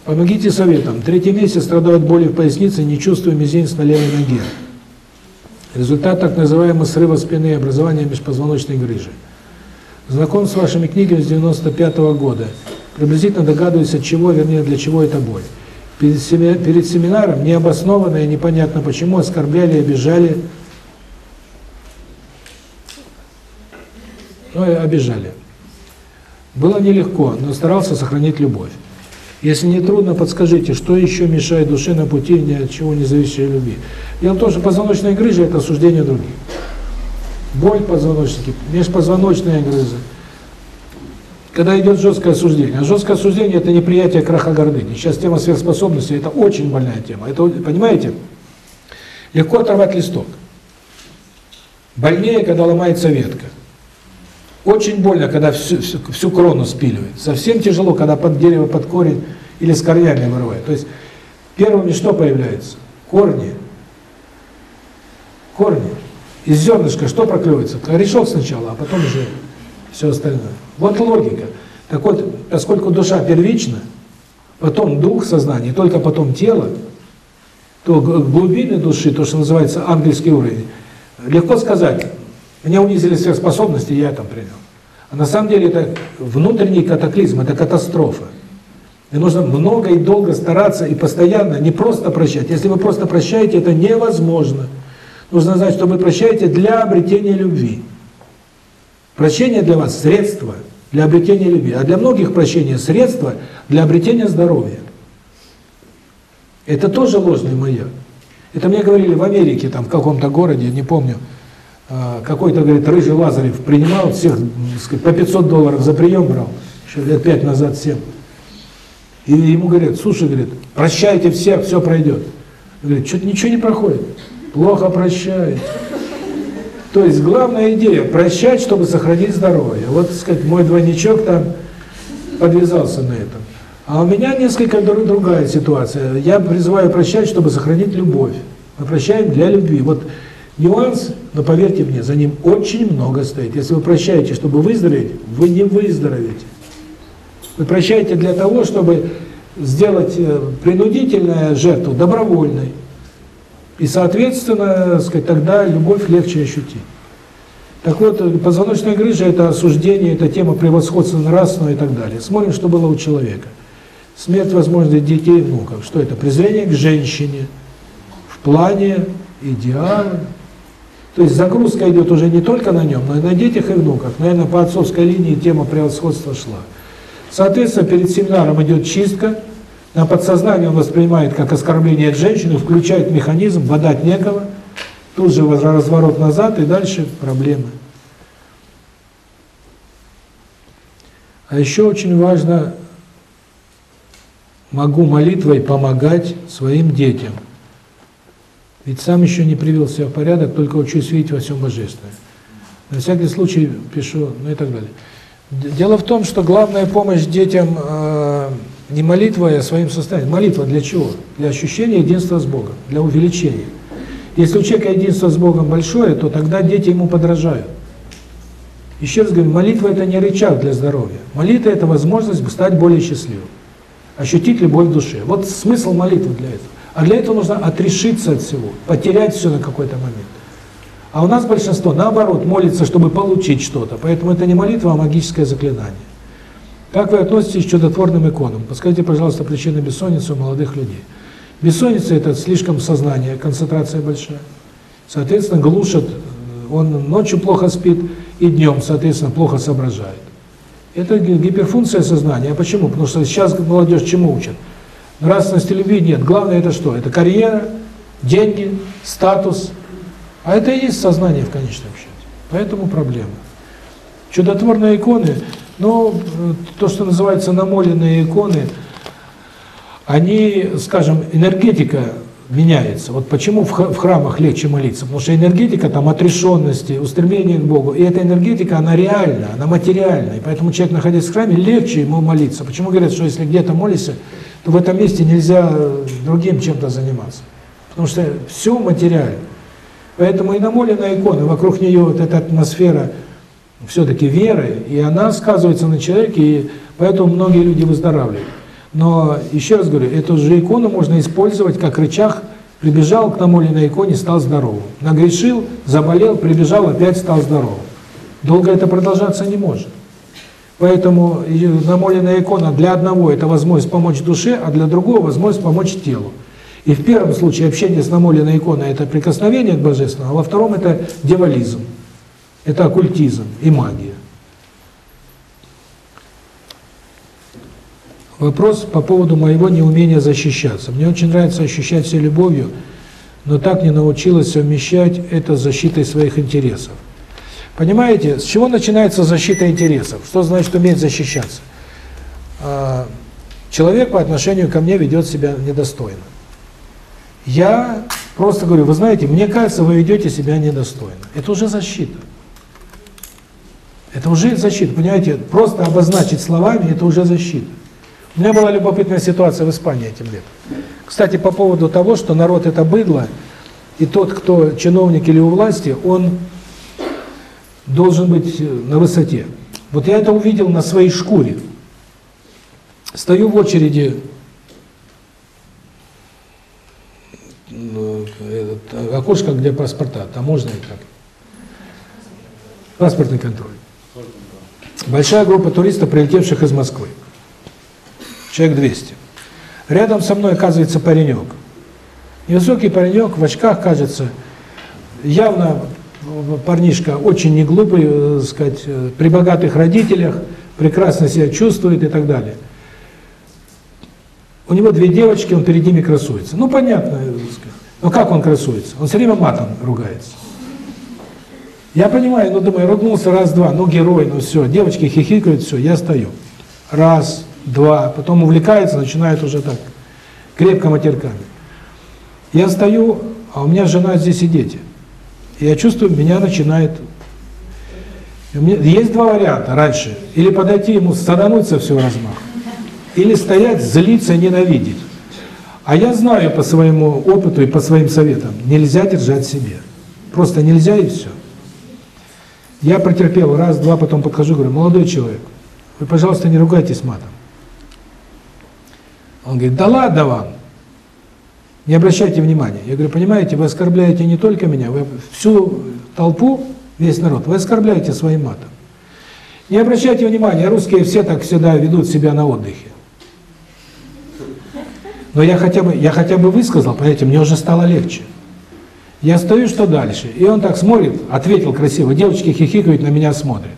Помогите советом. Третий месяц страдают боли в пояснице, не чувствую мизинец на левой ноге. Результат так называемого срыва спины и образования межпозвоночной грыжи. Знаком с вашими книгами с 95 -го года. Приблизительно догадываюсь, от чего, вернее, для чего эта боль. Перед семинаром необоснованно и непонятно почему оскорбляли и обижали, ну, и обижали. Было нелегко, но старался сохранить любовь. Если не трудно, подскажите, что еще мешает душе на пути ни от чего не зависящей любви? Дело в том, что позвоночная грыжа – это осуждение других. Боль в позвоночнике, межпозвоночная грыжа. Когда идет жесткое осуждение. А жесткое осуждение – это неприятие краха гордыни. Сейчас тема сверхспособности – это очень больная тема. Это, понимаете, легко оторвать листок. Больнее, когда ломается ветка. Очень больно, когда всю, всю, всю крону спиливает. Совсем тяжело, когда под дерево, под корень или с корнями вырывает. То есть первыми что появляется? Корни. Корни. Из зернышка что проклевывается? Корешок сначала, а потом уже все остальное. Вот логика. Так вот, поскольку душа первична, потом дух, сознание, только потом тело, то глубины души, то, что называется ангельский уровень, легко сказать, меня унизили сверхспособности, я это принял. А на самом деле это внутренний катаклизм, это катастрофа. И нужно много и долго стараться и постоянно, не просто прощать. Если вы просто прощаете, это невозможно. Нужно знать, что вы прощаете для обретения любви. Прощение для вас – средство для обретения любви. А для многих прощение – средство для обретения здоровья. Это тоже ложный маяк. Это мне говорили в Америке, там в каком-то городе, не помню, какой-то, говорит, рыжий Лазарев принимал всех, сказать, по 500 долларов за прием брал, еще лет пять назад, семь. И ему говорят, слушай, говорит, прощайте всех, все пройдет. Он Говорит, что-то ничего не проходит. Плохо прощает. То есть главная идея – прощать, чтобы сохранить здоровье. Вот, так сказать, мой двойничок там подвязался на этом. А у меня несколько дру- другая ситуация. Я призываю прощать, чтобы сохранить любовь. Мы прощаем для любви. Вот нюанс, но поверьте мне, за ним очень много стоит. Если вы прощаете, чтобы выздороветь, вы не выздоровеете. Вы прощаете для того, чтобы сделать э, принудительную жертву добровольной. И, соответственно, сказать, тогда любовь легче ощутить. Так вот, э, позвоночная грыжа – это осуждение, это тема превосходства нравственного и так далее. Смотрим, что было у человека. Смерть возможных детей и внуков. Что это? Презрение к женщине в плане идеала. То есть загрузка идет уже не только на нем, но и на детях и внуках. Наверное, по отцовской линии тема превосходства шла. Соответственно, перед семинаром идет чистка, на подсознание он воспринимает как оскорбление от женщины, включает механизм, бодать некого, Тут же разворот назад и дальше проблемы. А еще очень важно, могу молитвой помогать своим детям. Ведь сам еще не привел себя в порядок, только учусь видеть во всем Божественное. На всякий случай пишу, ну и так далее. Дело в том, что главная помощь детям э, не молитва, а своим состоянием. Молитва для чего? Для ощущения единства с Богом, для увеличения. Если у человека единство с Богом большое, то тогда дети ему подражают. Еще раз говорю, молитва – это не рычаг для здоровья. Молитва – это возможность стать более счастливым, ощутить любовь в душе. Вот смысл молитвы для этого. А для этого нужно отрешиться от всего, потерять все на какой-то момент. А у нас большинство, наоборот, молится, чтобы получить что-то. Поэтому это не молитва, а магическое заклинание. Как вы относитесь к чудотворным иконам? Подскажите, пожалуйста, причины бессонницы у молодых людей. Бессонница – это слишком сознание, концентрация большая. Соответственно, глушат, он ночью плохо спит и днем, соответственно, плохо соображает. Это гиперфункция сознания. А почему? Потому что сейчас молодежь чему учат? Нравственности любви нет. Главное это что? Это карьера, деньги, статус. А это и есть сознание в конечном счете. Поэтому проблема. Чудотворные иконы, ну, то, что называется намоленные иконы, они, скажем, энергетика меняется. Вот почему в храмах легче молиться? Потому что энергетика там отрешенности, устремления к Богу. И эта энергетика, она реальна, она материальна. И поэтому человек, находясь в храме, легче ему молиться. Почему говорят, что если где-то молишься, то в этом месте нельзя другим чем-то заниматься? Потому что все материально. Поэтому и намоленная икона, вокруг нее вот эта атмосфера все-таки веры, и она сказывается на человеке, и поэтому многие люди выздоравливают. Но, еще раз говорю, эту же икону можно использовать как рычаг, прибежал к намоленной иконе, стал здоровым. Нагрешил, заболел, прибежал, опять стал здоровым. Долго это продолжаться не может. Поэтому намоленная икона для одного – это возможность помочь душе, а для другого – возможность помочь телу. И в первом случае общение с намоленной иконой – это прикосновение к Божественному, а во втором – это девализм, это оккультизм и магия. Вопрос по поводу моего неумения защищаться. Мне очень нравится ощущать себя любовью, но так не научилась совмещать это с защитой своих интересов. Понимаете, с чего начинается защита интересов? Что значит уметь защищаться? А, человек по отношению ко мне ведет себя недостойно. Я просто говорю, вы знаете, мне кажется, вы ведете себя недостойно. Это уже защита. Это уже защита, понимаете? Просто обозначить словами – это уже защита. У меня была любопытная ситуация в Испании этим летом. Кстати, по поводу того, что народ – это быдло, и тот, кто чиновник или у власти, он должен быть на высоте. Вот я это увидел на своей шкуре. Стою в очереди этот, окошко, где паспорта, таможня и как. Паспортный контроль. Большая группа туристов, прилетевших из Москвы. Человек 200. Рядом со мной оказывается паренек. Невысокий паренек, в очках, кажется, явно парнишка очень не глупый, э, сказать, э, при богатых родителях, прекрасно себя чувствует и так далее. У него две девочки, он перед ними красуется. Ну, понятно, э. Но как он красуется? Он все время матом ругается. Я понимаю, ну, думаю, ругнулся раз-два, ну, герой, ну, все, девочки хихикают, все, я стою. Раз, два, потом увлекается, начинает уже так, крепко матерками. Я стою, а у меня жена здесь и дети. Я чувствую, меня начинает... Есть два варианта раньше. Или подойти ему, садануть со всего размаха, или стоять, злиться, ненавидеть. А я знаю по своему опыту и по своим советам, нельзя держать себе. Просто нельзя и все. Я протерпел раз, два, потом подхожу, говорю, молодой человек, вы, пожалуйста, не ругайтесь матом. Он говорит, да ладно вам, не обращайте внимания. Я говорю, понимаете, вы оскорбляете не только меня, вы всю толпу, весь народ, вы оскорбляете своим матом. Не обращайте внимания, русские все так всегда ведут себя на отдыхе. Но я хотя бы, я хотя бы высказал, понимаете, мне уже стало легче. Я стою, что дальше? И он так смотрит, ответил красиво, девочки хихикают, на меня смотрят.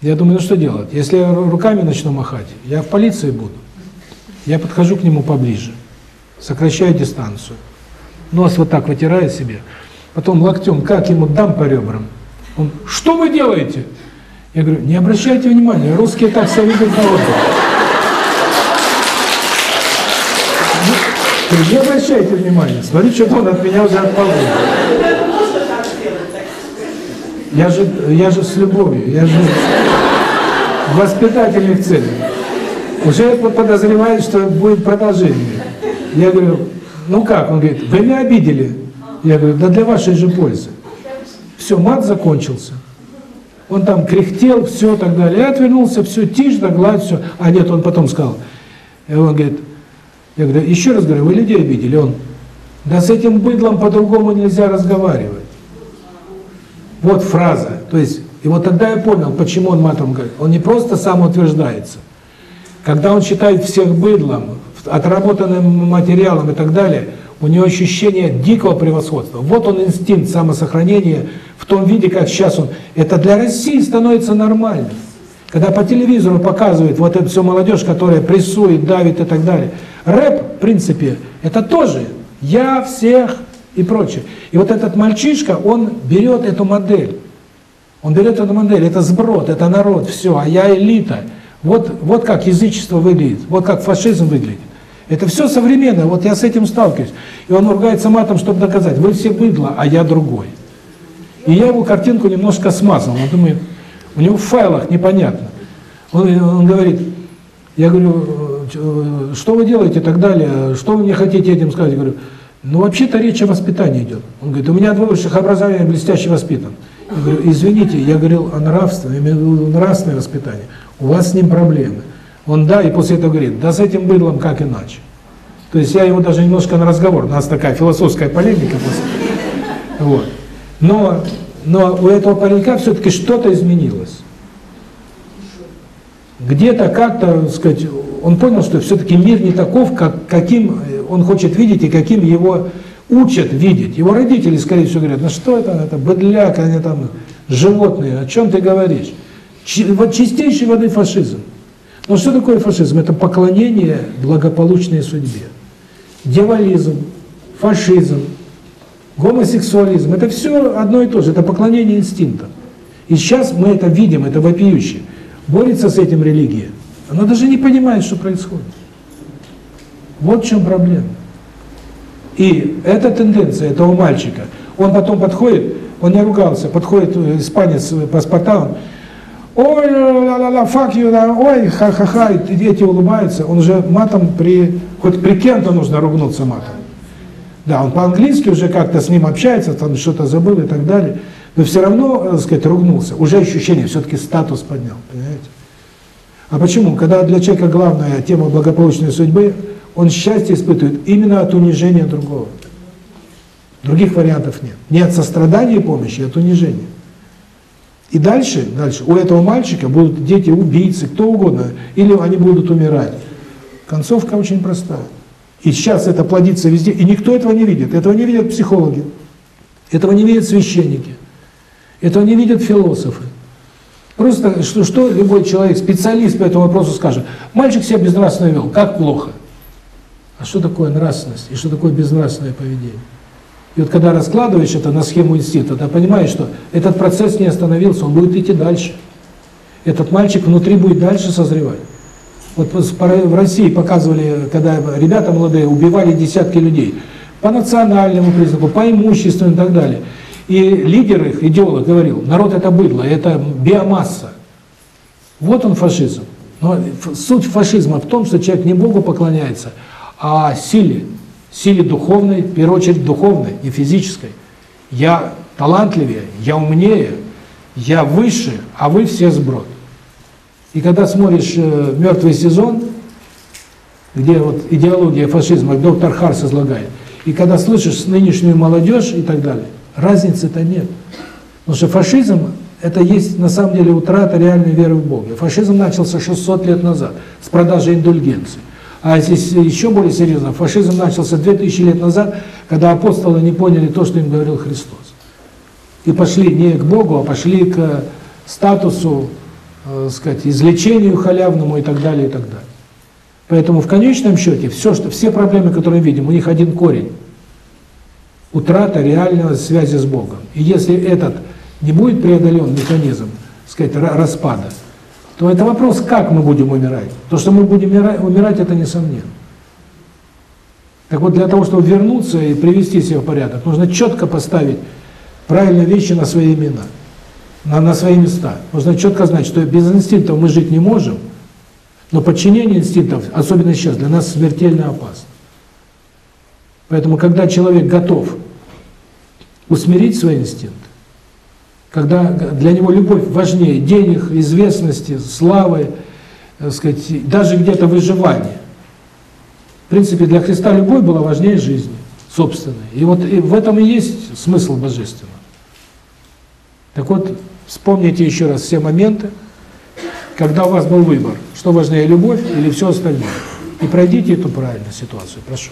Я думаю, ну что делать? Если я руками начну махать, я в полиции буду. Я подхожу к нему поближе, сокращаю дистанцию. нос вот так вытирает себе, потом локтем, как ему дам по ребрам. Он, что вы делаете? Я говорю, не обращайте внимания, русские так себя ведут на отдых. Не обращайте внимания, смотри, что он от меня уже так? Я же, я же с любовью, я же в воспитательных целях. Уже подозревает, что будет продолжение. Я говорю, ну как? Он говорит, вы меня обидели. Я говорю, да для вашей же пользы. Все, мат закончился. Он там кряхтел, все так далее. Я отвернулся, все, тишь да гладь, все. А нет, он потом сказал. И он говорит, я говорю, еще раз говорю, вы людей обидели? Он, да с этим быдлом по-другому нельзя разговаривать. Вот фраза. То есть, и вот тогда я понял, почему он матом говорит. Он не просто самоутверждается. Когда он считает всех быдлом, отработанным материалом и так далее, у него ощущение дикого превосходства. Вот он инстинкт самосохранения в том виде, как сейчас он. Это для России становится нормальным. Когда по телевизору показывают вот эту всю молодежь, которая прессует, давит и так далее. Рэп, в принципе, это тоже «я всех» и прочее. И вот этот мальчишка, он берет эту модель. Он берет эту модель, это сброд, это народ, все, а я элита. Вот, вот как язычество выглядит, вот как фашизм выглядит. Это все современное, вот я с этим сталкиваюсь. И он ругается матом, чтобы доказать, вы все быдло, а я другой. И я его картинку немножко смазал, он думает, у него в файлах непонятно. Он, он говорит, я говорю, «Э, что вы делаете и так далее, что вы мне хотите этим сказать? Я говорю, ну вообще-то речь о воспитании идет. Он говорит, у меня два высших образования, я блестяще воспитан. Я говорю, извините, я говорил о нравственном, нравственное воспитание. У вас с ним проблемы. Он да, и после этого говорит, да с этим быдлом как иначе. То есть я его даже немножко на разговор, у нас такая философская полемика после. Вот. Но, но у этого паренька все-таки что-то изменилось. Где-то как-то, сказать, он понял, что все-таки мир не таков, как, каким он хочет видеть и каким его учат видеть. Его родители, скорее всего, говорят, ну что это, это быдляк, они там животные, о чем ты говоришь? Чи, вот чистейшей воды фашизм. Но что такое фашизм? Это поклонение благополучной судьбе. Дьяволизм, фашизм, гомосексуализм – это все одно и то же, это поклонение инстинктам. И сейчас мы это видим, это вопиюще. Борется с этим религия. Она даже не понимает, что происходит. Вот в чем проблема. И эта тенденция этого мальчика, он потом подходит, он не ругался, подходит испанец паспорта, он ой, ла-ла-ла, fuck you, ой, ха-ха-ха, и дети улыбаются, он уже матом при, хоть при кем-то нужно ругнуться матом. Да, он по-английски уже как-то с ним общается, там что-то забыл и так далее, но все равно, так сказать, ругнулся. Уже ощущение, все-таки статус поднял, понимаете? А почему? Когда для человека главная тема благополучной судьбы, он счастье испытывает именно от унижения другого. Других вариантов нет. Не от сострадания и помощи, а от унижения. И дальше, дальше, у этого мальчика будут дети убийцы, кто угодно, или они будут умирать. Концовка очень простая. И сейчас это плодится везде, и никто этого не видит. Этого не видят психологи, этого не видят священники, этого не видят философы. Просто что, что любой человек, специалист по этому вопросу скажет, мальчик себя безнравственно вел, как плохо. А что такое нравственность и что такое безнравственное поведение? И вот когда раскладываешь это на схему института, ты понимаешь, что этот процесс не остановился, он будет идти дальше. Этот мальчик внутри будет дальше созревать. Вот в России показывали, когда ребята молодые убивали десятки людей по национальному признаку, по имуществу и так далее. И лидер их, идеолог, говорил, народ это быдло, это биомасса. Вот он фашизм. Но суть фашизма в том, что человек не Богу поклоняется, а силе, силе духовной, в первую очередь духовной, не физической. Я талантливее, я умнее, я выше, а вы все сброд. И когда смотришь э, «Мертвый сезон», где вот идеология фашизма, доктор Харс излагает, и когда слышишь нынешнюю молодежь и так далее, разницы-то нет. Потому что фашизм – это есть на самом деле утрата реальной веры в Бога. Фашизм начался 600 лет назад с продажи индульгенций. А здесь еще более серьезно, фашизм начался 2000 лет назад, когда апостолы не поняли то, что им говорил Христос. И пошли не к Богу, а пошли к статусу, э, сказать, излечению халявному и так далее, и так далее. Поэтому в конечном счете все, что, все проблемы, которые видим, у них один корень. утрата реального связи с Богом. И если этот не будет преодолен механизм, сказать, ра- распада, то это вопрос, как мы будем умирать. То, что мы будем умирать, это несомненно. Так вот, для того, чтобы вернуться и привести себя в порядок, нужно четко поставить правильные вещи на свои имена, на, на свои места. Нужно четко знать, что без инстинктов мы жить не можем, но подчинение инстинктов, особенно сейчас, для нас смертельно опасно. Поэтому, когда человек готов усмирить свои инстинкты, когда для него любовь важнее денег, известности, славы, так сказать, даже где-то выживания. В принципе, для Христа любовь была важнее жизни собственной. И вот в этом и есть смысл божественного. Так вот, вспомните еще раз все моменты, когда у вас был выбор, что важнее, любовь или все остальное. И пройдите эту правильную ситуацию, прошу.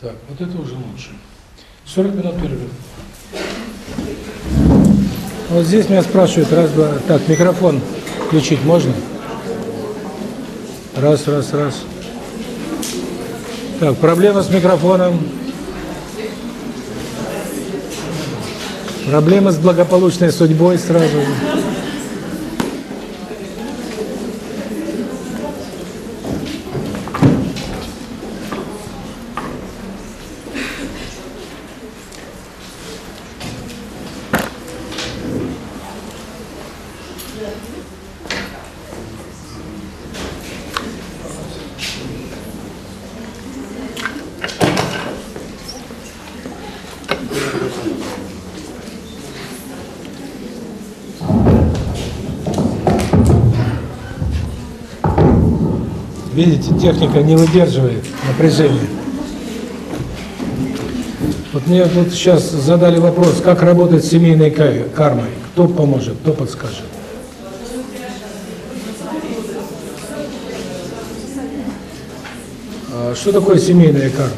Так, вот это уже лучше. 40 минут перерыв. Вот здесь меня спрашивают, раз, два, так, микрофон включить можно? Раз, раз, раз. Так, проблема с микрофоном. Проблема с благополучной судьбой сразу. Видите, техника не выдерживает напряжения. Вот мне тут сейчас задали вопрос, как работать с семейной ка- кармой. Кто поможет, кто подскажет? А Что такое семейная карма?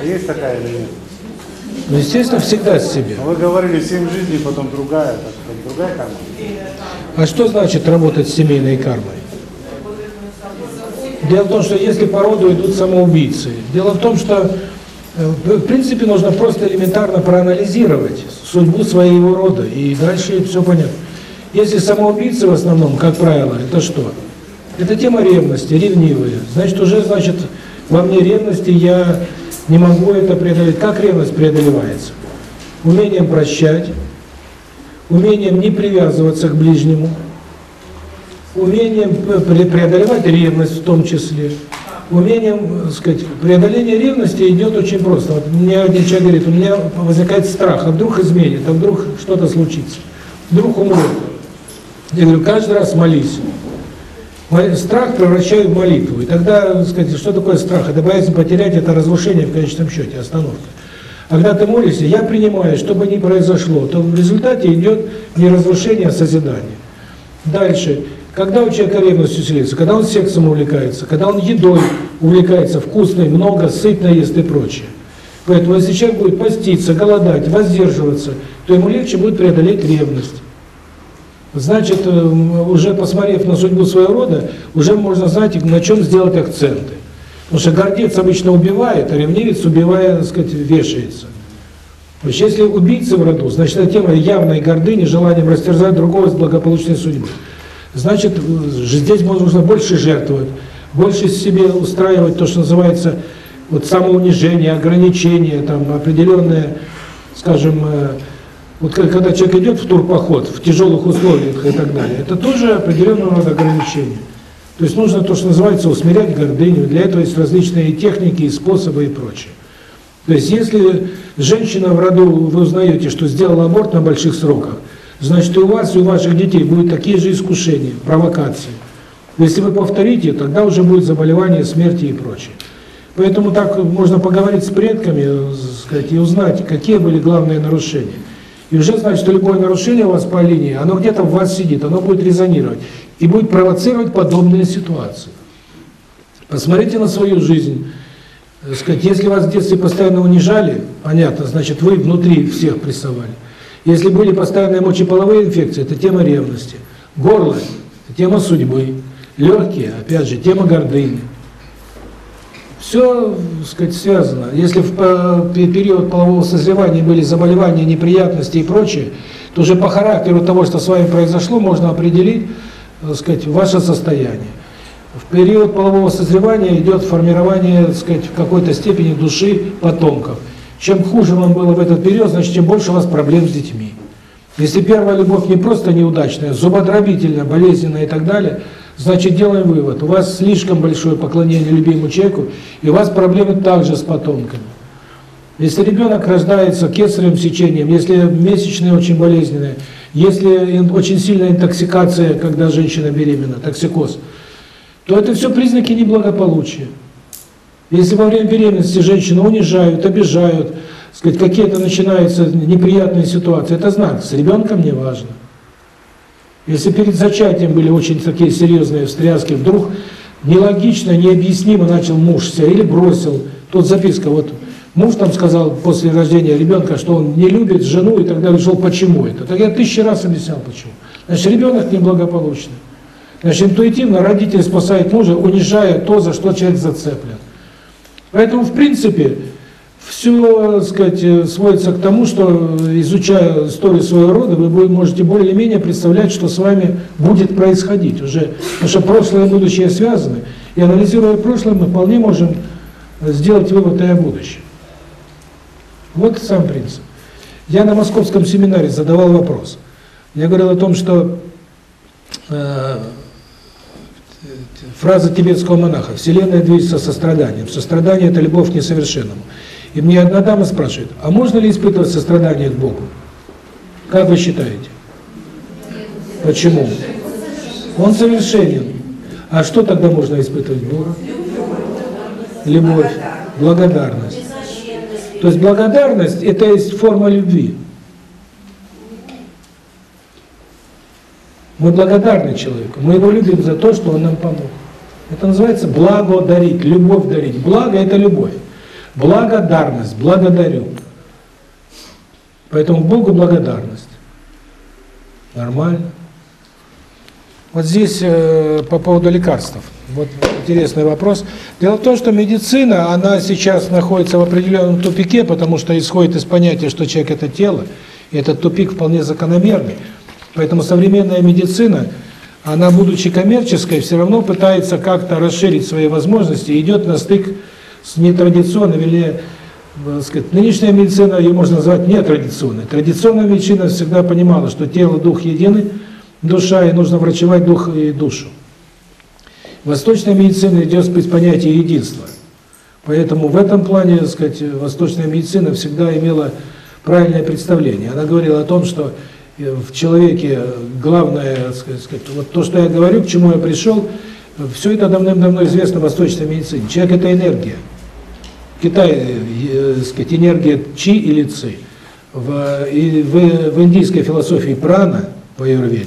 А есть такая или нет? Ну, естественно, всегда с себе. Вы говорили, семь жизней, потом другая, так другая карма. А что значит работать с семейной кармой? Дело в том, что если по роду идут самоубийцы, дело в том, что э, в принципе нужно просто элементарно проанализировать судьбу своего рода, и дальше все понятно. Если самоубийцы в основном, как правило, это что? Это тема ревности, ревнивые. Значит, уже, значит, во мне ревности я не могу это преодолеть. Как ревность преодолевается? Умением прощать, умением не привязываться к ближнему, умением пре- преодолевать ревность в том числе. Умением, так сказать, преодоление ревности идет очень просто. Вот мне один человек говорит, у меня возникает страх, а вдруг изменит, а вдруг что-то случится, вдруг умрет. Я говорю, каждый раз молись. Мол- Страх превращаю в молитву. И тогда, так сказать, что такое страх? Это боязнь потерять, это разрушение в конечном счете, остановка. А когда ты молишься, я принимаю, что бы ни произошло, то в результате идет не разрушение, а созидание. Дальше. Когда у человека ревность усиливается, когда он сексом увлекается, когда он едой увлекается, вкусной, много, сытно ест и прочее. Поэтому если человек будет поститься, голодать, воздерживаться, то ему легче будет преодолеть ревность. Значит, э, уже посмотрев на судьбу своего рода, уже можно знать, на чем сделать акценты. Потому что гордец обычно убивает, а ревнивец, убивая, так сказать, вешается. То есть, если убийцы в роду, значит, это тема явной гордыни, желанием растерзать другого с благополучной судьбой. Значит, здесь нужно больше жертвовать, больше себе устраивать то, что называется вот самоунижение, ограничение, там определенное, скажем, э, вот когда человек идет в турпоход, в тяжелых условиях и так далее, это тоже определенного рода ограничение. То есть нужно то, что называется усмирять гордыню, для этого есть различные техники, и способы и прочее. То есть если женщина в роду, вы узнаете, что сделала аборт на больших сроках, значит и у вас, и у ваших детей будут такие же искушения, провокации. Если вы повторите, тогда уже будет заболевание, смерти и прочее. Поэтому так можно поговорить с предками, сказать, и узнать, какие были главные нарушения. И уже знать, что любое нарушение у вас по линии, оно где-то в вас сидит, оно будет резонировать и будет провоцировать подобные ситуации. Посмотрите на свою жизнь. Э, Сказать, если вас в детстве постоянно унижали, понятно, значит вы внутри всех прессовали. Если были постоянные мочеполовые инфекции, это тема ревности. Горло – это тема судьбы. Легкие, опять же, тема гордыни. Все, сказать, связано. Если в пе- период полового созревания были заболевания, неприятности и прочее, то уже по характеру того, что с вами произошло, можно определить, так сказать, ваше состояние. В период полового созревания идет формирование, так сказать, в какой-то степени души потомков. Чем хуже вам было в этот период, значит, тем больше у вас проблем с детьми. Если первая любовь не просто неудачная, зубодробительная, болезненная и так далее, значит, делаем вывод, у вас слишком большое поклонение любимому человеку, и у вас проблемы также с потомками. Если ребенок рождается кесаревым сечением, если месячные очень болезненные, если очень сильная интоксикация, когда женщина беременна, токсикоз, то это все признаки неблагополучия. Если во время беременности женщину унижают, обижают, сказать, какие-то начинаются неприятные ситуации, это знак, с ребенком не важно. Если перед зачатием были очень такие серьезные встряски, вдруг нелогично, необъяснимо начал муж себя или бросил. Тут записка, вот муж там сказал после рождения ребенка, что он не любит жену и так далее, шел, почему это. Так я тысячи раз объяснял, почему. Значит, ребенок неблагополучный. Значит, интуитивно родитель спасает мужа, унижая то, за что человек зацеплен. Поэтому, в принципе, все, так сказать, сводится к тому, что, изучая историю своего рода, вы можете более-менее представлять, что с вами будет происходить уже. Потому что прошлое и будущее связаны. И анализируя прошлое, мы вполне можем сделать вывод и о будущем. Вот сам принцип. Я на московском семинаре задавал вопрос. Я говорил о том, что э, фраза тибетского монаха «Вселенная движется состраданием». Сострадание – это любовь к несовершенному. И мне одна дама спрашивает, а можно ли испытывать сострадание к Богу? Как вы считаете? Почему? Он совершенен. А что тогда можно испытывать Бога? Любовь, благодарность. То есть благодарность – это есть форма любви. Мы благодарны человеку, мы его любим за то, что он нам помог. Это называется благодарить, любовь дарить. Благо – это любовь. Благодарность, благодарю. Поэтому Богу благодарность. Нормально. Вот здесь э, по поводу лекарств. Вот интересный вопрос. Дело в том, что медицина, она сейчас находится в определенном тупике, потому что исходит из понятия, что человек – это тело, и этот тупик вполне закономерный. Поэтому современная медицина, она, будучи коммерческой, все равно пытается как-то расширить свои возможности идет на стык с нетрадиционным или, сказать, нынешняя медицина, ее можно назвать нетрадиционной. Традиционная медицина всегда понимала, что тело, дух едины, душа, и нужно врачевать дух и душу. Восточная медицина идет из понятия единства. Поэтому в этом плане, так сказать, восточная медицина всегда имела правильное представление. Она говорила о том, что в человеке главное, так сказать, вот то, что я говорю, к чему я пришел, все это давным-давно известно в восточной медицине. Человек – это энергия. Китай, э, сказать, энергия чи или ци. В, и в, в индийской философии прана, по аюрведе,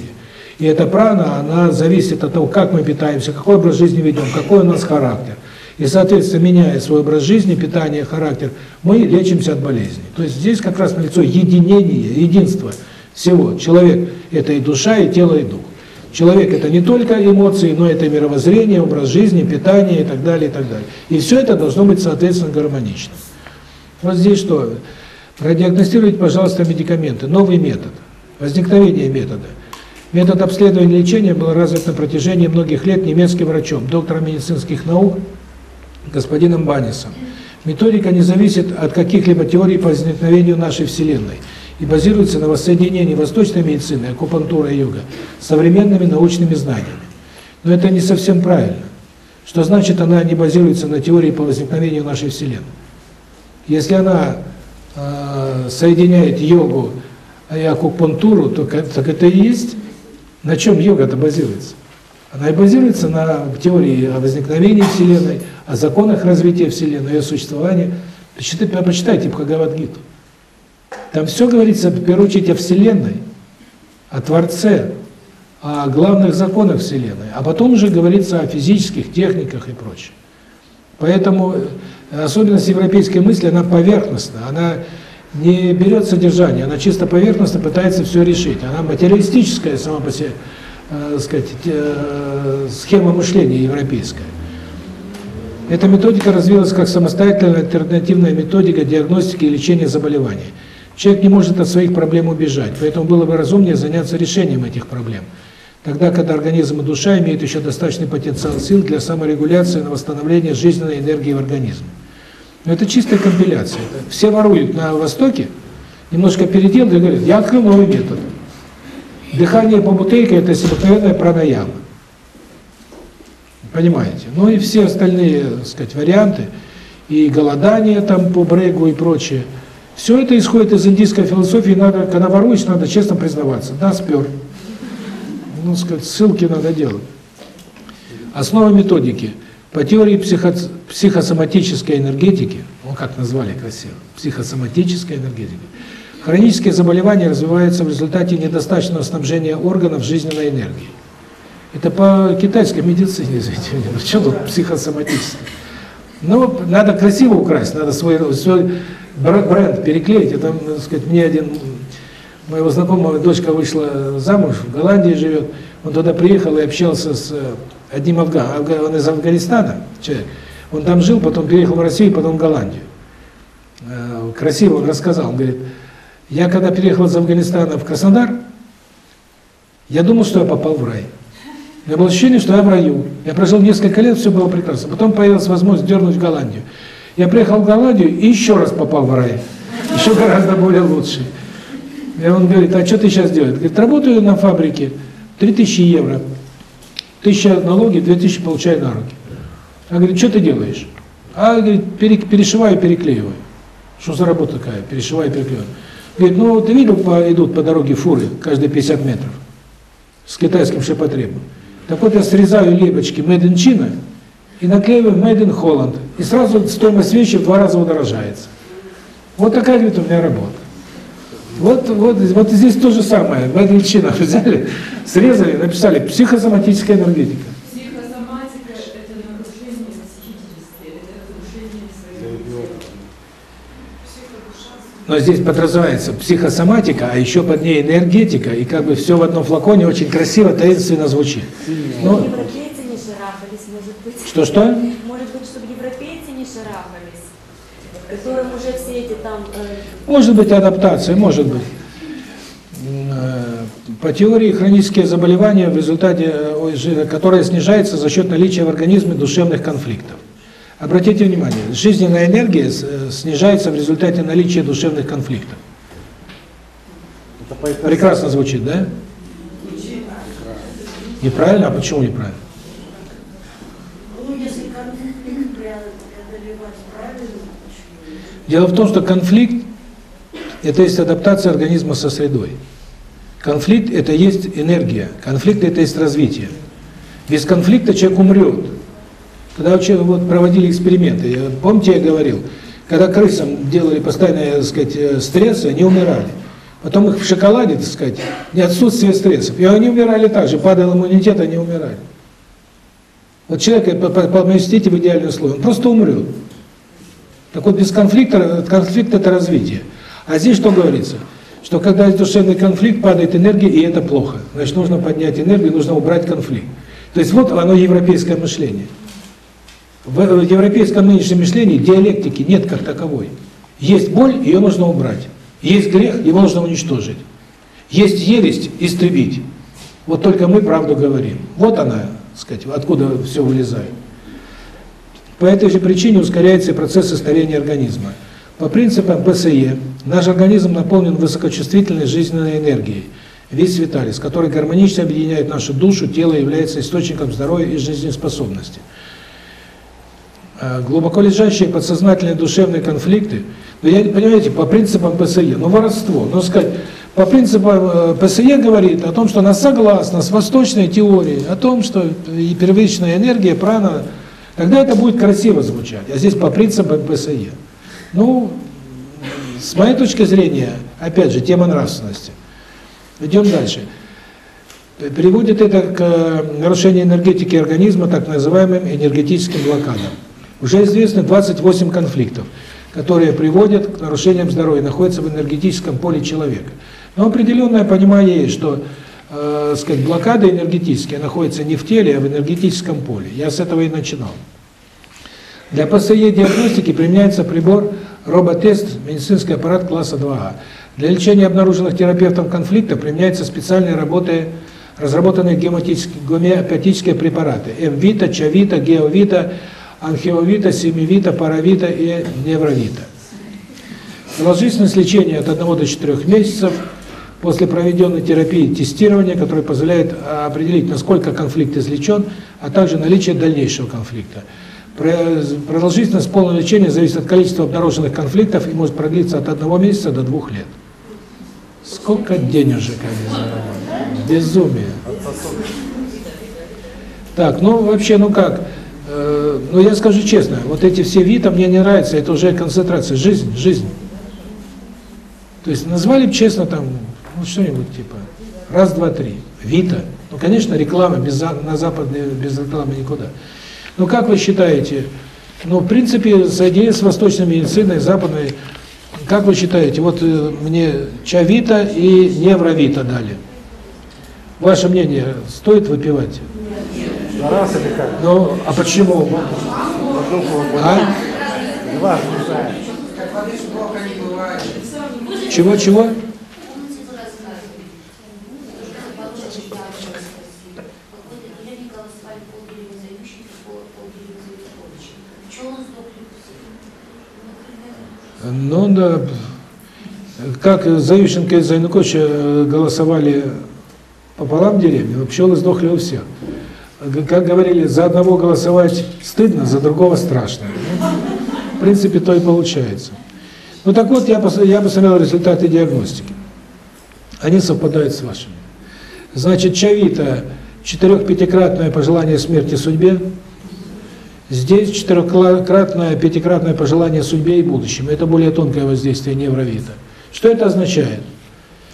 и эта прана, она зависит от того, как мы питаемся, какой образ жизни ведем, какой у нас характер. И, соответственно, меняя свой образ жизни, питание, характер, мы лечимся от болезней. То есть здесь как раз налицо единение, единство всего. Человек – это и душа, и тело, и дух. Человек – это не только эмоции, но это мировоззрение, образ жизни, питание и так далее, и так далее. И все это должно быть, соответственно, гармонично. Вот здесь что? Продиагностируйте, пожалуйста, медикаменты. Новый метод. Возникновение метода. Метод обследования и лечения был развит на протяжении многих лет немецким врачом, доктором медицинских наук, господином Банисом. Методика не зависит от каких-либо теорий по возникновению нашей Вселенной – и базируется на воссоединении восточной медицины, акупунктура и йога, с современными научными знаниями. Но это не совсем правильно. Что значит она не базируется на теории по возникновению нашей Вселенной? Если она э, соединяет йогу и акупунктуру, то так это и есть. На чем йога-то базируется? Она и базируется на теории о возникновении Вселенной, о законах развития Вселенной, ее существовании. Почитайте Бхагавадгиту. Там все говорится, в первую очередь, о Вселенной, о Творце, о главных законах Вселенной, а потом уже говорится о физических техниках и прочее. Поэтому э, особенность европейской мысли, она поверхностна, она не берет содержание, она чисто поверхностно пытается все решить. Она материалистическая сама по себе, э, сказать, э, схема мышления европейская. Эта методика развилась как самостоятельная альтернативная методика диагностики и лечения заболеваний. Человек не может от своих проблем убежать, поэтому было бы разумнее заняться решением этих проблем. Тогда, когда организм и душа имеют еще достаточный потенциал сил для саморегуляции на восстановление жизненной энергии в организме. Но это чистая компиляция. Все воруют на Востоке, немножко переделают и говорят, я открыл новый метод. Дыхание по бутылке – это обыкновенная пранаяма. Понимаете? Ну и все остальные, так сказать, варианты, и голодание там по брегу и прочее – все это исходит из индийской философии, надо, когда воруешь, надо честно признаваться. Да, спер. Ну, сказать, ссылки надо делать. Основа методики. По теории психо психосоматической энергетики, он как назвали красиво, психосоматическая энергетика, хронические заболевания развиваются в результате недостаточного снабжения органов жизненной энергией. Это по китайской медицине, извините меня. Что тут психосоматическое? Ну, надо красиво украсть, надо свой, свой бренд переклеить. Это, так сказать, мне один, моего знакомого дочка вышла замуж, в Голландии живет. Он туда приехал и общался с одним афганом. Он из Афганистана, человек. Он там жил, потом переехал в Россию, потом в Голландию. Красиво он рассказал. Он говорит, я когда переехал из Афганистана в Краснодар, я думал, что я попал в рай. У меня было ощущение, что я в раю. Я прожил несколько лет, все было прекрасно. Потом появилась возможность дернуть в Голландию. Я приехал в Голландию и еще раз попал в рай. Еще гораздо более лучший. И он говорит, а что ты сейчас делаешь? Говорит, работаю на фабрике, 3000 евро. 1000 налоги, 2000 получаю на руки. Я говорю, что ты делаешь? А, говорит, перешиваю, переклеиваю. Что за работа такая? Перешиваю, переклеиваю. Говорит, ну ты видел, по, идут по дороге фуры каждые 50 метров с китайским шипотребом. Так вот я срезаю лепочки Made in China и наклеиваю Made in Holland. И сразу стоимость вещи в два раза удорожается. Вот такая, говорит, у меня работа. Вот, вот, вот здесь то же самое. In China взяли, срезали, написали психосоматическая энергетика. Психосоматика – это нарушение психическое, это нарушение своего Но здесь подразумевается психосоматика, а еще под ней энергетика, и как бы все в одном флаконе очень красиво, таинственно звучит. Ну. Что-что? Может быть, чтобы которым уже все эти там... Э... Может быть адаптация, может быть. Э, по теории хронические заболевания, в результате, которые снижаются за счет наличия в организме душевных конфликтов. Обратите внимание, жизненная энергия снижается в результате наличия душевных конфликтов. Прекрасно звучит, да? Неправильно? А почему неправильно? Ну, если конфликт преодолевать правильно, Дело в том, что конфликт – это есть адаптация организма со средой. Конфликт – это есть энергия, конфликт – это есть развитие. Без конфликта человек умрет. Когда вот проводили эксперименты, помните, я говорил, когда крысам делали постоянные, так сказать, стрессы, они умирали. Потом их в шоколаде, так сказать, не отсутствие стрессов. И они умирали так же, падал иммунитет, они умирали. Вот человек поместите в идеальный слой, он просто умрет. Так вот, без конфликта, конфликт – это развитие. А здесь что говорится? Что когда есть душевный конфликт, падает энергия, и это плохо. Значит, нужно поднять энергию, нужно убрать конфликт. То есть вот оно европейское мышление. В европейском нынешнем мышлении диалектики нет как таковой. Есть боль, ее нужно убрать. Есть грех, его нужно уничтожить. Есть ересь, истребить. Вот только мы правду говорим. Вот она, сказать, откуда все вылезает. По этой же причине ускоряется процесс старения организма. По принципам ПСЕ наш организм наполнен высокочувствительной жизненной энергией, весь виталис, который гармонично объединяет нашу душу, тело является источником здоровья и жизнеспособности. Глубоко лежащие подсознательные душевные конфликты, ну, я, понимаете, по принципам ПСЕ, ну, воровство, ну, сказать, по принципам ПСЕ говорит о том, что она согласна с восточной теорией, о том, что и первичная энергия, прана, тогда это будет красиво звучать, а здесь по принципам ПСЕ. Ну, с моей точки зрения, опять же, тема нравственности. Идем дальше. Приводит это к нарушению энергетики организма, так называемым энергетическим блокадам. Уже известно 28 конфликтов, которые приводят к нарушениям здоровья, находятся в энергетическом поле человека. Но определенное понимание есть, что э, сказать, блокады энергетические находятся не в теле, а в энергетическом поле. Я с этого и начинал. Для ПСЕ-диагностики применяется прибор роботест, медицинский аппарат класса 2А. Для лечения обнаруженных терапевтом конфликтов применяются специальные работы, разработанные гомеопатические препараты Эввита, Чавита, Геовита, Анхеовита, Семивита, Паравита и Невровита. Продолжительность лечения от 1 до 4 месяцев после проведенной терапии тестирования, которое позволяет определить, насколько конфликт излечен, а также наличие дальнейшего конфликта. Продолжительность полного лечения зависит от количества обнаруженных конфликтов и может продлиться от одного месяца до двух лет. Сколько денежек они заработали? Безумие. Так, ну вообще, ну как? Э, ну я скажу честно, вот эти все виды мне не нравятся, это уже концентрация, жизнь, жизнь. То есть назвали бы честно там Ну, что-нибудь типа. Раз, два, три. Вита. Ну, конечно, реклама без, на западной без рекламы никуда. Но как вы считаете, ну, в принципе, соединение с восточной медициной, западной, как вы считаете, вот э, мне Чавита и Невровита дали. Ваше мнение, стоит выпивать? На раз или как? Ну, а почему? А? Два. Чего-чего? Помните, вы рассказывали, что получили диагноз в России. Какой-то деревне голосовали полдеревни за Ющенко, пол- полдеревни за Януковича. Чего он сдохли все? Ну, Ну да, как за Ющенко и за Януковича голосовали пополам деревни, но пчелы сдохли у всех. Как говорили, за одного голосовать стыдно, за другого страшно. Ну, В принципе, то и получается. Ну так вот, я, пос- я посмотрел результаты диагностики. Они совпадают с вашими. Значит, Чавита – четырех-пятикратное пожелание смерти судьбе, Здесь четырехкратное, пятикратное пожелание судьбе и будущему. Это более тонкое воздействие невровита. Что это означает?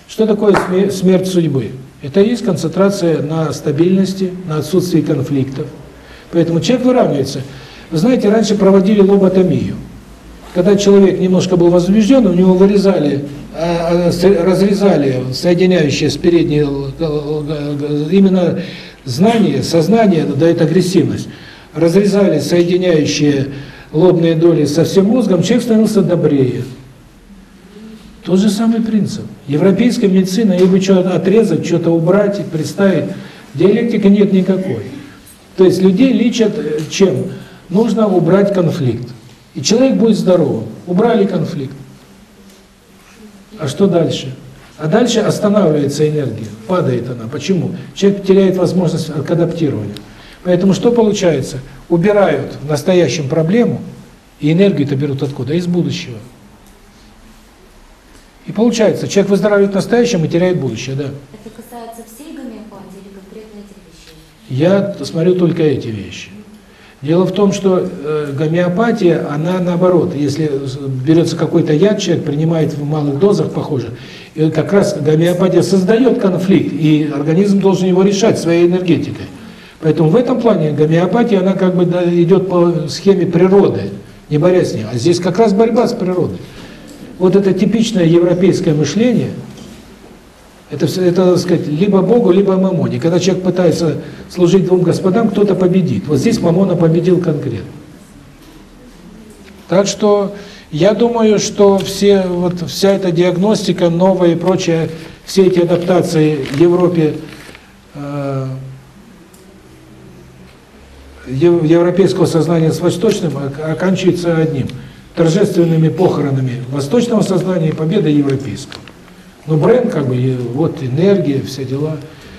Что такое сме- смерть судьбы? Это и есть концентрация на стабильности, на отсутствии конфликтов. Поэтому человек выравнивается. Вы знаете, раньше проводили лоботомию. Когда человек немножко был возбужден, у него вырезали, а, а, разрезали соединяющие с передней именно знание, сознание дает агрессивность. Разрезали соединяющие лобные доли со всем мозгом, человек становился добрее. Тот же самый принцип. Европейская медицина, ей бы что-то отрезать, что-то убрать, представить, диалектики нет никакой. То есть людей лечат э, чем? Нужно убрать конфликт. И человек будет здоровым. Убрали конфликт. А что дальше? А дальше останавливается энергия, падает она. Почему? Человек теряет возможность к. Поэтому что получается? Убирают в настоящем проблему, и энергию-то берут откуда? Из будущего. И получается, человек выздоравливает в настоящем и теряет будущее, да. Это касается всей гомеопатии или конкретно этих вещей? Я смотрю только эти вещи. Дело в том, что э, гомеопатия, она наоборот, если берется какой-то яд, человек принимает в малых дозах, похоже, и как раз гомеопатия создает конфликт, и организм должен его решать своей энергетикой. Поэтому в этом плане гомеопатия, она как бы идет по схеме природы, не борясь с ней. А здесь как раз борьба с природой. Вот это типичное европейское мышление, это, это, так сказать, либо Богу, либо Мамоне. Когда человек пытается служить двум господам, кто-то победит. Вот здесь Мамона победил конкретно. Так что я думаю, что все вот вся эта диагностика новая и прочее, все эти адаптации в Европе э, европейского сознания с восточным ок- оканчивается одним торжественными похоронами восточного сознания и победой европейского. Но бренд, как бы, вот энергия, все дела.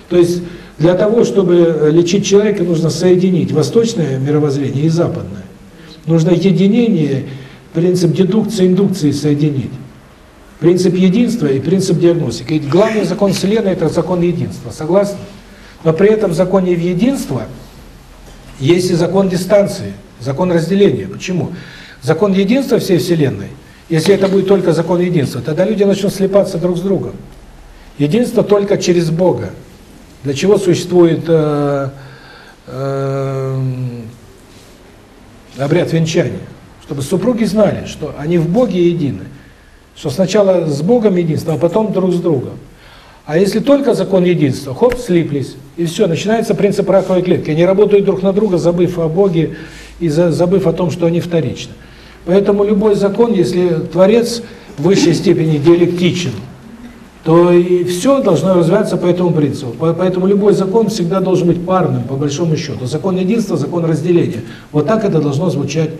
То есть для того, чтобы лечить человека, нужно соединить восточное мировоззрение и западное. Нужно единение, принцип дедукции, индукции соединить. Принцип единства и принцип диагностики. Ведь главный закон Вселенной – это закон единства. Согласны? Но при этом в законе единства есть и закон дистанции, закон разделения. Почему? Закон единства всей Вселенной, если это будет только закон единства, тогда люди начнут слепаться друг с другом. Единство только через Бога. Для чего существует э, э, обряд венчания? Чтобы супруги знали, что они в Боге едины. Что сначала с Богом единство, а потом друг с другом. А если только закон единства, хоп, слиплись, и все, начинается принцип раковой клетки. Они работают друг на друга, забыв о Боге и за- забыв о том, что они вторичны. Поэтому любой закон, если Творец в высшей степени диалектичен, то и все должно развиваться по этому принципу. По- Поэтому любой закон всегда должен быть парным, по большому счету. Закон единства, закон разделения. Вот так это должно звучать.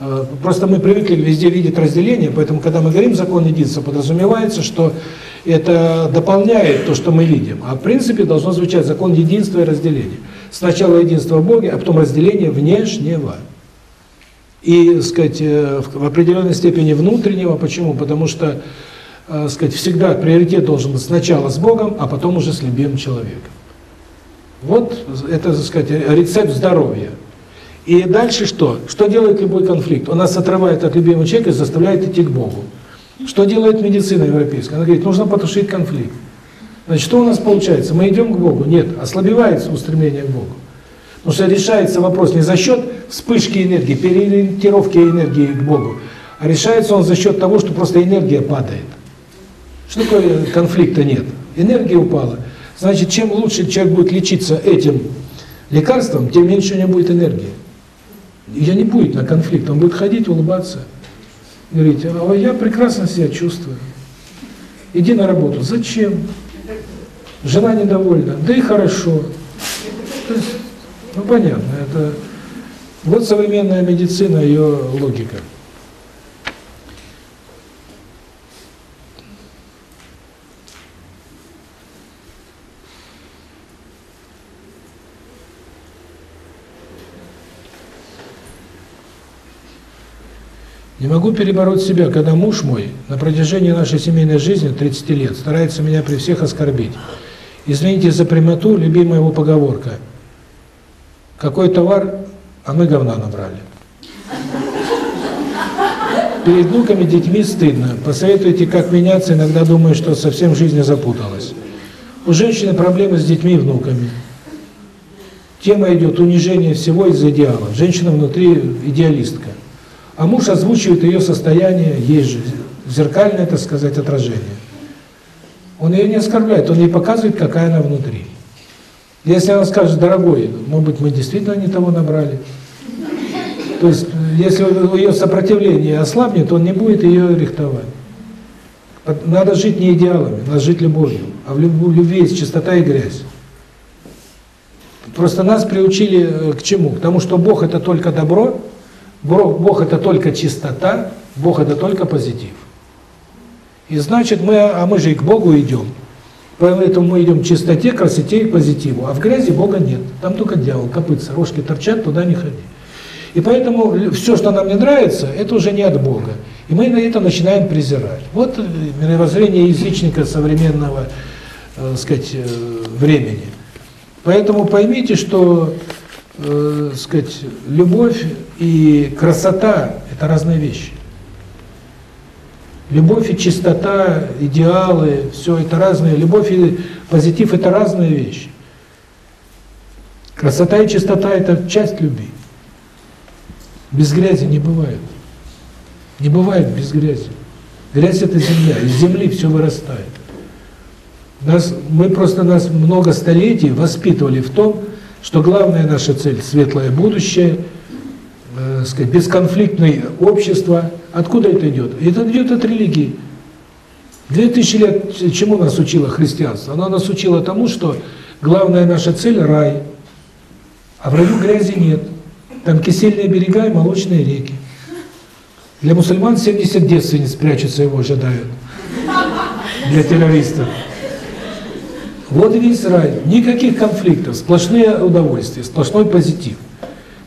Э, Просто мы привыкли везде видеть разделение, поэтому, когда мы говорим закон единства, подразумевается, что это дополняет то, что мы видим. А в принципе должно звучать закон единства и разделения. Сначала единство в Боге, а потом разделение внешнего. И, сказать, э, в определенной степени внутреннего. Почему? Потому что, э, сказать, всегда приоритет должен быть сначала с Богом, а потом уже с любимым человеком. Вот это, сказать, рецепт здоровья. И дальше что? Что делает любой конфликт? Он нас отрывает от любимого человека и заставляет идти к Богу. Что делает медицина европейская? Она говорит, нужно потушить конфликт. Значит, что у нас получается? Мы идем к Богу? Нет, ослабевается устремление к Богу. Потому что решается вопрос не за счет вспышки энергии, переориентировки энергии к Богу, а решается он за счет того, что просто энергия падает. Что такое конфликта нет? Энергия упала. Значит, чем лучше человек будет лечиться этим лекарством, тем меньше у него будет энергии. Ее не будет на конфликт, он будет ходить, улыбаться, говорить, а я прекрасно себя чувствую. Иди на работу. Зачем? Жена недовольна. Да и хорошо. То есть, ну понятно, это вот современная медицина, ее логика. Не могу перебороть себя, когда муж мой на протяжении нашей семейной жизни, 30 лет, старается меня при всех оскорбить. Извините за прямоту, любимая его поговорка. Какой товар, а мы говна набрали. Перед внуками, детьми стыдно. Посоветуйте, как меняться, иногда думаю, что совсем в жизни запуталась. У женщины проблемы с детьми и внуками. Тема идет унижение всего из-за идеалов. Женщина внутри идеалистка. А муж озвучивает ее состояние, есть же зеркальное, так сказать, отражение. Он ее не оскорбляет, он ей показывает, какая она внутри. Если она скажет, дорогой, может быть, мы действительно не того набрали. То есть, если ее сопротивление ослабнет, он не будет ее рихтовать. Надо жить не идеалами, надо жить любовью. А в любви есть чистота и грязь. Просто нас приучили к чему? К тому, что Бог – это только добро, Бог, Бог это только чистота, Бог это только позитив. И значит, мы, а мы же и к Богу идем. Поэтому мы идем к чистоте, красоте и позитиву. А в грязи Бога нет. Там только дьявол, копытца, рожки торчат, туда не ходи. И поэтому все, что нам не нравится, это уже не от Бога. И мы на это начинаем презирать. Вот мировоззрение язычника современного, э, сказать, э, времени. Поэтому поймите, что э, сказать, любовь и красота – это разные вещи. Любовь и чистота, идеалы – все это разные. Любовь и позитив – это разные вещи. Красота и чистота – это часть любви. Без грязи не бывает. Не бывает без грязи. Грязь – это земля, из земли все вырастает. Нас, мы просто нас много столетий воспитывали в том, что главная наша цель – светлое будущее, э, сказать, бесконфликтное общество. Откуда это идет? Это идет от религии. Две тысячи лет чему нас учило христианство? Оно нас учило тому, что главная наша цель – рай. А в раю грязи нет. Там кисельные берега и молочные реки. Для мусульман 70 девственниц прячутся, его ожидают. Для террористов. Вот и весь рай. Никаких конфликтов, сплошные удовольствия, сплошной позитив.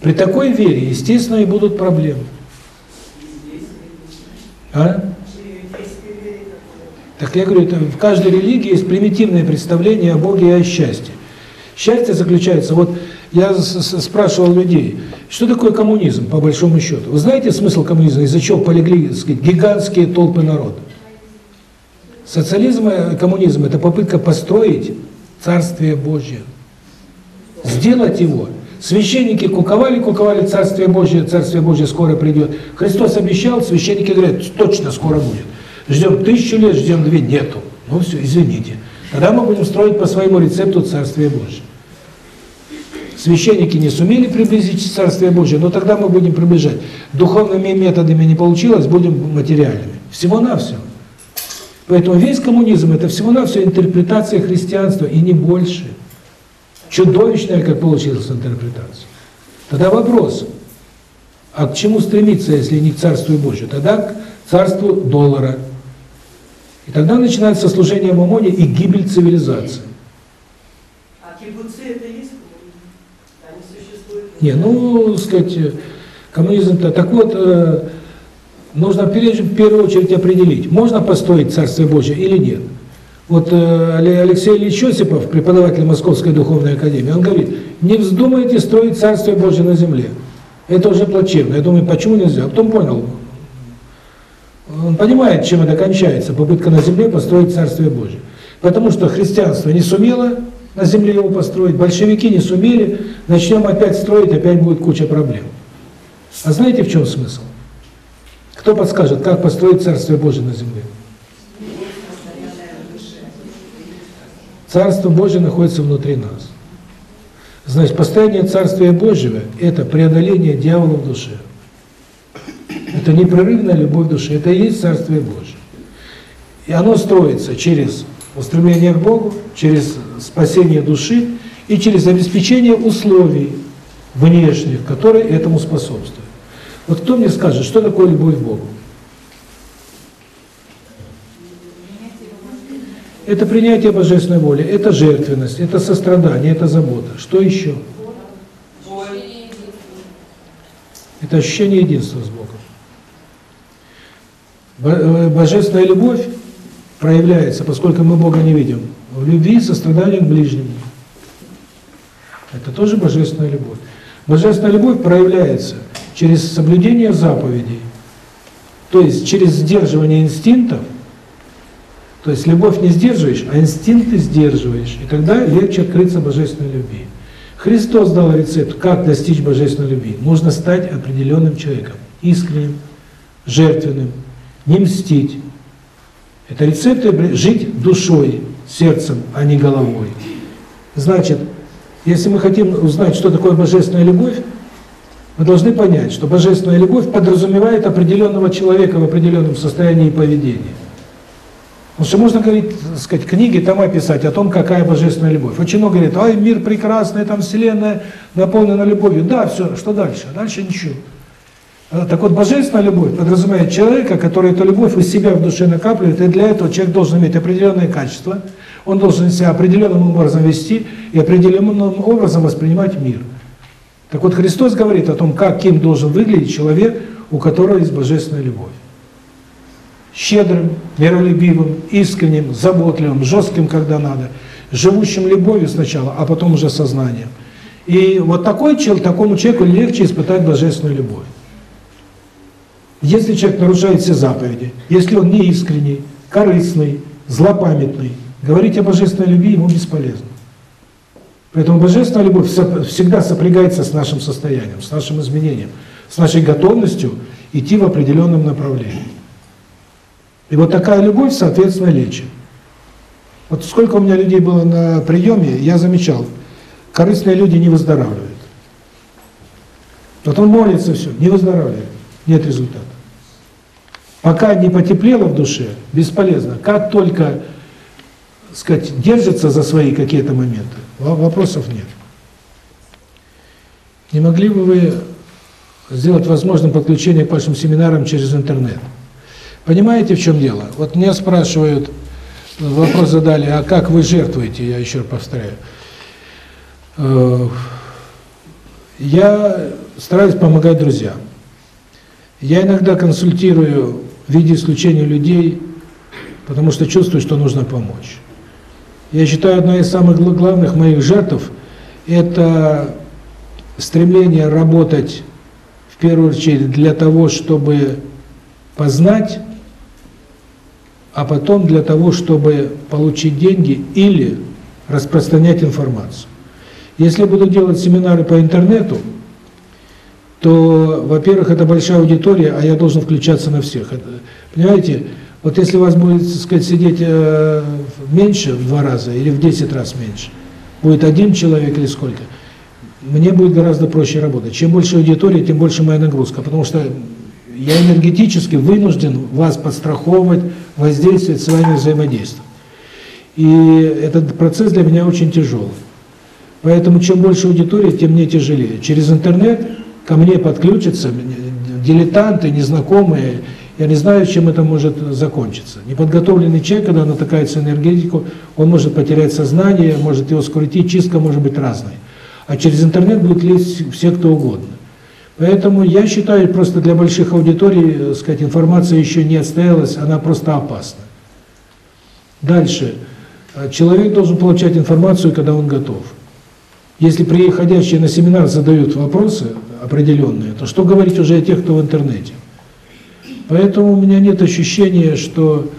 При такой вере, естественно, и будут проблемы. А? Так я говорю, это в каждой религии есть примитивное представление о Боге и о счастье. Счастье заключается, вот я спрашивал людей, что такое коммунизм, по большому счету? Вы знаете смысл коммунизма, из-за чего полегли сказать, гигантские толпы народа? Социализм и коммунизм – это попытка построить Царствие Божье. Сделать его. Священники куковали, куковали, Царствие Божье, Царствие Божье скоро придет. Христос обещал, священники говорят, точно скоро будет. Ждем тысячу лет, ждем две, нету. Ну все, извините. Тогда мы будем строить по своему рецепту Царствие Божье. Священники не сумели приблизить Царствие Божье, но тогда мы будем приближать. Духовными методами не получилось, будем материальными. Всего-навсего. Поэтому весь коммунизм – это всего-навсего интерпретация христианства, и не больше. Чудовищная, как получилась интерпретация. Тогда вопрос, а к чему стремиться, если не к Царству Божию? Тогда к Царству доллара. И тогда начинается служение Мамоне и гибель цивилизации. А кибуцы это есть коммунизм? Они существуют? Не, ну, сказать, коммунизм-то... Так вот, э, нужно в первую очередь определить, можно построить Царствие Божие или нет. Вот э, Алексей Ильич Осипов, преподаватель Московской Духовной Академии, он говорит, не вздумайте строить Царствие Божие на земле. Это уже плачевно. Я думаю, почему нельзя? А потом понял. Он понимает, чем это кончается, попытка на земле построить Царствие Божие. Потому что христианство не сумело на земле его построить, большевики не сумели, начнем опять строить, опять будет куча проблем. А знаете, в чем смысл? Кто подскажет, как построить Царствие Божие на земле? Царство Божие находится внутри нас. Значит, построение Царствия Божьего – это преодоление дьявола в душе. Это непрерывная любовь души, это и есть Царствие Божие. И оно строится через устремление к Богу, через спасение души и через обеспечение условий внешних, которые этому способствуют. Вот кто мне скажет, что такое любовь к Богу? Это принятие божественной воли, это жертвенность, это сострадание, это забота. Что еще? Это ощущение единства с Богом. Э, божественная любовь проявляется, поскольку мы Бога не видим, в любви и сострадании к ближнему. Это тоже божественная любовь. Божественная любовь проявляется через соблюдение заповедей, то есть через сдерживание инстинктов, то есть любовь не сдерживаешь, а инстинкты сдерживаешь, и тогда легче открыться божественной любви. Христос дал рецепт, как достичь божественной любви. Нужно стать определенным человеком, искренним, жертвенным, не мстить. Это рецепты жить душой, сердцем, а не головой. Значит, если мы хотим узнать, что такое божественная любовь, мы должны понять, что божественная любовь подразумевает определенного человека в определенном состоянии и поведении. Потому что можно говорить, сказать, книги там описать о том, какая божественная любовь. Очень много говорит, ай, мир прекрасный, там вселенная наполнена любовью. Да, все, что дальше? Дальше ничего. А, так вот, божественная любовь подразумевает человека, который эту любовь из себя в душе накапливает, и для этого человек должен иметь определенные качества, он должен себя определенным образом вести и определенным образом воспринимать мир. Так вот, Христос говорит о том, каким должен выглядеть человек, у которого есть божественная любовь. Щедрым, миролюбивым, искренним, заботливым, жестким, когда надо, живущим любовью сначала, а потом уже сознанием. И вот такой человек, такому человеку легче испытать божественную любовь. Если человек нарушает все заповеди, если он не искренний, корыстный, злопамятный, говорить о божественной любви ему бесполезно. Поэтому божественная любовь всегда сопрягается с нашим состоянием, с нашим изменением, с нашей готовностью идти в определенном направлении. И вот такая любовь, соответственно, лечит. Вот сколько у меня людей было на приеме, я замечал, корыстные люди не выздоравливают. Вот он молится, все, не выздоравливает, нет результата. Пока не потеплело в душе, бесполезно. Как только, сказать, держится за свои какие-то моменты, вопросов нет. Не могли бы вы сделать возможным подключение к вашим семинарам через интернет? Понимаете, в чем дело? Вот меня спрашивают, вопрос задали, а как вы жертвуете, я еще повторяю. Э, я стараюсь помогать друзьям. Я иногда консультирую в виде исключения людей, потому что чувствую, что нужно помочь. Я считаю, одна из самых главных моих жертв – это стремление работать, в первую очередь, для того, чтобы познать, а потом для того, чтобы получить деньги или распространять информацию. Если буду делать семинары по интернету, то, во-первых, это большая аудитория, а я должен включаться на всех. Это, понимаете, вот если у вас будет, так сказать, сидеть э, меньше в два раза или в 10 раз меньше, будет один человек или сколько, мне будет гораздо проще работать. Чем больше аудитория, тем больше моя нагрузка, потому что я энергетически вынужден вас подстраховывать, воздействовать с вами взаимодействовать. И этот процесс для меня очень тяжелый. Поэтому чем больше аудитории, тем мне тяжелее. Через интернет ко мне подключатся дилетанты, незнакомые, я не знаю, чем это может закончиться. Неподготовленный человек, когда натыкается энергетику, он может потерять сознание, может его скрутить, чистка может быть разной. А через интернет будут лезть все, кто угодно. Поэтому я считаю, просто для больших аудиторий, э, сказать, информация еще не отстоялась, она просто опасна. Дальше. Человек должен получать информацию, когда он готов. Если приходящие на семинар задают вопросы определенные, то что говорить уже о тех, кто в интернете? Поэтому у меня нет ощущения, что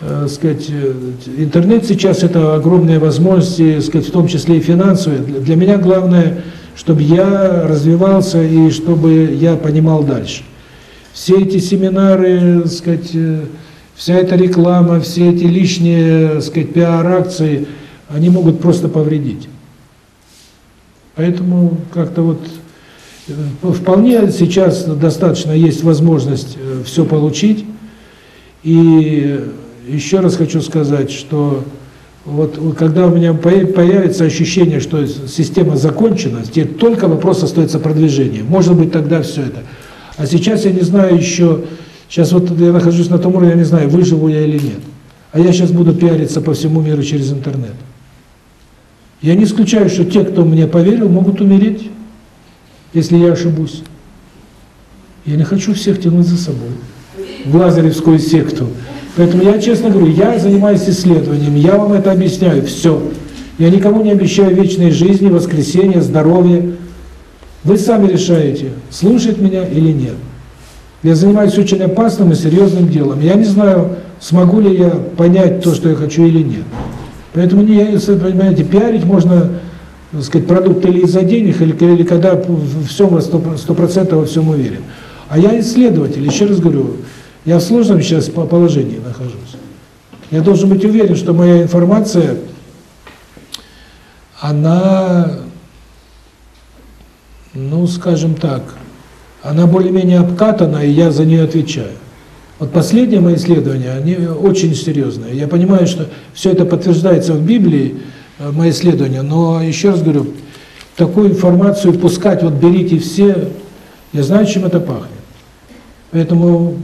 э, сказать, э, интернет сейчас это огромные возможности, сказать, в том числе и финансовые. Для для меня главное, чтобы я развивался и чтобы я понимал дальше. Все эти семинары, сказать, э, вся эта реклама, все эти лишние, сказать, пиар-акции, они могут просто повредить. Поэтому как-то вот э, вполне сейчас достаточно есть возможность все получить. И еще раз хочу сказать, что вот когда у меня поя- появится ощущение, что система закончена, теперь только вопрос остается продвижения. Может быть, тогда все это. А сейчас я не знаю еще, сейчас вот я нахожусь на том уровне, я не знаю, выживу я или нет. А я сейчас буду пиариться по всему миру через интернет. Я не исключаю, что те, кто мне поверил, могут умереть, если я ошибусь. Я не хочу всех тянуть за собой в Лазаревскую секту. Поэтому я честно говорю, я занимаюсь исследованием, я вам это объясняю, все. Я никому не обещаю вечной жизни, воскресения, здоровья. Вы сами решаете, слушать меня или нет. Я занимаюсь очень опасным и серьезным делом. Я не знаю, смогу ли я понять то, что я хочу или нет. Поэтому, не, понимаете, пиарить можно, так сказать, продукт или из-за денег, или, или когда всем сто процентов во всем уверен. А я исследователь, еще раз говорю, я в сложном сейчас положении нахожусь. Я должен быть уверен, что моя информация, она, ну, скажем так, она более-менее обкатана, и я за нее отвечаю. Вот последние мои исследования, они очень серьезные. Я понимаю, что все это подтверждается в Библии, мои исследования, но еще раз говорю, такую информацию пускать, вот берите все, я знаю, чем это пахнет. Поэтому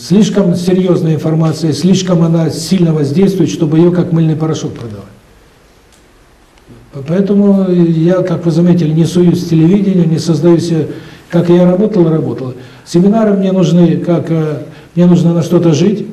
слишком серьезная информация, слишком она сильно воздействует, чтобы ее как мыльный порошок продавать. Поэтому я, как вы заметили, не суюсь в телевидение, не создаю себе, как я работал, работал. Семинары мне нужны, как мне нужно на что-то жить,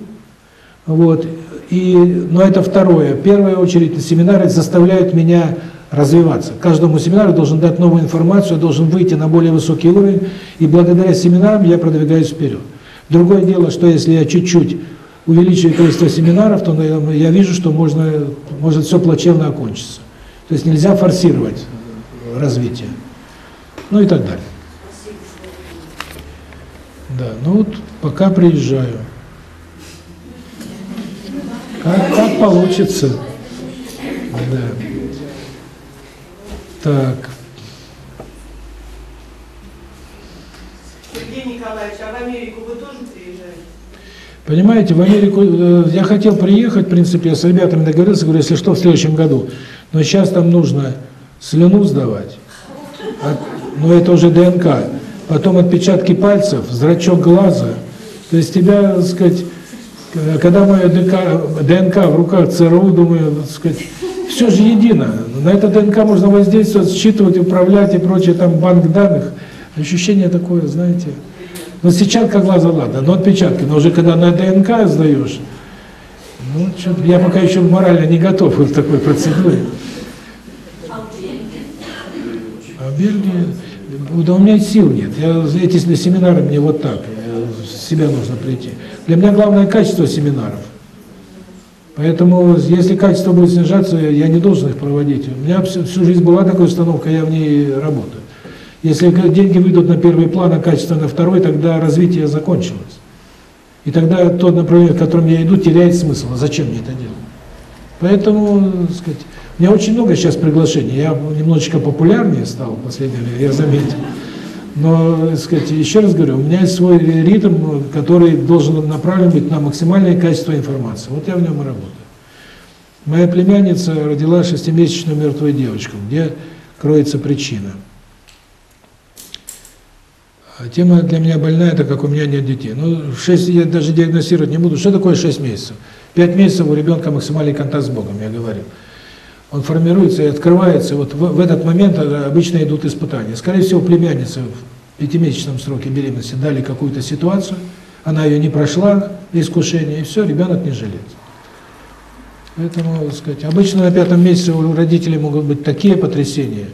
вот. И, но это второе. В первую очередь семинары заставляют меня развиваться. Каждому семинару должен дать новую информацию, должен выйти на более высокий уровень, и благодаря семинарам я продвигаюсь вперед. Другое дело, что если я чуть-чуть увеличиваю количество семинаров, то я вижу, что можно, может все плачевно окончиться. То есть нельзя форсировать развитие. Ну и так далее. Да, ну вот пока приезжаю. Как, как получится. Да. Так. Сергей Николаевич, а в Америку вы тоже? Понимаете, в Америку я хотел приехать, в принципе, я с ребятами договорился, говорю, если что, в следующем году. Но сейчас там нужно слюну сдавать, от, но это уже ДНК, потом отпечатки пальцев, зрачок глаза. То есть тебя, так сказать, когда моя ДНК, ДНК в руках ЦРУ, думаю, так сказать, все же едино. На это ДНК можно воздействовать, считывать, управлять и прочее, там банк данных. Ощущение такое, знаете. Ну, сетчатка глаза, ладно, но отпечатки. Но уже когда на ДНК сдаешь, ну, я пока еще морально не готов к такой процедуре. А в Бельгии, да у меня сил нет. Я эти семинары мне вот так, в себя нужно прийти. Для меня главное качество семинаров. Поэтому, если качество будет снижаться, я не должен их проводить. У меня всю, всю жизнь была такая установка, я в ней работаю. Если деньги выйдут на первый план, а качество на второй, тогда развитие закончилось. И тогда тот направление, в котором я иду, теряет смысл. А зачем мне это делать? Поэтому, сказать, у меня очень много сейчас приглашений. Я немножечко популярнее стал в последнее время, я заметил. Но, сказать, еще раз говорю, у меня есть свой ритм, который должен направлен быть на максимальное качество информации. Вот я в нем и работаю. Моя племянница родила шестимесячную мертвую девочку, где кроется причина. Тема для меня больная, это как у меня нет детей. Ну, 6 я даже диагностировать не буду. Что такое 6 месяцев? 5 месяцев у ребенка максимальный контакт с Богом, я говорил. Он формируется и открывается. Вот в, в этот момент обычно идут испытания. Скорее всего, племяннице в пятимесячном сроке беременности дали какую-то ситуацию, она ее не прошла, искушение, и все, ребенок не жалеет. Поэтому, так сказать, обычно на пятом месяце у родителей могут быть такие потрясения,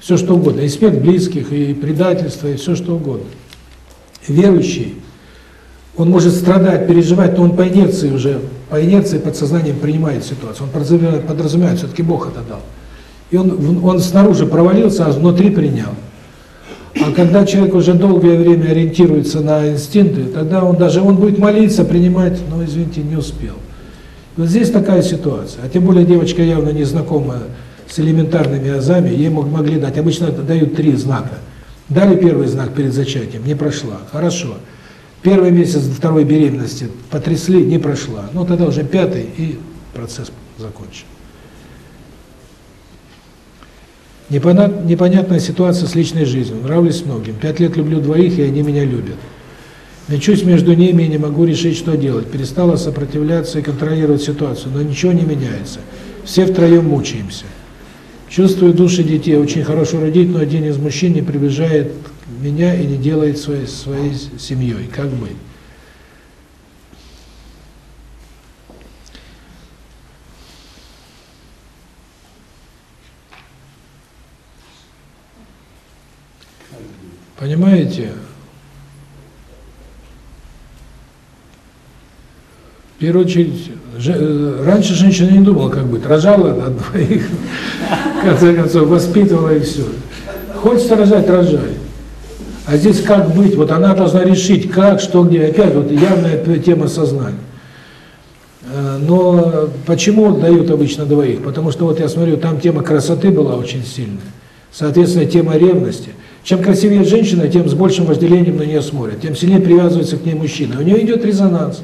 все что угодно, и смерть близких, и предательство, и все что угодно. Верующий, Он может страдать, переживать, но он по инерции уже, по инерции подсознанием принимает ситуацию. Он подразумевает, подразумевает все-таки Бог это дал. И он, он снаружи провалился, а внутри принял. А когда человек уже долгое время ориентируется на инстинкты, тогда он даже, он будет молиться, принимать, но, извините, не успел. Вот здесь такая ситуация. А тем более девочка явно не знакома с элементарными азами, ей могли дать, обычно дают три знака. Дали первый знак перед зачатием, не прошла, хорошо. Первый месяц второй беременности потрясли, не прошла. Ну, тогда уже пятый, и процесс закончен. Непонятная ситуация с личной жизнью. Нравлюсь многим. Пять лет люблю двоих, и они меня любят. Мечусь между ними и не могу решить, что делать. Перестала сопротивляться и контролировать ситуацию, но ничего не меняется. Все втроем мучаемся. Чувствую души детей, очень хорошо родить, но один из мужчин не приближает меня и не делает своей, своей семьей. Как быть? Понимаете? В первую очередь, же, раньше женщина не думала, как быть. Рожала от двоих, в конце концов, воспитывала и все. Хочется рожать, рожай. А здесь как быть? Вот она должна решить, как, что, где. Опять вот явная тема сознания. Но почему дают обычно двоих? Потому что вот я смотрю, там тема красоты была очень сильная. Соответственно, тема ревности. Чем красивее женщина, тем с большим вожделением на нее смотрят, тем сильнее привязывается к ней мужчина. У нее идет резонанс.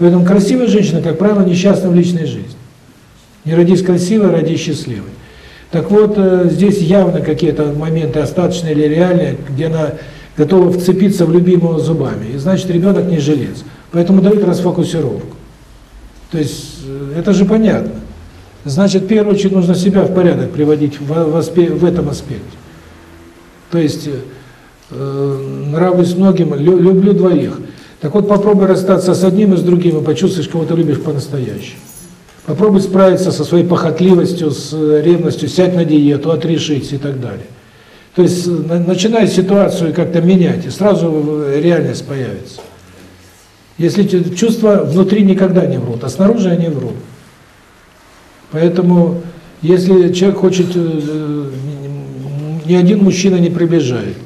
Поэтому красивая женщина, как правило, несчастна в личной жизни. Не родись красивой, родись счастливой. Так вот, э, здесь явно какие-то моменты остаточные или реальные, где она готова вцепиться в любимого зубами. И значит, ребенок не жилец. Поэтому дают расфокусировку. То есть, э, это же понятно. Значит, в первую очередь нужно себя в порядок приводить в, в, в этом аспекте. То есть, э, нравлюсь многим, лю, люблю двоих. Так вот, попробуй расстаться с одним и с другим, и почувствуешь, кого ты любишь по-настоящему. Попробуй справиться со своей похотливостью, с ревностью, сядь на диету, отрешись и так далее. То есть, начинай ситуацию как-то менять, и сразу реальность появится. Если чувства внутри никогда не врут, а снаружи они врут. Поэтому, если человек хочет, э, ни один мужчина не приближает.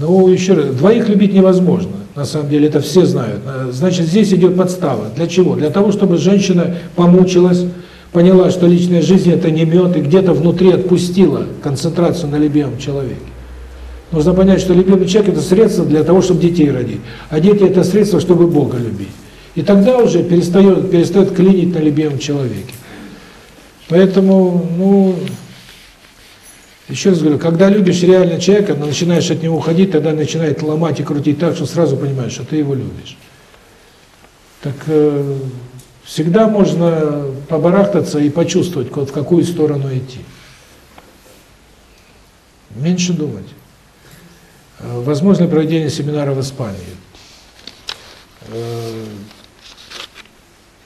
Ну, еще раз, двоих любить невозможно. На самом деле, это все знают. Значит, здесь идет подстава. Для чего? Для того, чтобы женщина помучилась, поняла, что личная жизнь – это не мед, и где-то внутри отпустила концентрацию на любимом человеке. Нужно понять, что любимый человек – это средство для того, чтобы детей родить. А дети – это средство, чтобы Бога любить. И тогда уже перестает, перестает клинить на любимом человеке. Поэтому, ну, еще раз говорю, когда любишь реально человека, но начинаешь от него уходить, тогда начинает ломать и крутить так, что сразу понимаешь, что ты его любишь. Так э, всегда можно побарахтаться и почувствовать, в какую сторону идти. Меньше думать. Э, возможно проведение семинара в Испании. Э,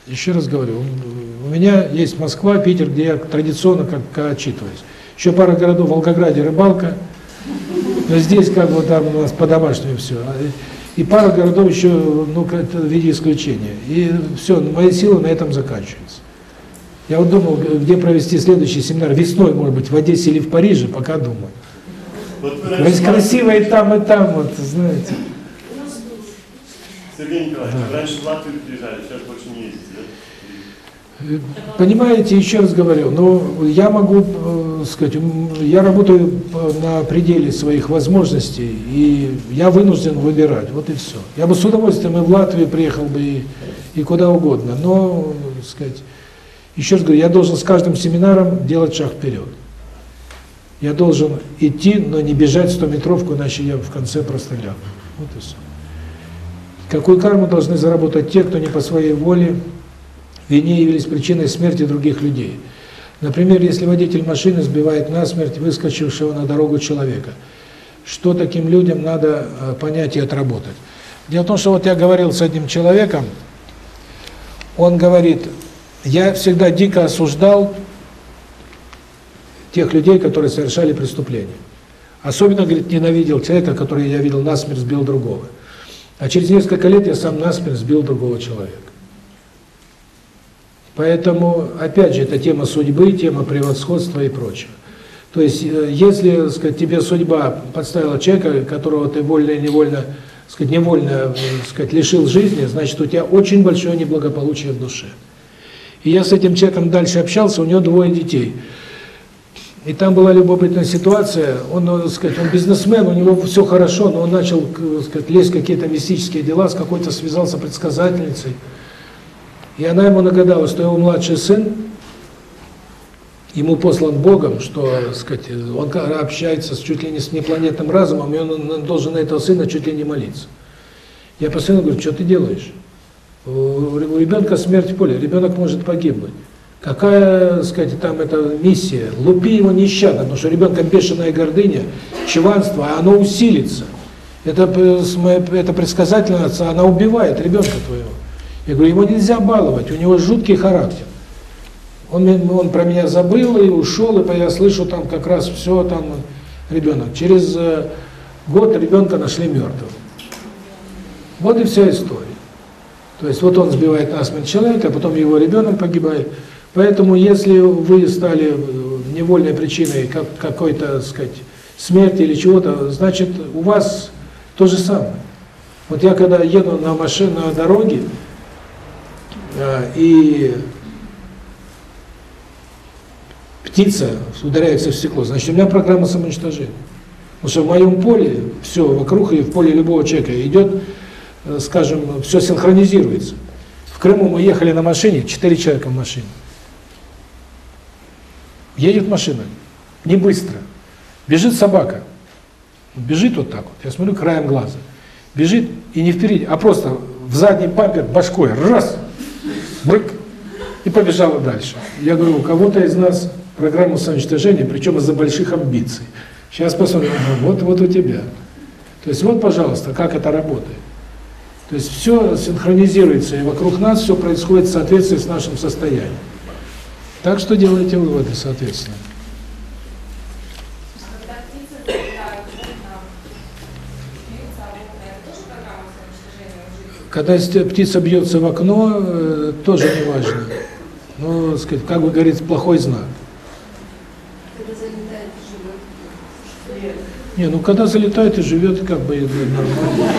еще раз говорю, у меня есть Москва, Питер, где я традиционно как отчитываюсь. Еще пара городов, в Волгограде рыбалка, но здесь как бы там у нас по-домашнему все. А, и пара городов еще, ну, это в виде исключения. И все, мои силы на этом заканчиваются. Я вот думал, где провести следующий семинар. Весной, может быть, в Одессе или в Париже, пока думаю. Вот Ведь красиво и там, и там, вот, знаете. Сергей Николаевич, да. раньше в Латвию приезжали, сейчас больше не ездите? Понимаете, еще раз говорю, ну, я могу э, сказать, я работаю на пределе своих возможностей, и я вынужден выбирать, вот и все. Я бы с удовольствием и в Латвию приехал бы, и, и куда угодно, но, сказать, еще раз говорю, я должен с каждым семинаром делать шаг вперед. Я должен идти, но не бежать 100-метровку, иначе я в конце просто лягу. Вот и все. Какую карму должны заработать те, кто не по своей воле вине явились причиной смерти других людей. Например, если водитель машины сбивает насмерть выскочившего на дорогу человека. Что таким людям надо э, понять и отработать? Дело в том, что вот я говорил с одним человеком, он говорит, я всегда дико осуждал тех людей, которые совершали преступления. Особенно, говорит, ненавидел человека, который я видел насмерть сбил другого. А через несколько лет я сам наспин сбил другого человека. Поэтому, опять же, это тема судьбы, тема превосходства и прочего. То есть, э, если, сказать, тебе судьба подставила человека, которого ты вольно и невольно, сказать, невольно, э, сказать, лишил жизни, значит, у тебя очень большое неблагополучие в душе. И я с этим человеком дальше общался, у него двое детей. И там была любопытная ситуация, он, э, так сказать, он бизнесмен, у него все хорошо, но он начал, так сказать, лезть в какие-то мистические дела, с какой-то связался предсказательницей. И она ему нагадала, что его младший сын, ему послан Богом, что, сказать, он общается с чуть ли не с непланетным разумом, и он должен на этого сына чуть ли не молиться. Я постоянно говорю, что ты делаешь? У ребенка смерть в поле, ребенок может погибнуть. Какая, сказать, там эта миссия? Лупи его нещадно, потому что ребенка бешеная гордыня, чванство, а оно усилится. Это, это предсказательница, она убивает ребенка твоего. Я говорю, его нельзя баловать, у него жуткий характер. Он, он про меня забыл и ушел, и я слышу там как раз все, там ребенок. Через э, год ребенка нашли мертвым. Вот и вся история. То есть вот он сбивает насмерть человека, а потом его ребенок погибает. Поэтому если вы стали э, невольной причиной как, какой-то, сказать, смерти или чего-то, значит у вас то же самое. Вот я когда еду на машине, на дороге, и птица ударяется в стекло, значит, у меня программа самоуничтожения. Потому что в моем поле все вокруг и в поле любого человека идет, э, скажем, все синхронизируется. В Крыму мы ехали на машине, четыре человека в машине. Едет машина, не быстро. Бежит собака. Бежит вот так вот, я смотрю краем глаза. Бежит и не впереди, а просто в задний пампер башкой, раз, брык, и побежала дальше. Я говорю, у кого-то из нас программа самоуничтожения, причем из-за больших амбиций. Сейчас посмотрим, вот, вот у тебя. То есть вот, пожалуйста, как это работает. То есть все синхронизируется, и вокруг нас все происходит в соответствии с нашим состоянием. Так что делайте выводы, соответственно. Когда птица бьется в окно, э, тоже не важно. Ну, сказать, как бы говорится, плохой знак. Не, ну когда залетает и живет, как бы нормально.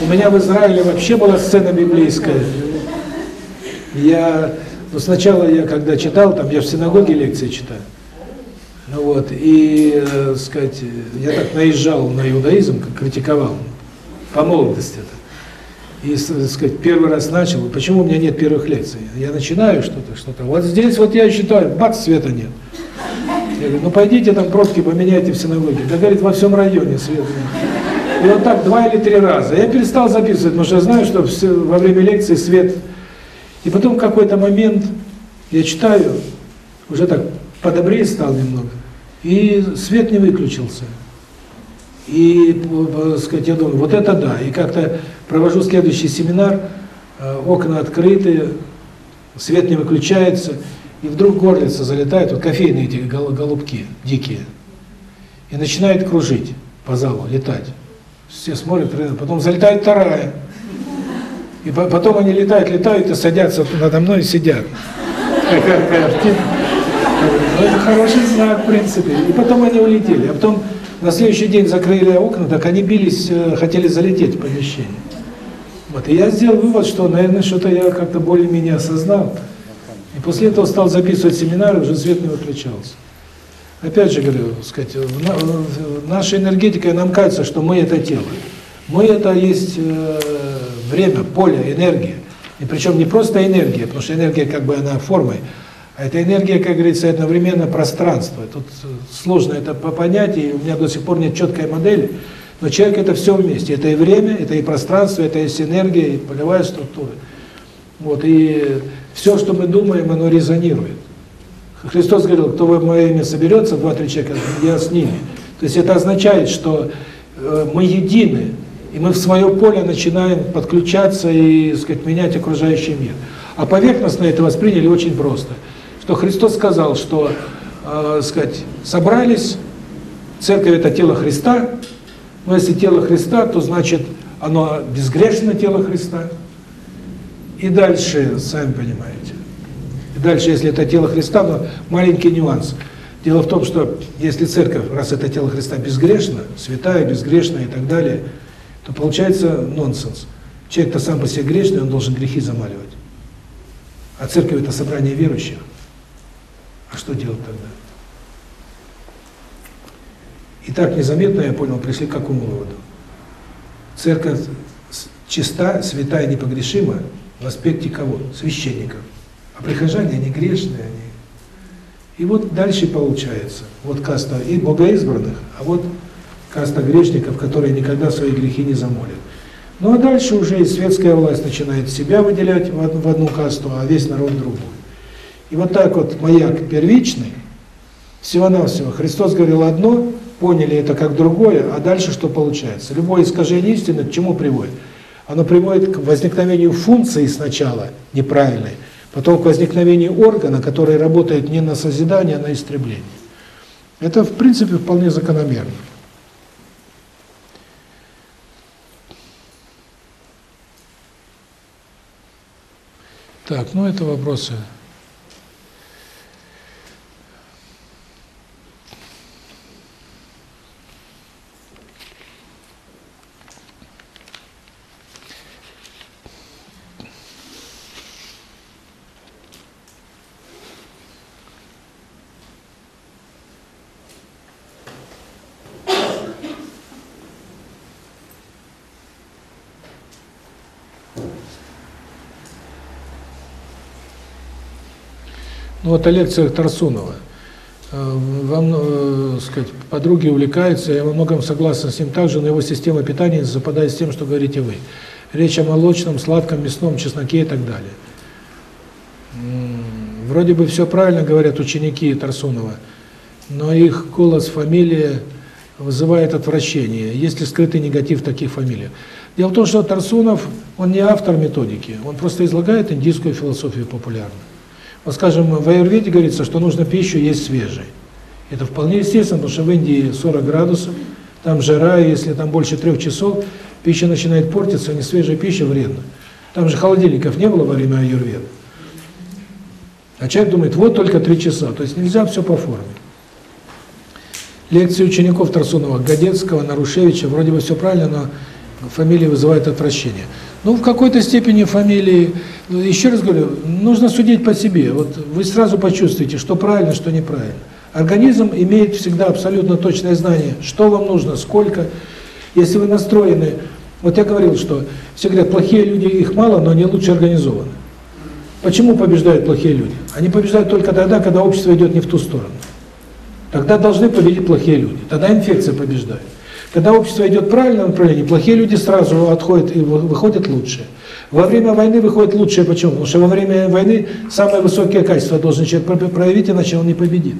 У меня в Израиле вообще была сцена библейская. Я, ну сначала я когда читал, там я в синагоге лекции читаю. Ну вот, и, э, сказать, я так наезжал на иудаизм, как критиковал по молодости это. И, сказать, первый раз начал, почему у меня нет первых лекций? Я начинаю что-то, что-то. Вот здесь вот я считаю, бац, света нет. Я говорю, ну пойдите там пробки поменяйте в синагоге. Да, говорит, во всем районе света нет. И вот так два или три раза. Я перестал записывать, потому что я знаю, что все, во время лекции свет... И потом какой-то момент я читаю, уже так подобрее стал немного, и свет не выключился. И, э, сказать, я думаю, вот это да. И как-то провожу следующий семинар, э, окна открыты, свет не выключается, и вдруг горлица залетает, вот кофейные эти голубки дикие, и начинает кружить по залу, летать. Все смотрят, потом залетает вторая. И потом они летают, летают и садятся надо мной и сидят. Какая картина. Ну, это хороший знак, в принципе. И потом они улетели. А потом на следующий день закрыли окна, так они бились, э, хотели залететь в помещение. Вот, и я сделал вывод, что, наверное, что-то я как-то более-менее осознал. И после этого стал записывать семинары, уже свет не выключался. Опять же говорю, сказать, наша энергетика, нам кажется, что мы это тело. Мы это есть э, время, поле, энергия. И причем не просто энергия, потому что энергия как бы она формой, а эта энергия, как говорится, одновременно пространство. Тут сложно это понять, и у меня до сих пор нет четкой модели, но человек это все вместе. Это и время, это и пространство, это и энергия, и полевая структура. Вот, и все, что мы думаем, оно резонирует. Христос говорил, кто в мое имя соберется, два-три человека, я с ними. То есть это означает, что э, мы едины, и мы в свое поле начинаем подключаться и, сказать, менять окружающий мир. А поверхностно это восприняли очень просто – что Христос сказал, что, э, сказать, собрались, церковь это тело Христа, Но если тело Христа, то значит оно безгрешно тело Христа. И дальше, сами понимаете. И дальше, если это тело Христа, но маленький нюанс. Дело в том, что если церковь, раз это тело Христа безгрешно, святая, безгрешная и так далее, то получается нонсенс. Человек-то сам по себе грешный, он должен грехи замаливать. А церковь – это собрание верующих. А что делать тогда? И так незаметно, я понял, пришли к какому выводу? Церковь чиста, святая, непогрешима в аспекте кого? Священников. А прихожане, они грешные, они... И вот дальше получается, вот каста и богоизбранных, а вот каста грешников, которые никогда свои грехи не замолят. Ну а дальше уже и светская власть начинает себя выделять в одну касту, а весь народ другую. И вот так вот маяк первичный, всего-навсего, Христос говорил одно, поняли это как другое, а дальше что получается? Любое искажение истины к чему приводит? Оно приводит к возникновению функции сначала неправильной, потом к возникновению органа, который работает не на созидание, а на истребление. Это, в принципе, вполне закономерно. Так, ну это вопросы вот о лекциях Тарсунова. Э, вам, э, сказать, подруги увлекаются, я во многом согласен с ним также, но его система питания не совпадает с тем, что говорите вы. Речь о молочном, сладком, мясном, чесноке и так далее. Вроде бы все правильно говорят ученики Тарсунова, но их голос, фамилия вызывает отвращение. Есть ли скрытый негатив в таких фамилиях? Дело в том, что Тарсунов, он не автор методики, он просто излагает индийскую философию популярную. Вот скажем, в аюрведе говорится, что нужно пищу есть свежей. Это вполне естественно, потому что в Индии 40 градусов, там жара, если там больше трех часов, пища начинает портиться, не свежая пища вредна. Там же холодильников не было во время аюрведа. А человек думает, вот только три часа, то есть нельзя все по форме. Лекции учеников Тарсунова, Годецкого, Нарушевича, вроде бы все правильно, но фамилии вызывают отвращение. Ну, в какой-то степени фамилии, ну, еще раз говорю, нужно судить по себе. Вот вы сразу почувствуете, что правильно, что неправильно. Организм имеет всегда абсолютно точное знание, что вам нужно, сколько. Если вы настроены, вот я говорил, что все говорят, плохие люди, их мало, но они лучше организованы. Почему побеждают плохие люди? Они побеждают только тогда, когда общество идет не в ту сторону. Тогда должны победить плохие люди. Тогда инфекция побеждает. Когда общество идет в правильном направлении, плохие люди сразу отходят и выходят лучшие. Во время войны выходят лучшие. Почему? Потому что во время войны самые высокие качества должен человек проявить, иначе он не победит.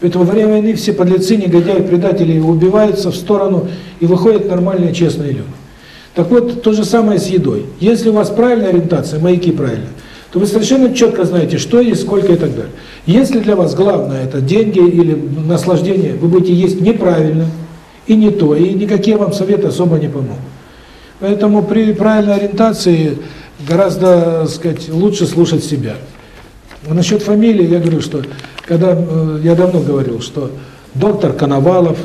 Поэтому во время войны все подлецы, негодяи, предатели убиваются в сторону, и выходят нормальные, честные люди. Так вот, то же самое с едой. Если у вас правильная ориентация, маяки правильно, то вы совершенно четко знаете, что есть, сколько и так далее. Если для вас главное это деньги или наслаждение, вы будете есть неправильно, и не то, и никакие вам советы особо не помогут. Поэтому при правильной ориентации гораздо, сказать, лучше слушать себя. А насчет фамилии я говорю, что когда э, я давно говорил, что доктор Коновалов,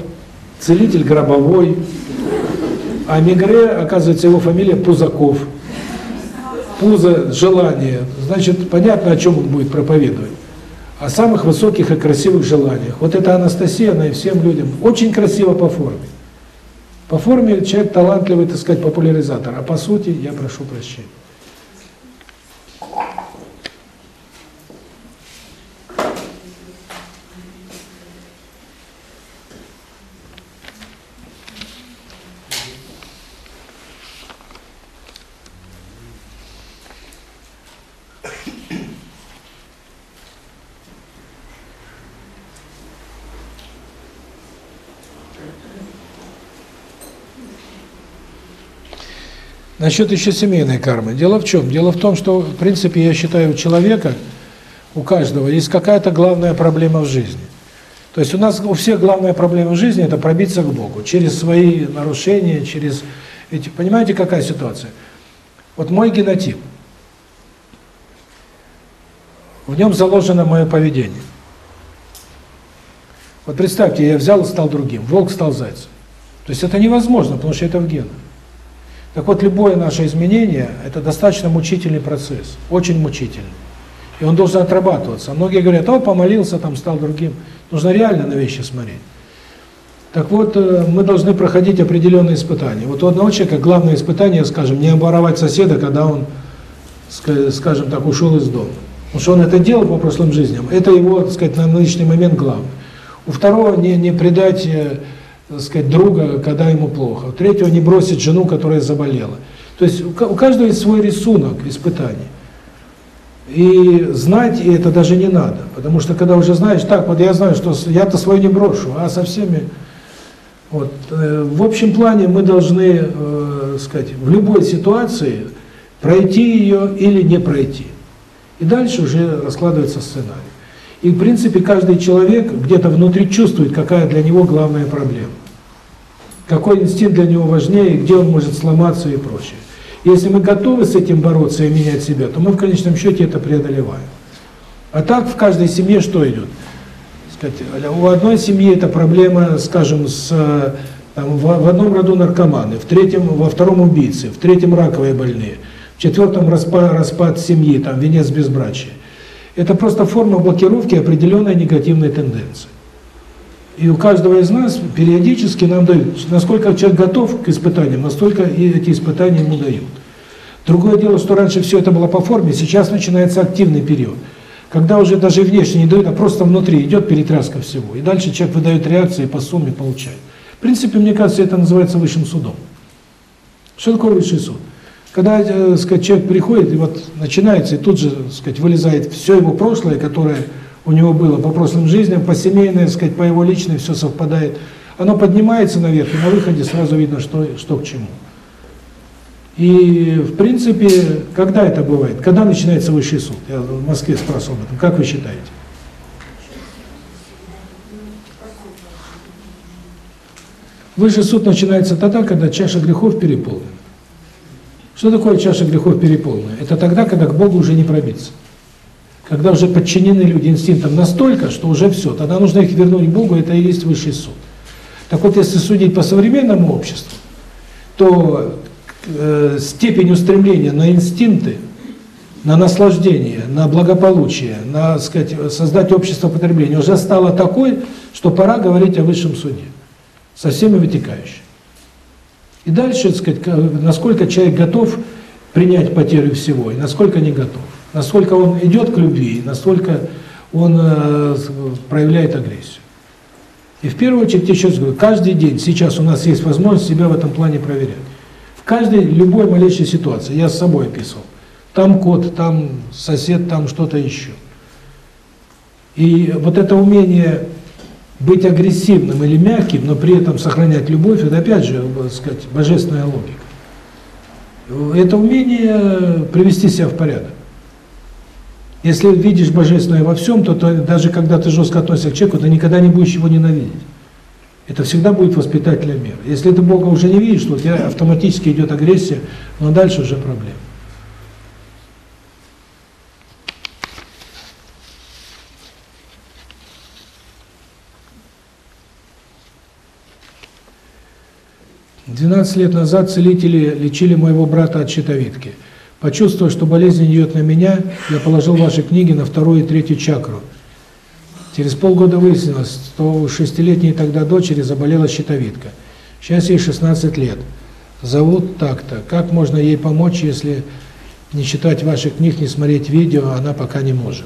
целитель Гробовой, а Мигре, оказывается, его фамилия Пузаков. Пузо – желание. Значит, понятно, о чем он будет проповедовать о самых высоких и красивых желаниях. Вот эта Анастасия, она и всем людям очень красиво по форме. По форме человек талантливый, так сказать, популяризатор, а по сути я прошу прощения. Насчет еще семейной кармы. Дело в чем? Дело в том, что, в принципе, я считаю, у человека, у каждого есть какая-то главная проблема в жизни. То есть у нас у всех главная проблема в жизни – это пробиться к Богу. Через свои нарушения, через эти… Понимаете, какая ситуация? Вот мой генотип. В нем заложено мое поведение. Вот представьте, я взял и стал другим, волк стал зайцем. То есть это невозможно, потому что это в генах. Так вот, любое наше изменение – это достаточно мучительный процесс, очень мучительный. И он должен отрабатываться. Многие говорят, о, помолился, там, стал другим. Нужно реально на вещи смотреть. Так вот, э, мы должны проходить определенные испытания. Вот у одного человека главное испытание, скажем, не оборовать соседа, когда он, скажем так, ушел из дома. Потому что он это делал по прошлым жизням. Это его, так сказать, на нынешний момент главное. У второго не, не предать, э, так сказать, друга, когда ему плохо. Третьего не бросить жену, которая заболела. То есть у каждого есть свой рисунок испытаний. И знать это даже не надо. Потому что когда уже знаешь, так, вот я знаю, что я-то свой не брошу, а со всеми... Вот. Э, в общем плане мы должны, э, сказать, в любой ситуации пройти ее или не пройти. И дальше уже раскладывается сценарий. И, в принципе, каждый человек где-то внутри чувствует, какая для него главная проблема. Какой инстинкт для него важнее, где он может сломаться и прочее. Если мы готовы с этим бороться и менять себя, то мы в конечном счете это преодолеваем. А так в каждой семье что идет? Сказать, у одной семьи это проблема, скажем, с там, в, в одном роду наркоманы, в третьем, во втором убийцы, в третьем раковые больные, в четвертом распад, распад семьи, там венец безбрачия. Это просто форма блокировки определенной негативной тенденции. И у каждого из нас периодически нам дают, насколько человек готов к испытаниям, настолько и эти испытания ему дают. Другое дело, что раньше все это было по форме, сейчас начинается активный период. Когда уже даже внешне не дают, а просто внутри идет перетряска всего. И дальше человек выдает реакции по сумме получает. В принципе, мне кажется, это называется высшим судом. Что такое высший суд? Когда, э, сказать, человек приходит, и вот начинается, и тут же, сказать, вылезает все его прошлое, которое у него было по прошлым жизням, по семейной, сказать, по его личной, все совпадает. Оно поднимается наверх, и на выходе сразу видно, что, что к чему. И, в принципе, когда это бывает? Когда начинается высший суд? Я в Москве спрашивал об этом. Как вы считаете? Высший суд начинается тогда, когда чаша грехов переполнена. Что такое чаша грехов переполнена? Это тогда, когда к Богу уже не пробиться. Когда уже подчинены люди инстинктам настолько, что уже все, тогда нужно их вернуть Богу, это и есть высший суд. Так вот, если судить по современному обществу, то э, степень устремления на инстинкты, на наслаждение, на благополучие, на сказать, создать общество потребления уже стала такой, что пора говорить о высшем суде, со всеми вытекающими. И дальше, сказать, насколько человек готов принять потерю всего, и насколько не готов. Насколько он идет к любви, настолько он э, проявляет агрессию. И в первую очередь, я сейчас говорю, каждый день сейчас у нас есть возможность себя в этом плане проверять. В каждой, любой малейшей ситуации, я с собой описывал. Там кот, там сосед, там что-то еще. И вот это умение быть агрессивным или мягким, но при этом сохранять любовь, это опять же, так сказать, божественная логика. Это умение привести себя в порядок. Если видишь божественное во всем, то, то даже когда ты жестко относишься к человеку, ты никогда не будешь его ненавидеть. Это всегда будет воспитателя мира. Если ты Бога уже не видишь, то у тебя автоматически идет агрессия, но дальше уже проблема. Двенадцать лет назад целители лечили моего брата от щитовидки. Почувствовав, что болезнь идет на меня, я положил ваши книги на вторую и третью чакру. Через полгода выяснилось, что у шестилетней тогда дочери заболела щитовидка. Сейчас ей 16 лет. Зовут так-то. Как можно ей помочь, если не читать ваших книг, не смотреть видео, она пока не может?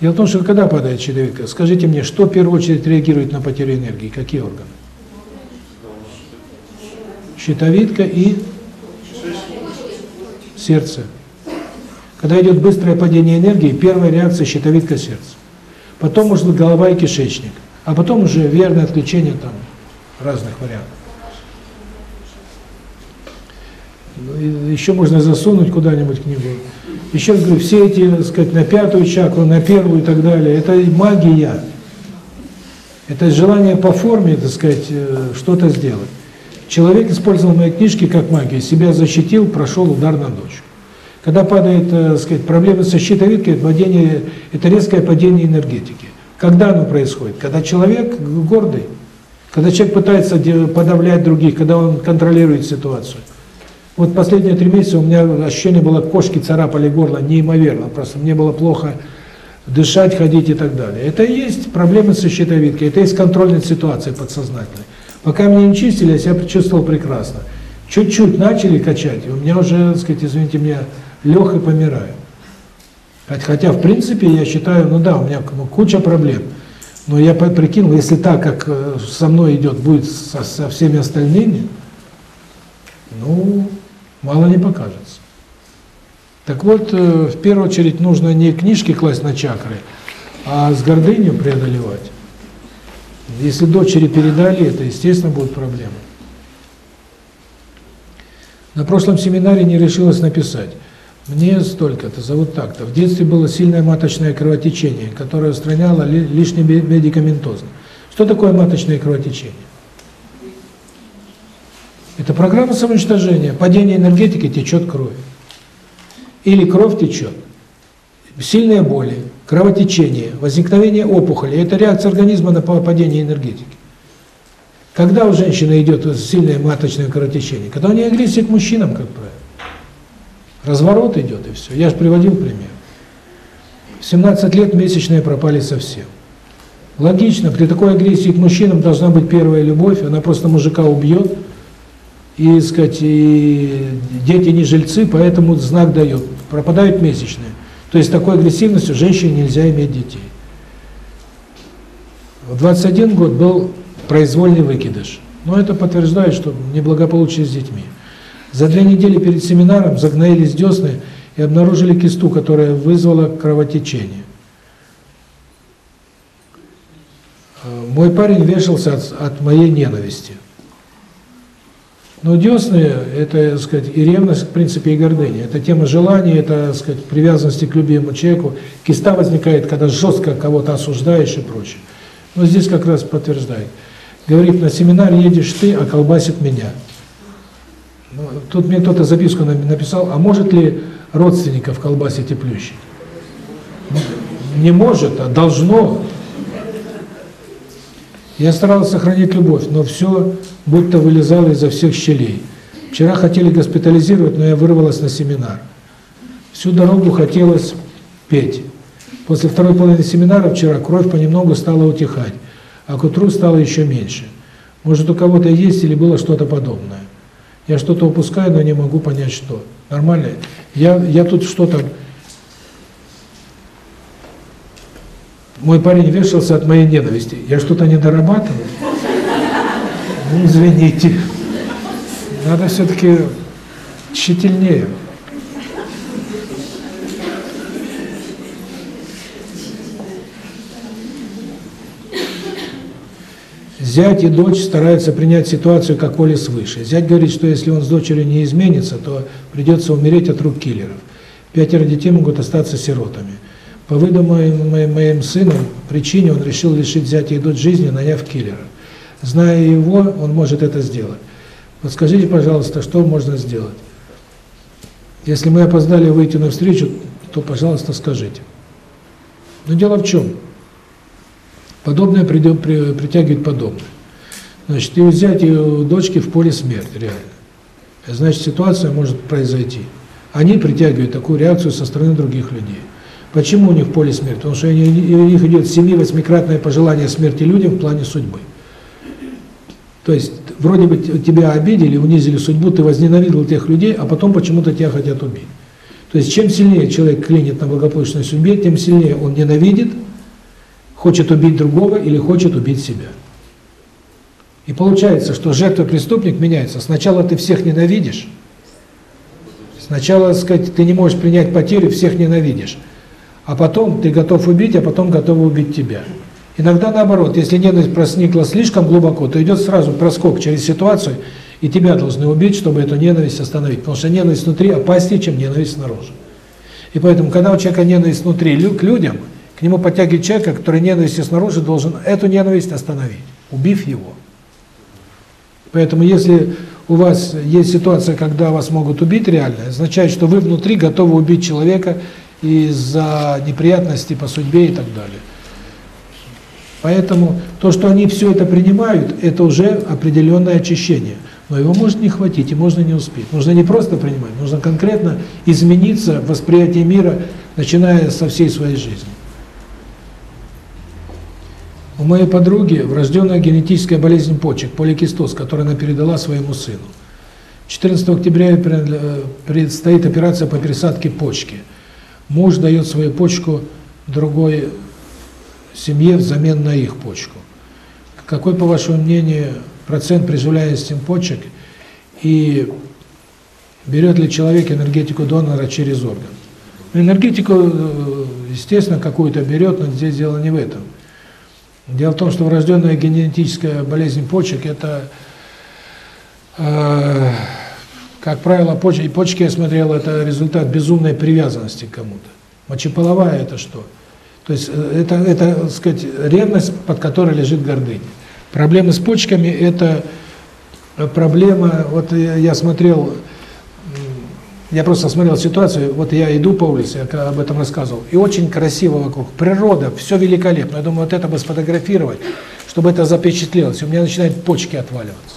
Дело в том, что когда падает щитовидка, скажите мне, что в первую очередь реагирует на потерю энергии, какие органы? Щитовидка и сердце. Когда идет быстрое падение энергии, первая реакция щитовидка сердце. Потом может голова и кишечник. А потом уже верное отключение там разных вариантов. Ну, Еще можно засунуть куда-нибудь книгу. Еще раз говорю, все эти, так сказать, на пятую чакру, на первую и так далее, это магия. Это желание по форме, так сказать, э, что-то сделать. Человек использовал мои книжки как магию, себя защитил, прошел удар на дочь. Когда падает, э, так сказать, проблемы со щитовидкой, падение, это резкое падение энергетики. Когда оно происходит? Когда человек гордый, когда человек пытается подавлять других, когда он контролирует ситуацию. Вот последние три месяца у меня ощущение было, кошки царапали горло неимоверно, просто мне было плохо дышать, ходить и так далее. Это и есть проблемы со щитовидкой, это есть контрольная ситуация подсознательная. Пока меня не чистили, я себя чувствовал прекрасно. Чуть-чуть начали качать, и у меня уже, так сказать, извините меня, лег и помираю. Хотя, в принципе, я считаю, ну да, у меня ну, куча проблем. Но я прикинул, если так, как э, со мной идет, будет со, со всеми остальными, ну, мало не покажется. Так вот, э, в первую очередь нужно не книжки класть на чакры, а с гордынью преодолевать. Если дочери передали это, естественно, будут проблемы. На прошлом семинаре не решилась написать. Мне столько-то, зовут так-то. В детстве было сильное маточное кровотечение, которое устраняло лишний медикаментозно. Что такое маточное кровотечение? Это программа самоуничтожения. Падение энергетики течет кровь. Или кровь течет. Сильные боли, кровотечение, возникновение опухоли. Это реакция организма на падение энергетики. Когда у женщины идет сильное маточное кровотечение? Когда у нее агрессия к мужчинам, как правило. Разворот идет, и все. Я же приводил пример. В 17 лет месячные пропали совсем. Логично, при такой агрессии к мужчинам должна быть первая любовь, она просто мужика убьет, и, сказать, и дети не жильцы, поэтому знак дает, пропадают месячные. То есть такой агрессивностью женщине нельзя иметь детей. В 21 год был произвольный выкидыш. Но это подтверждает, что неблагополучие с детьми. За две недели перед семинаром загноились десны и обнаружили кисту, которая вызвала кровотечение. Э, мой парень вешался от, от моей ненависти. Но десны – это, так сказать, и ревность, в принципе, и гордыня. Это тема желания, это, так сказать, привязанности к любимому человеку. Киста возникает, когда жестко кого-то осуждаешь и прочее. Но здесь как раз подтверждает. Говорит, на семинар едешь ты, а колбасит меня. Ну, тут мне кто-то записку написал, а может ли родственников колбасить и плющить? Ну, не может, а должно. Я старался сохранить любовь, но все будто вылезало изо всех щелей. Вчера хотели госпитализировать, но я вырвалась на семинар. Всю дорогу хотелось петь. После второй половины семинара вчера кровь понемногу стала утихать, а к утру стало еще меньше. Может, у кого-то есть или было что-то подобное. Я что-то упускаю, но не могу понять, что. Нормально? Я, я тут что-то... Мой парень вешался от моей ненависти. Я что-то не дорабатываю? Ну, извините. Надо все-таки тщательнее. Зять и дочь стараются принять ситуацию как воля свыше. Зять говорит, что если он с дочерью не изменится, то придется умереть от рук киллеров. Пятеро детей могут остаться сиротами. По выдуманным моим, моим сыном причине он решил лишить зятя и жизни, наняв киллера. Зная его, он может это сделать. Подскажите, пожалуйста, что можно сделать? Если мы опоздали выйти на встречу, то, пожалуйста, скажите. Но дело в чем? Подобное притягивает подобное. Значит, и взять ее дочки в поле смерти, реально. Значит, ситуация может произойти. Они притягивают такую реакцию со стороны других людей. Почему у них поле смерти? Потому что у них идет 7-8-кратное пожелание смерти людям в плане судьбы. То есть, вроде бы тебя обидели, унизили судьбу, ты возненавидел тех людей, а потом почему-то тебя хотят убить. То есть, чем сильнее человек клинит на благополучной судьбе, тем сильнее он ненавидит, хочет убить другого или хочет убить себя. И получается, что жертва-преступник меняется. Сначала ты всех ненавидишь, сначала, сказать, ты не можешь принять потери, всех ненавидишь, а потом ты готов убить, а потом готов убить тебя. Иногда наоборот, если ненависть проникла слишком глубоко, то идет сразу проскок через ситуацию, И тебя должны убить, чтобы эту ненависть остановить. Потому что ненависть внутри опаснее, чем ненависть снаружи. И поэтому, когда у человека ненависть внутри к людям, к нему подтягивает человека, который ненависть снаружи должен эту ненависть остановить, убив его. Поэтому если у вас есть ситуация, когда вас могут убить реально, означает, что вы внутри готовы убить человека из-за неприятностей по судьбе и так далее. Поэтому то, что они все это принимают, это уже определенное очищение. Но его может не хватить, и можно не успеть. Нужно не просто принимать, нужно конкретно измениться в восприятии мира, начиная со всей своей жизни. У моей подруги врожденная генетическая болезнь почек, поликистоз, которую она передала своему сыну. 14 октября предстоит операция по пересадке почки. Муж дает свою почку другой семье взамен на их почку. Какой, по вашему мнению, процент приживляемости почек и берет ли человек энергетику донора через орган? Энергетику, э, естественно, какую-то берет, но здесь дело не в этом. Дело в том, что врожденная генетическая болезнь почек – это, э, как правило, почки, и почки, я смотрел, это результат безумной привязанности к кому-то. Мочеполовая – это что? То есть э, это, это, так сказать, ревность, под которой лежит гордыня. Проблемы с почками – это проблема, вот я смотрел, я просто смотрел ситуацию, вот я иду по улице, я об этом рассказывал, и очень красиво вокруг, природа, все великолепно. Я думаю, вот это бы сфотографировать, чтобы это запечатлелось, у меня начинают почки отваливаться.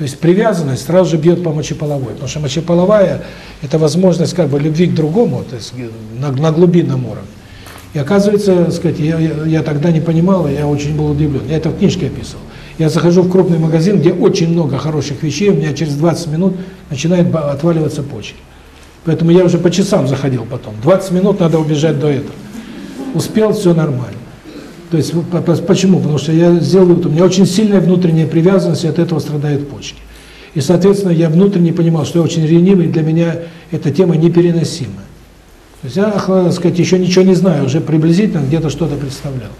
То есть привязанность сразу же бьет по мочеполовой, потому что мочеполовая – это возможность как бы любви к другому, то есть на, на глубинном уровне. И оказывается, так сказать, я, я, я тогда не понимал, я очень был удивлен. Я это в книжке описывал. Я захожу в крупный магазин, где очень много хороших вещей, у меня через 20 минут начинает отваливаться почки. Поэтому я уже по часам заходил потом. 20 минут надо убежать до этого. Успел, все нормально. То есть, почему? Потому что я сделал, у меня очень сильная внутренняя привязанность, и от этого страдают почки. И, соответственно, я внутренне понимал, что я очень ревнивый, для меня эта тема непереносимая. То есть я, так сказать, еще ничего не знаю, уже приблизительно где-то что-то представлял.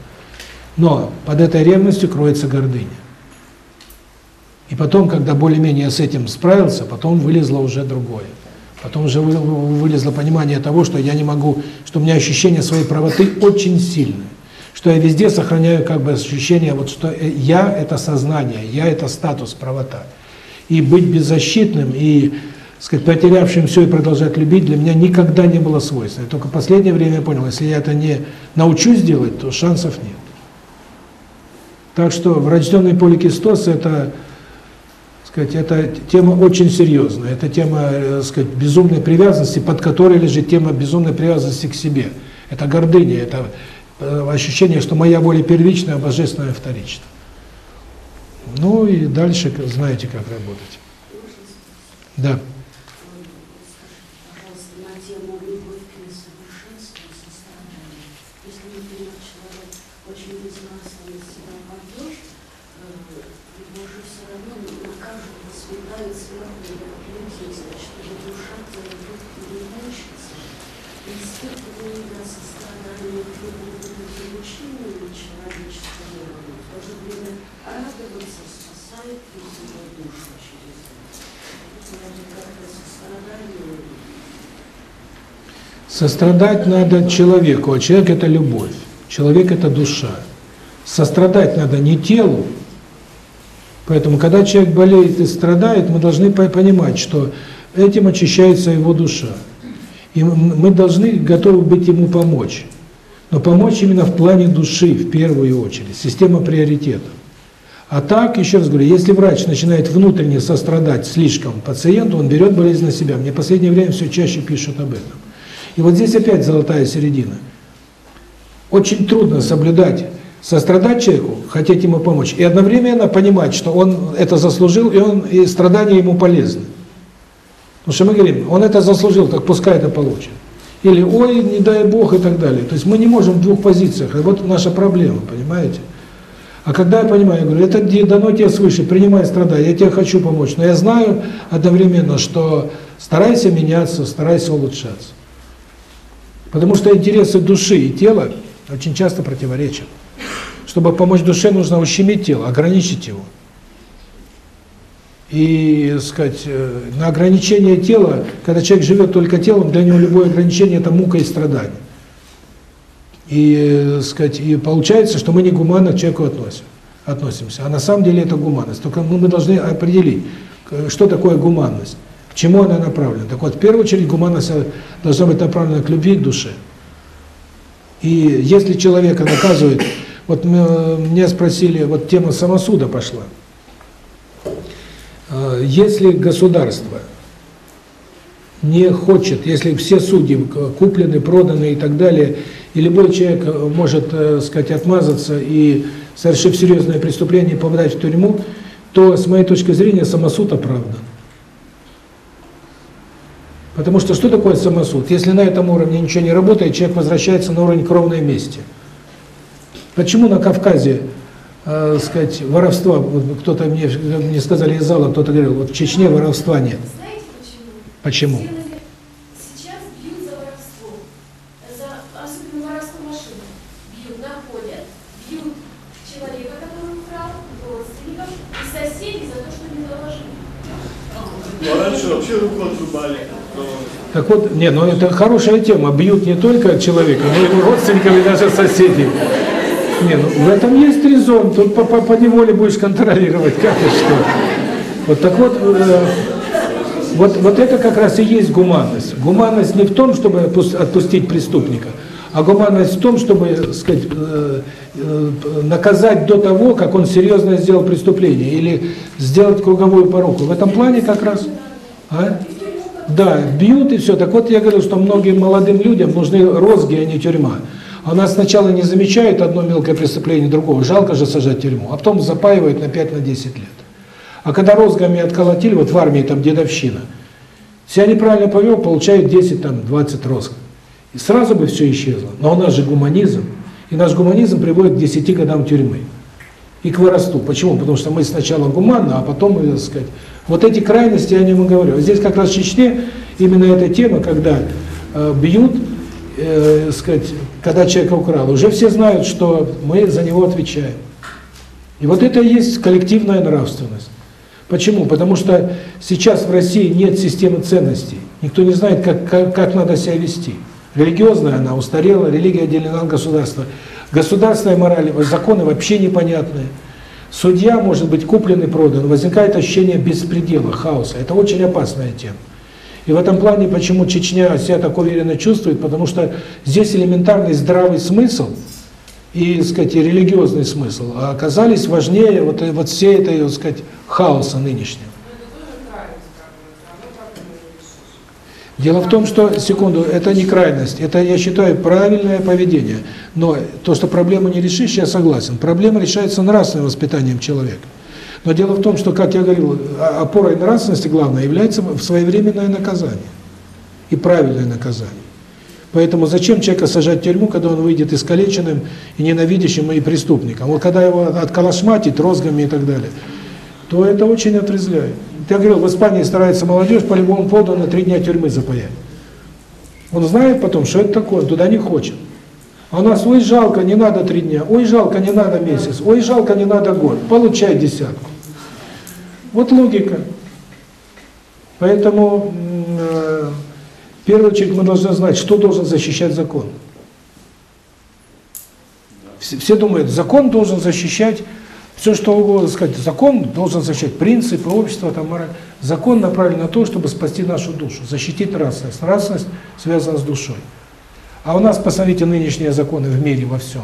Но под этой ревностью кроется гордыня. И потом, когда более-менее с этим справился, потом вылезло уже другое. Потом уже вылезло понимание того, что я не могу, что у меня ощущение своей правоты очень сильное. Что я везде сохраняю как бы ощущение, вот что я – это сознание, я – это статус, правота. И быть беззащитным, и сказать, потерявшим все и продолжать любить, для меня никогда не было свойственно. Только в последнее время я понял, если я это не научусь делать, то шансов нет. Так что врожденный поликистоз – это, сказать, это тема очень серьезная. Это тема, э, сказать, безумной привязанности, под которой лежит тема безумной привязанности к себе. Это гордыня, это ощущение, что моя воля первичная, а божественная вторична. Ну и дальше знаете, как работать. Да. Сострадать надо человеку, а человек – это любовь. Человек – это душа. Сострадать надо не телу. Поэтому, когда человек болеет и страдает, мы должны понимать, что этим очищается его душа. И мы должны готовы быть ему помочь. Но помочь именно в плане души, в первую очередь. Система приоритетов. А так, еще раз говорю, если врач начинает внутренне сострадать слишком пациенту, он берет болезнь на себя. Мне в последнее время все чаще пишут об этом. И вот здесь опять золотая середина. Очень трудно соблюдать, сострадать человеку, хотеть ему помочь, и одновременно понимать, что он это заслужил, и он и страдания ему полезны. Потому что мы говорим, он это заслужил, так пускай это получит. Или ой, не дай Бог и так далее. То есть мы не можем в двух позициях. И вот наша проблема, понимаете? А когда я понимаю, я говорю, это дано тебе свыше, принимай страдания, я тебе хочу помочь. Но я знаю одновременно, что старайся меняться, старайся улучшаться. Потому что интересы души и тела очень часто противоречат. Чтобы помочь душе, нужно ущемить тело, ограничить его. И, сказать, э, на ограничение тела, когда человек живет только телом, для него любое ограничение – это мука и страдание. И, э, сказать, и получается, что мы не гуманно к человеку относим, относимся. А на самом деле это гуманность. Только мы, мы должны определить, э, что такое гуманность, к чему она направлена. Так вот, в первую очередь, гуманность должна быть направлена к любви к душе. И если человека наказывают, вот меня спросили, вот тема самосуда пошла. А, если государство не хочет, если все судьи куплены, проданы и так далее, и любой человек может, так э, сказать, отмазаться и, совершив серьезное преступление, попадать в тюрьму, то, с моей точки зрения, самосуд оправдан. Потому что что такое самосуд? Если на этом уровне ничего не работает, человек возвращается на уровень кровной мести. Почему на Кавказе э, сказать, воровства, вот кто-то мне, мне сказали из зала, кто-то говорил, вот в Чечне воровства нет. Знаете почему? Почему? Сейчас бьют за воровство. За, особенно воровство машины. Бьют, находят, бьют человека, который украл, родственников и соседей за то, что не доложили. Ну, а раньше вообще руку отрубали. Так вот, не, ну это хорошая тема. Бьют не только человека, но и его родственников, и даже соседей. Не, ну в этом есть резон. Тут по, по, по неволе будешь контролировать, как и что. Вот так вот, э, вот, вот это как раз и есть гуманность. Гуманность не в том, чтобы отпустить преступника, а гуманность в том, чтобы, сказать, э, э, наказать до того, как он серьезно сделал преступление, или сделать круговую поруку. В этом плане как раз... А? Да, бьют и все. Так вот я говорю, что многим молодым людям нужны розги, а не тюрьма. А нас сначала не замечают одно мелкое преступление другого, жалко же сажать в тюрьму, а потом запаивают на 5-10 на лет. А когда розгами отколотили, вот в армии там дедовщина, себя неправильно повел, получает 10, там, 20 розг. И сразу бы все исчезло. Но у нас же гуманизм, и наш гуманизм приводит к 10 годам тюрьмы. И к воровству. Почему? Потому что мы сначала гуманно, а потом, так сказать, вот эти крайности, я о нем и говорю. Здесь как раз в Чечне именно эта тема, когда э, бьют, э, сказать, когда человека украл, уже все знают, что мы за него отвечаем. И вот это и есть коллективная нравственность. Почему? Потому что сейчас в России нет системы ценностей. Никто не знает, как, как, как надо себя вести. Религиозная она устарела, религия отделена от государства. Государственная мораль, законы вообще непонятные. Судья может быть куплен и продан. Возникает ощущение беспредела, хаоса. Это очень опасная тема. И в этом плане, почему Чечня себя так уверенно чувствует, потому что здесь элементарный здравый смысл и, так сказать, и религиозный смысл оказались важнее вот, вот всей этой, так сказать, хаоса нынешнего. Дело в том, что, секунду, это не крайность, это, я считаю, правильное поведение. Но то, что проблему не решишь, я согласен. Проблема решается нравственным воспитанием человека. Но дело в том, что, как я говорил, опорой нравственности главное является своевременное наказание. И правильное наказание. Поэтому зачем человека сажать в тюрьму, когда он выйдет искалеченным и ненавидящим и преступником? Вот когда его отколошматить розгами и так далее, то это очень отрезвляет. Я говорил, в Испании старается молодежь по любому поводу на три дня тюрьмы запаять. Он знает потом, что это такое, туда не хочет. А у нас, ой, жалко, не надо три дня, ой, жалко, не надо месяц, ой, жалко, не надо год, получай десятку. Вот логика. Поэтому, э, в первую очередь, мы должны знать, что должен защищать закон. Все думают, закон должен защищать все, что угодно сказать, закон должен защищать принципы, общества, там, мораль. Закон направлен на то, чтобы спасти нашу душу, защитить нравственность. Нравственность связана с душой. А у нас, посмотрите, нынешние законы в мире во всем.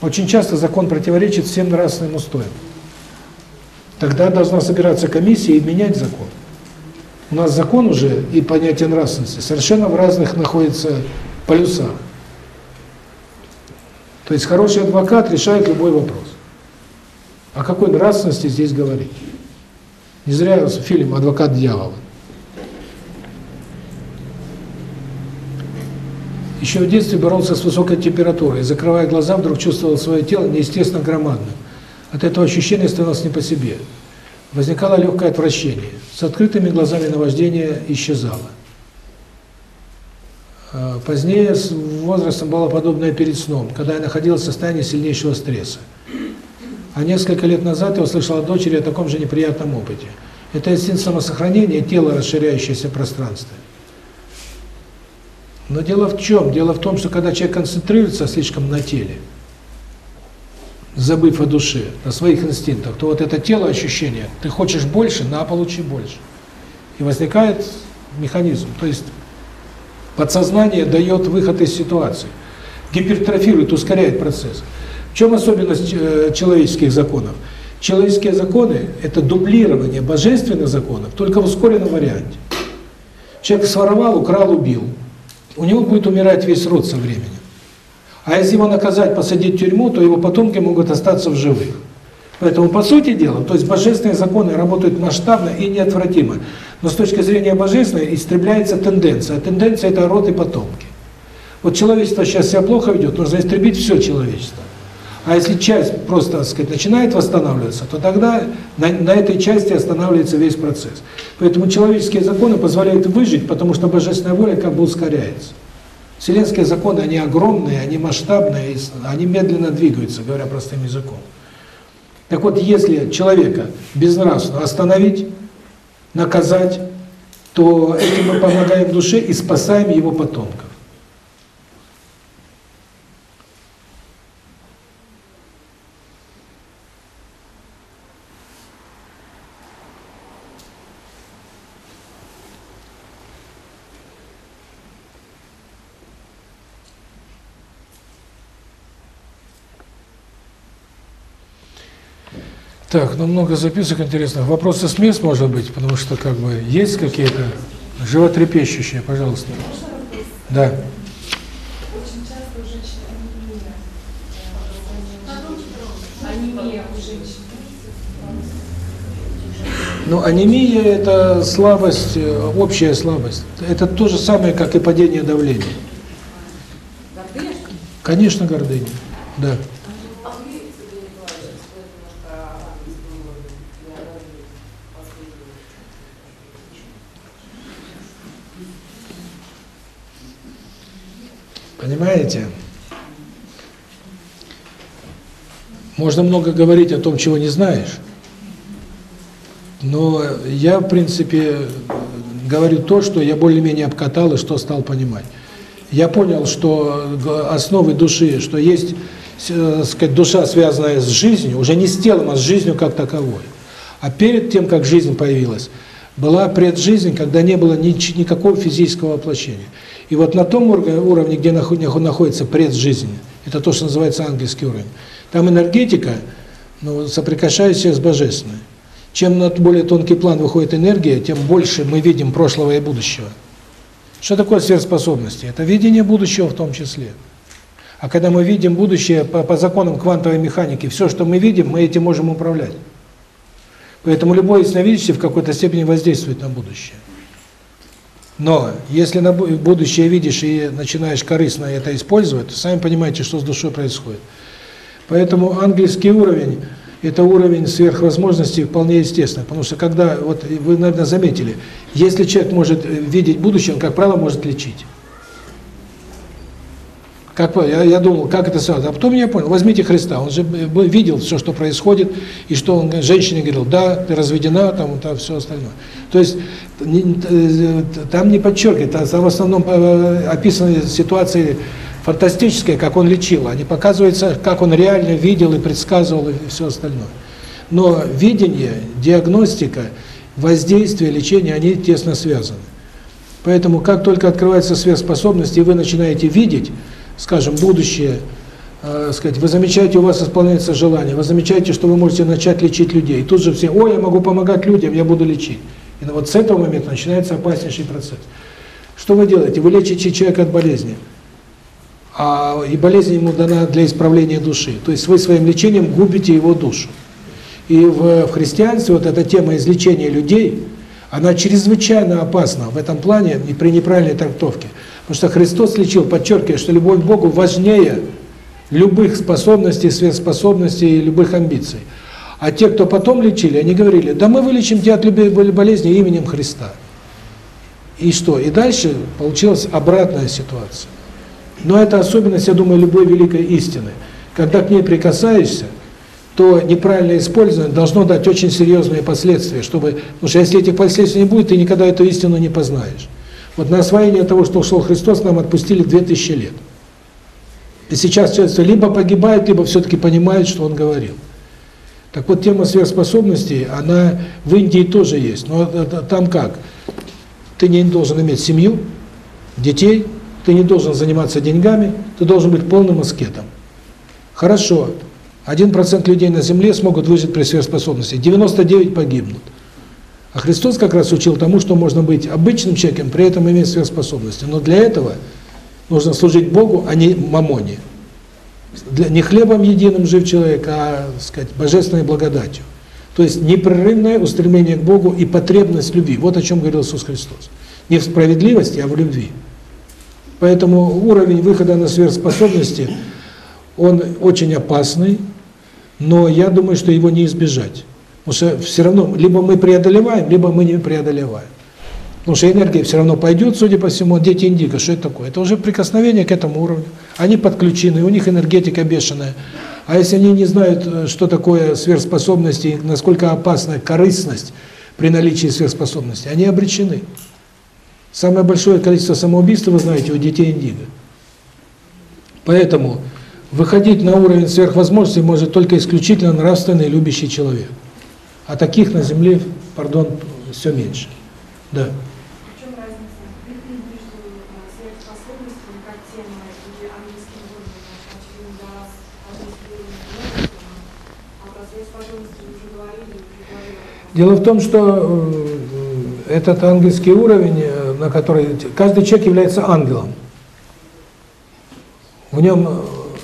Очень часто закон противоречит всем нравственным устоям. Тогда должна собираться комиссия и менять закон. У нас закон уже и понятие нравственности совершенно в разных находится полюсах. То есть хороший адвокат решает любой вопрос. О какой нравственности здесь говорить? Не зря фильм «Адвокат дьявола». Еще в детстве боролся с высокой температурой, закрывая глаза, вдруг чувствовал свое тело неестественно громадным. От этого ощущения становилось не по себе. Возникало легкое отвращение. С открытыми глазами наваждение исчезало. А, позднее с возрастом было подобное перед сном, когда я находился в состоянии сильнейшего стресса. А несколько лет назад я услышал от дочери о таком же неприятном опыте. Это инстинкт самосохранения, тело, расширяющееся пространство. Но дело в чем? Дело в том, что когда человек концентрируется слишком на теле, забыв о душе, о своих инстинктах, то вот это тело ощущение, ты хочешь больше, на, получи больше. И возникает механизм. То есть подсознание дает выход из ситуации, гипертрофирует, ускоряет процесс. Чем особенность э, человеческих законов? Человеческие законы – это дублирование божественных законов, только в ускоренном варианте. Человек своровал, украл, убил. У него будет умирать весь род со временем. А если его наказать, посадить в тюрьму, то его потомки могут остаться в живых. Поэтому, по сути дела, то есть божественные законы работают масштабно и неотвратимо. Но с точки зрения божественной истребляется тенденция. А тенденция – это род и потомки. Вот человечество сейчас себя плохо ведет, нужно истребить все человечество. А если часть просто, так сказать, начинает восстанавливаться, то тогда на, на этой части останавливается весь процесс. Поэтому человеческие законы позволяют выжить, потому что божественная воля как бы ускоряется. Вселенские законы, они огромные, они масштабные, они медленно двигаются, говоря простым языком. Так вот, если человека безнравственно остановить, наказать, то этим мы помогаем душе и спасаем его потомков. Так, ну много записок интересных. Вопросы с мест, может быть, потому что как бы есть какие-то животрепещущие, пожалуйста. Да. Очень часто у женщин анемия. Анемия у женщин. Ну, анемия – это слабость, э, общая слабость. Это то же самое, как и падение давления. Гордыня? Конечно, гордыня, да. Понимаете? Можно много говорить о том, чего не знаешь, но я, в принципе, говорю то, что я более-менее обкатал и что стал понимать. Я понял, что основы души, что есть, э, сказать, душа, связанная с жизнью, уже не с телом, а с жизнью как таковой. А перед тем, как жизнь появилась, была преджизнь, когда не было ни, никакого физического воплощения. И вот на том уровне, где находится преджизнь, это то, что называется ангельский уровень, там энергетика, ну, соприкасающаяся с божественной. Чем на более тонкий план выходит энергия, тем больше мы видим прошлого и будущего. Что такое сверхспособности? Это видение будущего в том числе. А когда мы видим будущее по, по законам квантовой механики, все, что мы видим, мы этим можем управлять. Поэтому любое ясновидящее в какой-то степени воздействует на будущее. Но если на будущее видишь и начинаешь корыстно это использовать, то сами понимаете, что с душой происходит. Поэтому ангельский уровень – это уровень сверхвозможностей вполне естественно. Потому что когда, вот вы, наверное, заметили, если человек может видеть будущее, он, как правило, может лечить. Как я, я думал, как это связано. А потом я понял, возьмите Христа, он же видел все, что происходит, и что он женщине говорил, да, ты разведена, там, там все остальное. То есть э, там не подчеркивает, а там в основном э, описаны ситуации фантастические, как он лечил, а не показывается, как он реально видел и предсказывал и все остальное. Но видение, диагностика, воздействие, лечение, они тесно связаны. Поэтому как только открывается сверхспособность, и вы начинаете видеть, скажем, будущее, э, сказать, вы замечаете, у вас исполняется желание, вы замечаете, что вы можете начать лечить людей. И тут же все, ой, я могу помогать людям, я буду лечить. И вот с этого момента начинается опаснейший процесс. Что вы делаете? Вы лечите человека от болезни. А, и болезнь ему дана для исправления души. То есть вы своим лечением губите его душу. И в, в христианстве вот эта тема излечения людей, она чрезвычайно опасна в этом плане и при неправильной трактовке. Потому что Христос лечил, подчеркивая, что любовь к Богу важнее любых способностей, сверхспособностей и любых амбиций. А те, кто потом лечили, они говорили, да мы вылечим тебя от любой болезни именем Христа. И что? И дальше получилась обратная ситуация. Но это особенность, я думаю, любой великой истины. Когда к ней прикасаешься, то неправильное использование должно дать очень серьезные последствия, чтобы, потому что если этих последствий не будет, ты никогда эту истину не познаешь. Вот на освоение того, что ушел Христос, нам отпустили 2000 лет. И сейчас человечество либо погибает, либо все-таки понимает, что он говорил. Так вот, тема сверхспособностей, она в Индии тоже есть. Но там как? Ты не должен иметь семью, детей, ты не должен заниматься деньгами, ты должен быть полным аскетом. Хорошо. 1% людей на Земле смогут выжить при сверхспособности, 99 погибнут. А Христос как раз учил тому, что можно быть обычным человеком, при этом иметь сверхспособности. Но для этого нужно служить Богу, а не мамоне. Для, не хлебом единым жив человек, а, сказать, божественной благодатью. То есть непрерывное устремление к Богу и потребность любви. Вот о чем говорил Иисус Христос. Не в справедливости, а в любви. Поэтому уровень выхода на сверхспособности, он очень опасный, но я думаю, что его не избежать. Потому что все равно, либо мы преодолеваем, либо мы не преодолеваем. Потому что энергия все равно пойдет, судя по всему, дети индиго, что это такое? Это уже прикосновение к этому уровню. Они подключены, у них энергетика бешеная. А если они не знают, э, что такое сверхспособности, насколько опасна корыстность при наличии сверхспособности, они обречены. Самое большое количество самоубийств, вы знаете, у детей индиго. Поэтому выходить на уровень сверхвозможностей может только исключительно нравственный любящий человек. А таких на Земле, пардон, все меньше. Да. В чем разница между сверхспособностями как темой и английским уровнем? Очевидно, для вас английский уровень а про сверхспособности уже говорили, уже говорили. Дело в том, что этот ангельский уровень, на который каждый человек является ангелом. В нем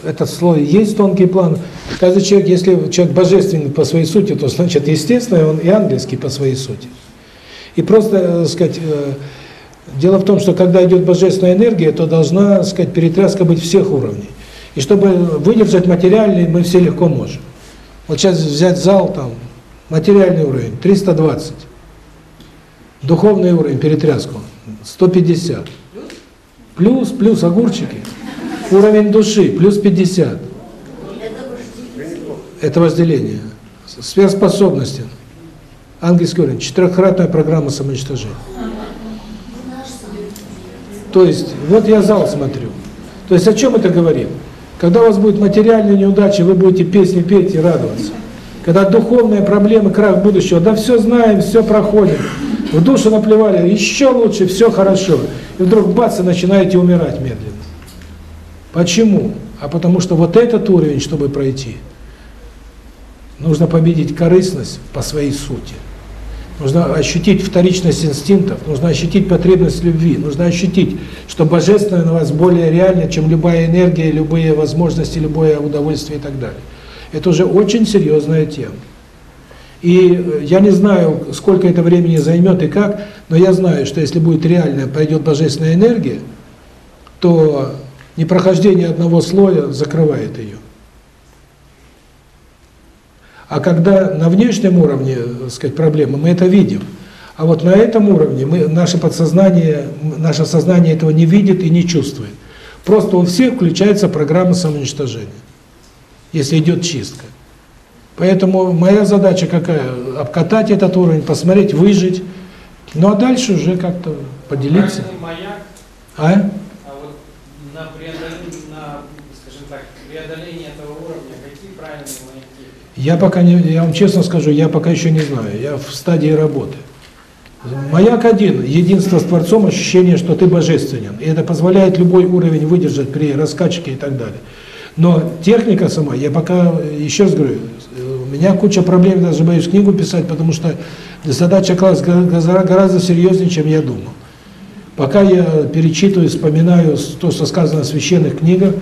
этот слой есть тонкий план. Каждый человек, если человек божественный по своей сути, то значит, естественно, он и ангельский по своей сути. И просто, сказать, дело в том, что когда идет божественная энергия, то должна, сказать, перетряска быть всех уровней. И чтобы выдержать материальный, мы все легко можем. Вот сейчас взять зал, там, материальный уровень, 320. Духовный уровень, перетряску, 150. Плюс, плюс огурчики. Уровень души, плюс 50. Это вожделение. Сверхспособности. Ангельский уровень. Четырехкратная программа самоуничтожения. То есть, вот я зал смотрю. То есть, о чем это говорит? Когда у вас будет материальная неудача, вы будете песни петь и радоваться. Когда духовные проблемы, крах будущего, да все знаем, все проходим. В душу наплевали, еще лучше, все хорошо. И вдруг бац, и начинаете умирать медленно. Почему? А потому что вот этот уровень, чтобы пройти, нужно победить корыстность по своей сути. Нужно ощутить вторичность инстинктов, нужно ощутить потребность любви, нужно ощутить, что Божественное на вас более реально, чем любая энергия, любые возможности, любое удовольствие и так далее. Это уже очень серьезная тема. И я не знаю, сколько это времени займет и как, но я знаю, что если будет реально, пойдет Божественная энергия, то Непрохождение одного слоя закрывает ее. А когда на внешнем уровне, так сказать, проблемы, мы это видим. А вот на этом уровне мы, наше подсознание, наше сознание этого не видит и не чувствует. Просто у всех включается программа самоуничтожения, если идет чистка. Поэтому моя задача какая? Обкатать этот уровень, посмотреть, выжить. Ну а дальше уже как-то поделиться. А? Я пока не, я вам честно скажу, я пока еще не знаю, я в стадии работы. Маяк один, единство с Творцом, ощущение, что ты божественен. И это позволяет любой уровень выдержать при раскачке и так далее. Но техника сама, я пока, еще раз говорю, у меня куча проблем, даже боюсь книгу писать, потому что задача класс гораздо серьезнее, чем я думал. Пока я перечитываю, вспоминаю то, что сказано в священных книгах,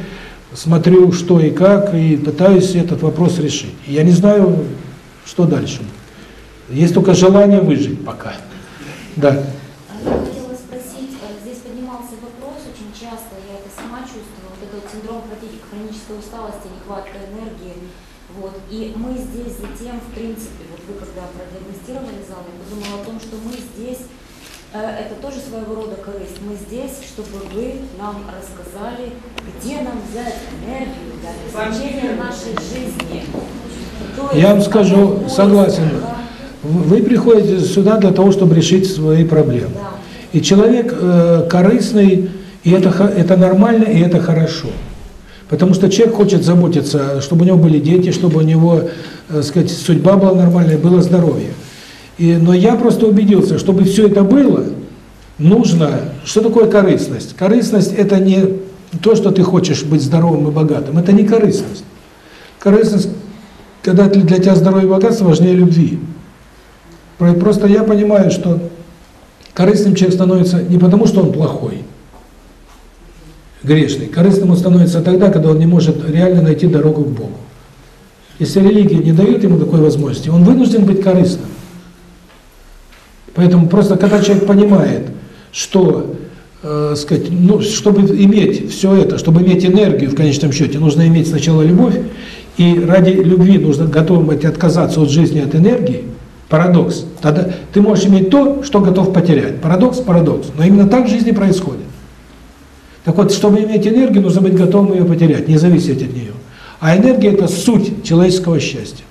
смотрю, что и как, и пытаюсь этот вопрос решить. Я не знаю, что дальше. Есть только желание выжить пока. Да. Я хотела спросить, здесь поднимался вопрос очень часто, я это сама чувствую, вот этот синдром хронической усталости, нехватка энергии. Вот. И мы здесь затем, в принципе, вот вы когда продиагностировали зал, я подумала о том, что мы здесь Э, это тоже своего рода корысть. Мы здесь, чтобы вы нам рассказали, где нам взять энергию для обеспечения нашей жизни. То Я вам есть, скажу, согласен. да, Вы приходите сюда для того, чтобы решить свои проблемы. да. И человек э, корыстный, и это, ха- это нормально, и это хорошо. Потому что человек хочет заботиться, чтобы у него были дети, чтобы у него, э, сказать, судьба была нормальная, было здоровье. И, но я просто убедился, чтобы все это было, нужно... Что такое корыстность? Корыстность – это не то, что ты хочешь быть здоровым и богатым. Это не корыстность. Корыстность, когда для тебя здоровье и богатство важнее любви. Про- Просто я понимаю, что корыстным человек становится не потому, что он плохой, грешный. Корыстным он становится тогда, когда он не может реально найти дорогу к Богу. Если религия не дает ему такой возможности, он вынужден быть корыстным. Поэтому просто когда человек понимает, что, э, сказать, ну, чтобы иметь все это, чтобы иметь энергию в конечном счете, нужно иметь сначала любовь, и ради любви нужно готовым быть отказаться от жизни, от энергии, парадокс. Тогда ты можешь иметь то, что готов потерять. Парадокс, парадокс. Но именно так в жизни происходит. Так вот, чтобы иметь энергию, нужно быть готовым ее потерять, не зависеть от нее. А энергия – это суть человеческого счастья.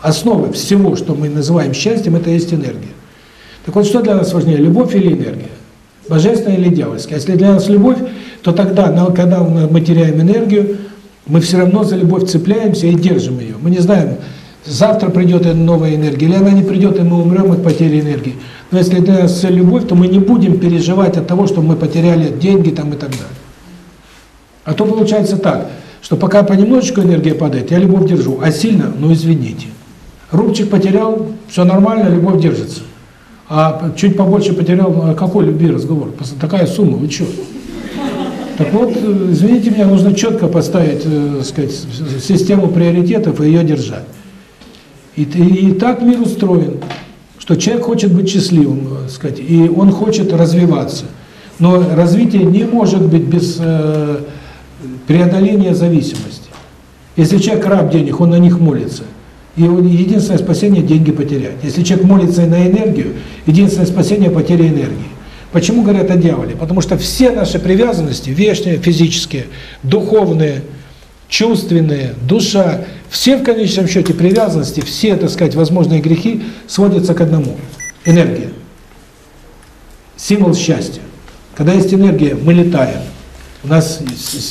Основа всего, что мы называем счастьем, это есть энергия. Так вот, что для нас важнее, любовь или энергия? Божественная или дьявольская? Если для нас любовь, то тогда, когда мы теряем энергию, мы все равно за любовь цепляемся и держим ее. Мы не знаем, завтра придет новая энергия, или она не придет, и мы умрем от потери энергии. Но если для нас цель любовь, то мы не будем переживать от того, что мы потеряли деньги там и так далее. А то получается так, что пока понемножечку энергия падает, я любовь держу, а сильно, ну извините. Рубчик потерял, все нормально, любовь держится. А чуть побольше потерял, ну, о какой любви разговор? Такая сумма, вы что? Так вот, э, извините меня, нужно четко поставить, э, сказать, систему приоритетов и ее держать. И, т- и так мир устроен, что человек хочет быть счастливым, э, сказать, и он хочет развиваться. Но развитие не может быть без э, преодоления зависимости. Если человек раб денег, он на них молится. И единственное спасение – деньги потерять. Если человек молится на энергию, единственное спасение – потеря энергии. Почему говорят о дьяволе? Потому что все наши привязанности, внешние, физические, духовные, чувственные, душа, все в конечном счете привязанности, все, так сказать, возможные грехи сводятся к одному – энергия. Символ счастья. Когда есть энергия, мы летаем. У нас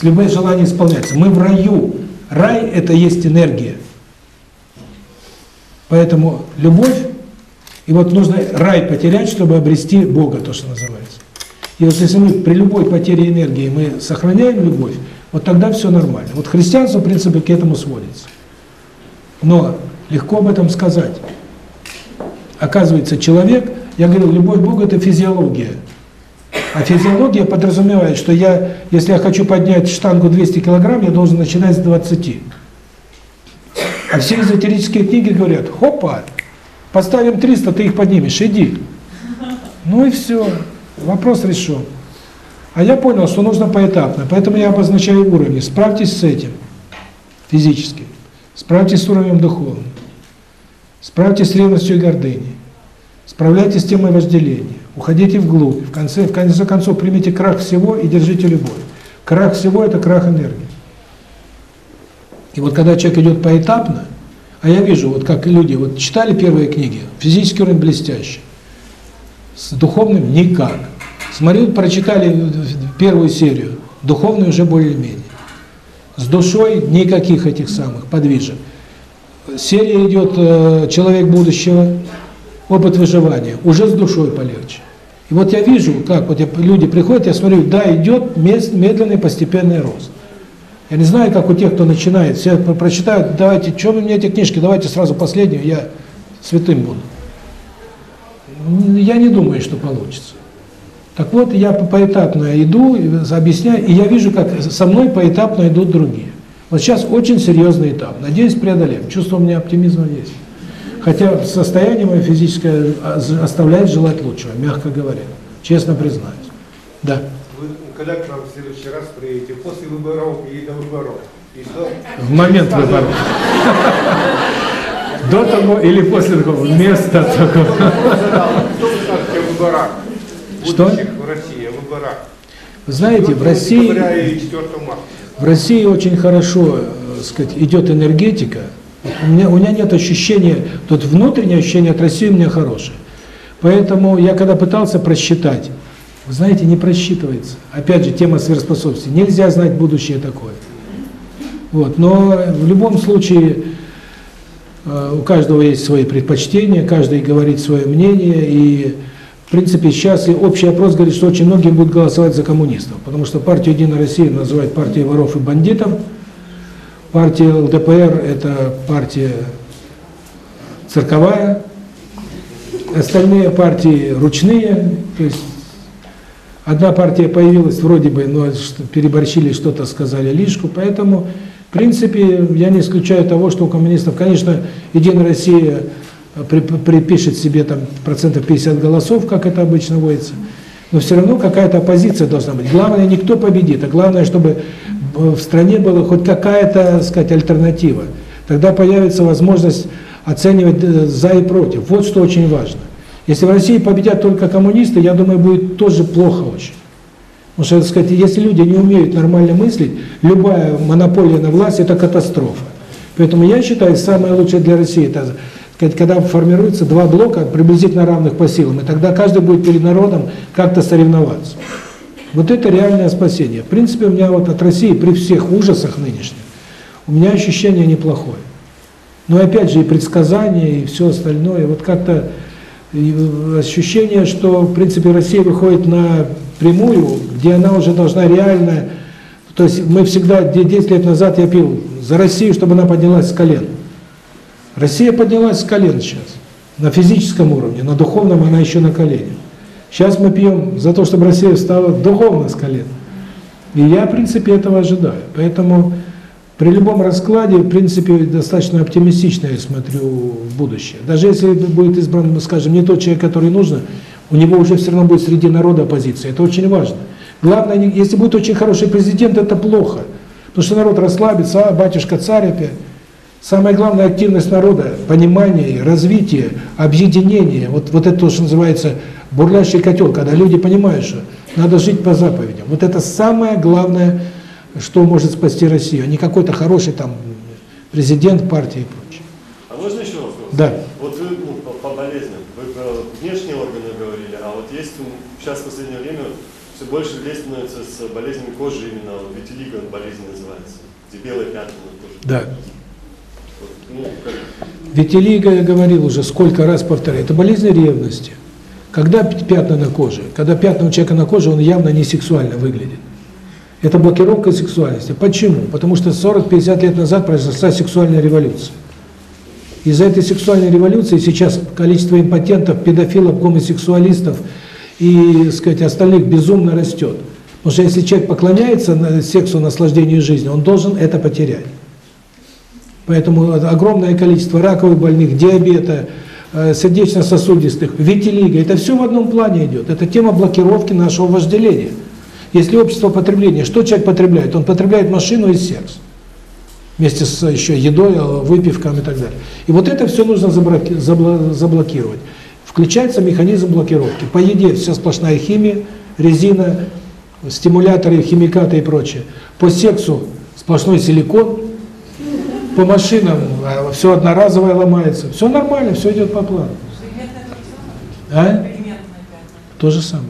любые желания исполняются. Мы в раю. Рай – это есть энергия. Поэтому любовь, и вот нужно рай потерять, чтобы обрести Бога, то, что называется. И вот если мы при любой потере энергии мы сохраняем любовь, вот тогда все нормально. Вот христианство, в принципе, к этому сводится. Но легко об этом сказать. Оказывается, человек, я говорил, любовь к Богу – это физиология. А физиология подразумевает, что я, если я хочу поднять штангу 200 килограмм, я должен начинать с 20. А все эзотерические книги говорят, хопа, поставим 300, ты их поднимешь, иди. Ну и все, вопрос решен. А я понял, что нужно поэтапно, поэтому я обозначаю уровни. Справьтесь с этим, физически. Справьтесь с уровнем духовным. Справьтесь с ревностью и гордыней. Справляйтесь с темой вожделения. Уходите вглубь. В конце, в конце концов, примите крах всего и держите любовь. Крах всего – это крах энергии. И вот когда человек идет поэтапно, а я вижу, вот как люди вот читали первые книги, физический уровень блестящий, с духовным – никак. Смотрю, прочитали первую серию, духовный уже более-менее. С душой никаких этих самых подвижек. Серия идет э, «Человек будущего», опыт выживания, уже с душой полегче. И вот я вижу, как вот люди приходят, я смотрю, да, идет медленный постепенный рост. Я не знаю, как у тех, кто начинает, все про- прочитают, давайте, что вы мне эти книжки, давайте сразу последнюю, я святым буду. Я не думаю, что получится. Так вот, я по- поэтапно иду, объясняю, и я вижу, как со мной поэтапно идут другие. Вот сейчас очень серьезный этап. Надеюсь, преодолеем. Чувство у меня оптимизма есть. Хотя состояние мое физическое а, оставляет желать лучшего, мягко говоря. Честно признаюсь. Да. Вы когда к нам в следующий раз приедете? После выборов и до выборов? И что? В момент выборов. До того или после того? Вместо того. Что вы скажете о выборах? Что? В России, о выборах. Вы знаете, в России... Декабря и 4 марта. В России очень хорошо, э, сказать, идет энергетика, У меня, у меня нет ощущения, тут внутреннее ощущение от России у меня хорошее. Поэтому я когда пытался просчитать, вы знаете, не просчитывается. Опять же, тема сверхспособности. Нельзя знать будущее такое. Вот. Но в любом случае э, у каждого есть свои предпочтения, каждый говорит свое мнение. И, принципе, сейчас и общий опрос говорит, что очень многие будут голосовать за коммунистов. Потому что партию «Единая Россия» называют партией воров и бандитов. Партия ЛДПР – это партия цирковая. Остальные партии ручные. То есть одна партия появилась вроде бы, но переборщили, что-то сказали лишку. Поэтому, в принципе, я не исключаю того, что у коммунистов, конечно, Единая Россия припишет себе там процентов 50 голосов, как это обычно водится, но все равно какая-то оппозиция должна быть. Главное, не кто победит, а главное, чтобы в стране была хоть какая-то, сказать, альтернатива. Тогда появится возможность оценивать за и против. Вот что очень важно. Если в России победят только коммунисты, я думаю, будет тоже плохо очень. Потому что, так сказать, если люди не умеют нормально мыслить, любая монополия на власть – это катастрофа. Поэтому я считаю, самое лучшее для России – это сказать, когда формируются два блока, приблизительно равных по силам, и тогда каждый будет перед народом как-то соревноваться. Вот это реальное спасение. В принципе, у меня вот от России при всех ужасах нынешних, у меня ощущение неплохое. Но опять же и предсказания, и все остальное, вот как-то ощущение, что, в принципе, Россия выходит на прямую, где она уже должна реально... То есть мы всегда, 10 лет назад я пил за Россию, чтобы она поднялась с колен. Россия поднялась с колен сейчас, на физическом уровне, на духовном она еще на колене. Сейчас мы пьем за то, чтобы Россия встала духовно с колен. И я, в принципе, этого ожидаю. Поэтому при любом раскладе, в принципе, достаточно оптимистично я смотрю в будущее. Даже если будет избран, скажем, не тот человек, который нужно, у него уже все равно будет среди народа оппозиция. Это очень важно. Главное, если будет очень хороший президент, это плохо. Потому что народ расслабится, а батюшка царь опять. Самая главная активность народа, понимание, развитие, объединение. Вот, вот это то, что называется бурлящий котел, когда люди понимают, что надо жить по заповедям. Вот это самое главное что может спасти Россию, а не какой-то хороший там президент партии и прочее. А можно еще вопрос? Да. Вот вы ну, по, по болезням, вы про внешние органы говорили, а вот есть сейчас в последнее время все больше людей становится с болезнями кожи именно, витилиго болезнь называется, где белые пятна тоже. Да. Витилиго, я говорил уже, сколько раз повторяю, это болезнь ревности. Когда пятна на коже? Когда пятна у человека на коже, он явно не сексуально выглядит. Это блокировка сексуальности. Почему? Потому что 40-50 лет назад произошла сексуальная революция. Из-за этой сексуальной революции сейчас количество импотентов, педофилов, гомосексуалистов и, сказать, остальных безумно растет. Потому что если человек поклоняется сексу, наслаждению жизни, он должен это потерять. Поэтому огромное количество раковых больных, диабета, э, сердечно-сосудистых, витилиго, это все в одном плане идет. Это тема блокировки нашего вожделения. Если общество потребления, что человек потребляет? Он потребляет машину и секс. Вместе с еще едой, выпивком и так далее. И вот это все нужно заблокировать. Включается механизм блокировки. По еде вся сплошная химия, резина, стимуляторы, химикаты и прочее. По сексу сплошной силикон. По машинам а, все одноразовое ломается. Все нормально, все идет по плану. А? То же самое.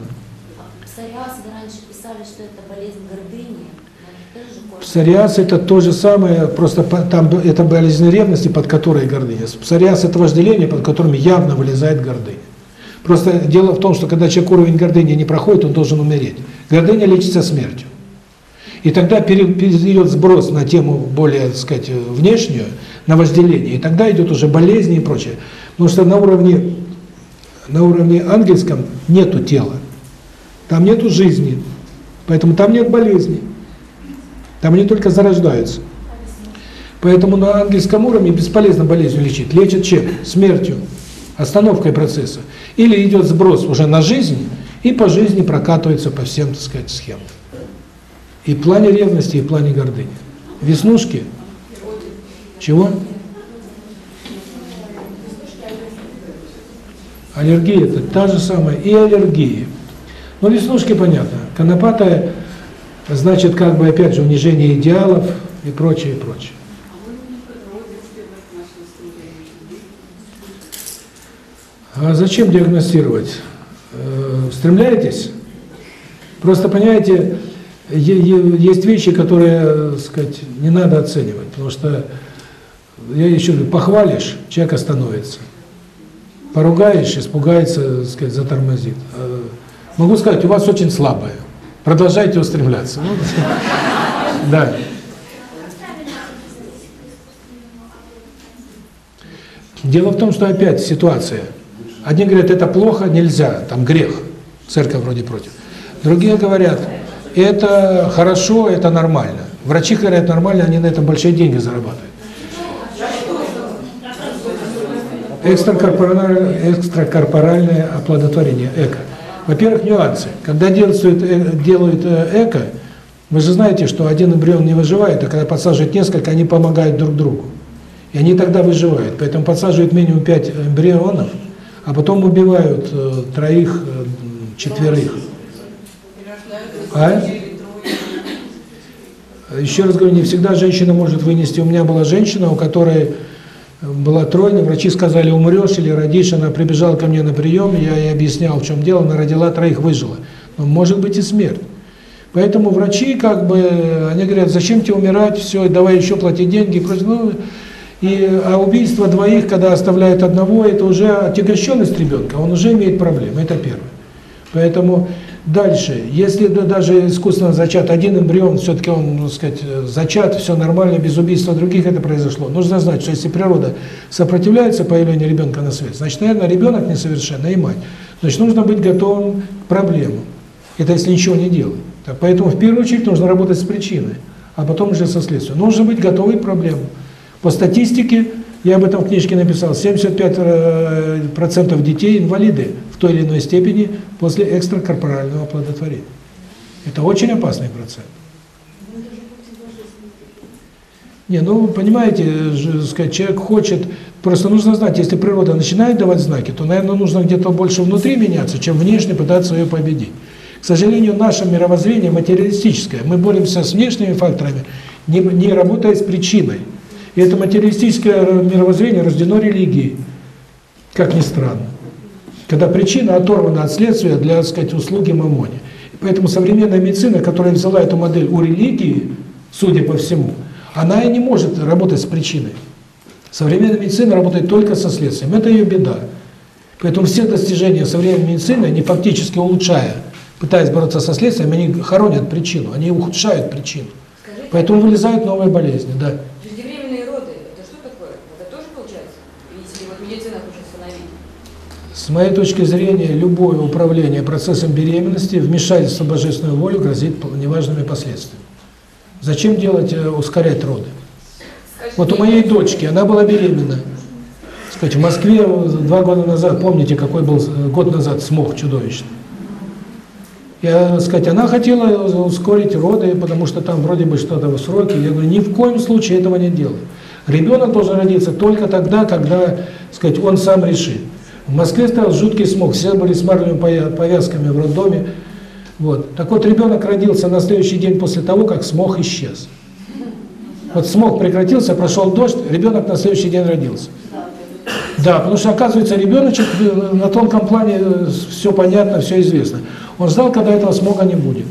Псориаз это то же самое, просто там это болезнь ревности, под которой гордыня. Псориаз это вожделение, под которым явно вылезает гордыня. Просто дело в том, что когда человек уровень гордыни не проходит, он должен умереть. Гордыня лечится смертью. И тогда перейдет сброс на тему более, так сказать, внешнюю, на вожделение. И тогда идет уже болезни и прочее. Потому что на уровне, на уровне ангельском нету тела. Там нету жизни. Поэтому там нет болезней. Там они только зарождаются. Поэтому на ангельском уровне бесполезно болезнь лечить. Лечит чем? Смертью, остановкой процесса. Или идет сброс уже на жизнь, и по жизни прокатывается по всем, так сказать, схемам. И в плане ревности, и в плане гордыни. Веснушки? Чего? Аллергия – это та же самая, и аллергии. но веснушки понятно. Конопатая – значит, как бы, опять же, унижение идеалов и прочее, и прочее. А зачем диагностировать? Э, стремляетесь? Просто, понимаете, есть вещи, которые, так сказать, не надо оценивать, потому что, я еще говорю, похвалишь, человек остановится. Поругаешь, испугается, так сказать, затормозит. Э, Могу сказать, у вас очень слабое. Продолжайте устремляться. Ну, Да. Дело в том, что опять ситуация. Одни говорят, это плохо, нельзя, там грех, церковь вроде против. Другие говорят, это хорошо, это нормально. Врачи говорят, нормально, они на этом большие деньги зарабатывают. Экстракорпоральное, экстракорпоральное оплодотворение, эко. Во-первых, нюансы. Когда делают, э, делают э, эко, вы же знаете, что один эмбрион не выживает, а когда подсаживают несколько, они помогают друг другу. И они тогда выживают. Поэтому подсаживают минимум 5 эмбрионов, а потом убивают э, троих, четверых. А? Еще раз говорю, не всегда женщина может вынести. У меня была женщина, у которой была тройня, врачи сказали, умрешь или родишь. Она прибежала ко мне на прием, я ей объяснял, в чем дело, она родила троих, выжила. Но может быть и смерть. Поэтому врачи, как бы, они говорят, зачем тебе умирать, все, давай еще платить деньги. Ну, и, а убийство двоих, когда оставляют одного, это уже отягощенность ребенка, он уже имеет проблемы, это первое. Поэтому дальше, если да, даже искусственно зачат один эмбрион, все-таки он, так сказать, зачат, все нормально, без убийства других это произошло. Нужно знать, что если природа сопротивляется появлению ребенка на свет, значит, наверное, ребенок несовершенный и мать. Значит, нужно быть готовым к проблемам. Это если ничего не делать. Так, поэтому в первую очередь нужно работать с причиной, а потом уже со следствием. Нужно быть готовым к проблемам. По статистике, я об этом в книжке написал, 75% детей инвалиды в той или иной степени после экстракорпорального оплодотворения. Это очень опасный процент. Не, ну, понимаете, же, сказать, человек хочет, просто нужно знать, если природа начинает давать знаки, то, наверное, нужно где-то больше внутри меняться, чем внешне пытаться ее победить. К сожалению, наше мировоззрение материалистическое. Мы боремся с внешними факторами, не, не работая с причиной. И это материалистическое мировоззрение рождено религией, как ни странно. Когда причина оторвана от следствия для, так сказать, услуги мамоне. Поэтому современная медицина, которая взяла эту модель у религии, судя по всему, она и не может работать с причиной. Современная медицина работает только со следствием. Это ее беда. Поэтому все достижения современной медицины, они фактически улучшая, пытаясь бороться со следствием, они хоронят причину, они ухудшают причину. Поэтому вылезают новые болезни, да. преждевременные роды, это что такое? Это тоже получается? Если вот медицина хочет установить? С моей точки зрения, любое управление процессом беременности, вмешательство в божественную волю грозит неважными последствиями. Зачем делать, э, ускорять роды? Вот у моей дочки, она была беременна. Сказать, в Москве э, два года назад, помните, какой был э, год назад смог чудовищный? Я, сказать, она хотела ускорить роды, потому что там вроде бы что-то в сроке. Я говорю, ни в коем случае этого не делай. Ребенок должен родиться только тогда, когда, сказать, он сам решит. В Москве стоял жуткий смог, все были с марлевыми повя- повязками в роддоме. Вот. Так вот, ребенок родился на следующий день после того, как смог исчез. Вот смог прекратился, прошел дождь, ребенок на следующий день родился. Да, потому что, оказывается, ребеночек э, на тонком плане э, все понятно, все известно. Он ждал, когда этого смога не будет.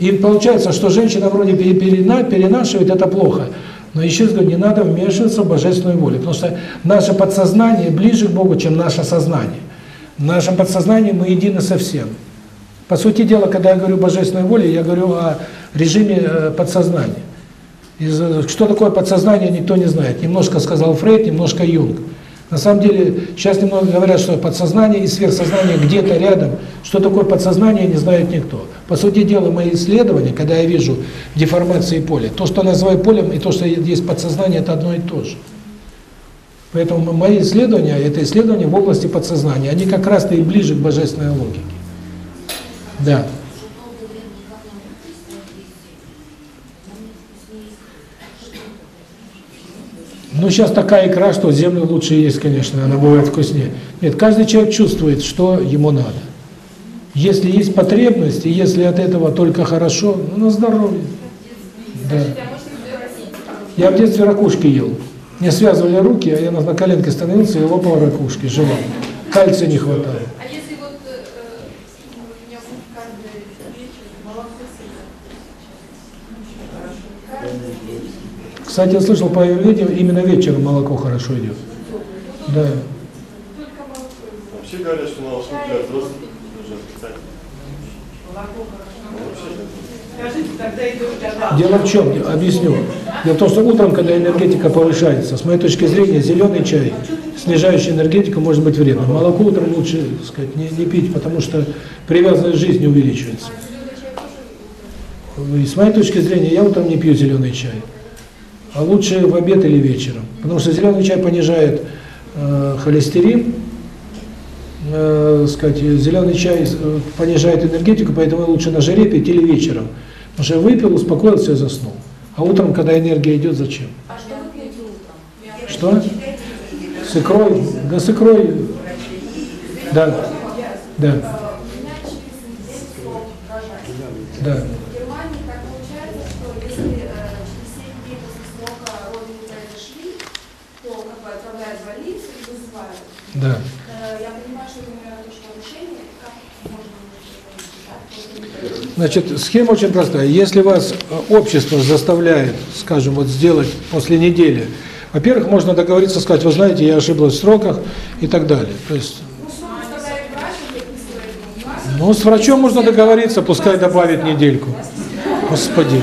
И получается, что женщина вроде пере- перена- перенашивает, это плохо. Но еще раз говорю, не надо вмешиваться в божественную волю, потому что наше подсознание ближе к Богу, чем наше сознание. В нашем подсознании мы едины со всем. По сути дела, когда я говорю божественной воле, я говорю о режиме э, подсознания. Из, э, что такое подсознание, никто не знает. Немножко сказал Фрейд, немножко Юнг. На самом деле, сейчас немного говорят, что подсознание и сверхсознание где-то рядом. Что такое подсознание, не знает никто. По сути дела, мои исследования, когда я вижу деформации поля, то, что я называю полем, и то, что есть подсознание, это одно и то же. Поэтому мои исследования, это исследования в области подсознания, они как раз-то и ближе к божественной логике. Да. Ну, сейчас такая икра, что землю лучше есть, конечно, она бывает вкуснее. Нет, каждый человек чувствует, что ему надо. Если есть потребность, и если от этого только хорошо, ну, на здоровье. Да. Я в детстве ракушки ел. Мне связывали руки, а я на, коленке становился и лопал ракушки, жевал. кальция не хватает. А если вот э, э, у меня будет каждый вечер молоко съедать? Кстати, я слышал по аюрведе, именно вечером молоко хорошо идет. Да. Вообще говорят, что молоко для взрослых уже отрицательно. Молоко хорошо. Скажите, тогда и дождь Дело в чем? Объясню. Дело в том, что утром, когда энергетика повышается, с моей точки зрения, зеленый чай, снижающий энергетику, может быть вредным. Молоко утром лучше, сказать, не, не пить, потому что привязанность жизни увеличивается. И с моей точки зрения, я утром не пью зеленый чай. А лучше в обед или вечером. Потому что зеленый чай понижает э, холестерин, э, сказать, зеленый чай э, понижает энергетику, поэтому лучше на жаре пить или вечером. Потому что выпил, успокоился и заснул. А утром, когда энергия идет, зачем? А что вы пьете утром? Что? С икрой? Да с икрой. Да. Да. неделю срок рожать. Да Германии так получается, что если э, через 7 дней после срока роды не произошли, то как бы отправляют в больницу и вызывают. Да. Э, я понимаю, что это, наверное, тоже нарушение. Как можно это Значит, схема очень простая. Если вас э, общество заставляет, скажем, вот сделать после недели, во-первых, можно договориться, сказать, вы знаете, я ошиблась в сроках и так далее. То есть, Ну, с врачом можно договориться, пускай добавит недельку. Господи.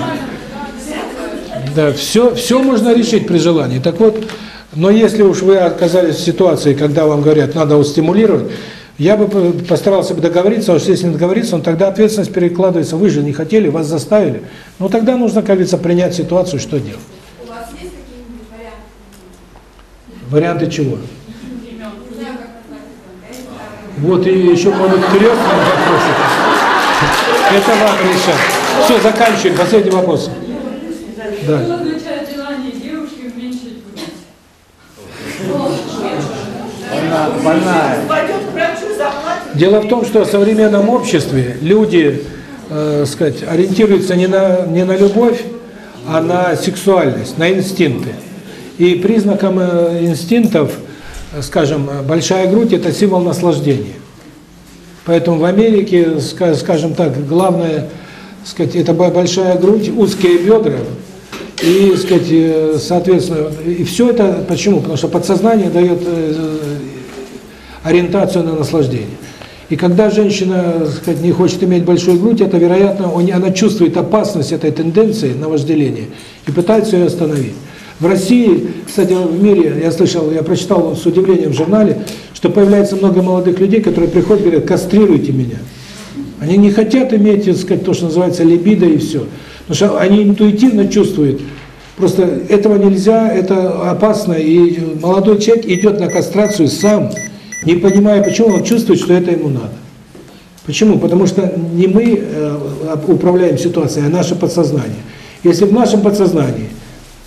Да, все, все можно решить при желании. Так вот, но если уж вы оказались в ситуации, когда вам говорят, надо его стимулировать, я бы по- постарался бы договориться, а уж если не договориться, ну, тогда ответственность перекладывается. Вы же не хотели, вас заставили. Ну тогда нужно, как говорится, принять ситуацию, что делать. у вас есть какие-нибудь варианты? Варианты чего? Вот и еще, быть, крестным вопросы. Это вам решать. Все, заканчиваем. Последний вопрос. Да. означает желание девушки уменьшить грудь? Больна- больная. Пойдет к врачу, заплатит. Дело в том, что в современном обществе люди, э, сказать, ориентируются не на, не на любовь, а на сексуальность, на инстинкты. И признаком э, инстинктов, э, скажем, большая грудь – это символ наслаждения. Поэтому в Америке, ска- скажем так, главное, сказать, это бо- большая грудь, узкие бедра, и, сказать, э, соответственно, и все это почему? Потому что подсознание дает э, ориентацию на наслаждение. И когда женщина, сказать, не хочет иметь большую грудь, это, вероятно, он- она чувствует опасность этой тенденции на вожделение и пытается ее остановить. В России, кстати, в мире, я слышал, я прочитал с удивлением в журнале, что появляется много молодых людей, которые приходят и говорят, кастрируйте меня. Они не хотят иметь, так сказать, то, что называется либидо и все. Потому что они интуитивно чувствуют, просто этого нельзя, это опасно, и молодой человек идет на кастрацию сам, не понимая, почему он чувствует, что это ему надо. Почему? Потому что не мы э, управляем ситуацией, а наше подсознание. Если в нашем подсознании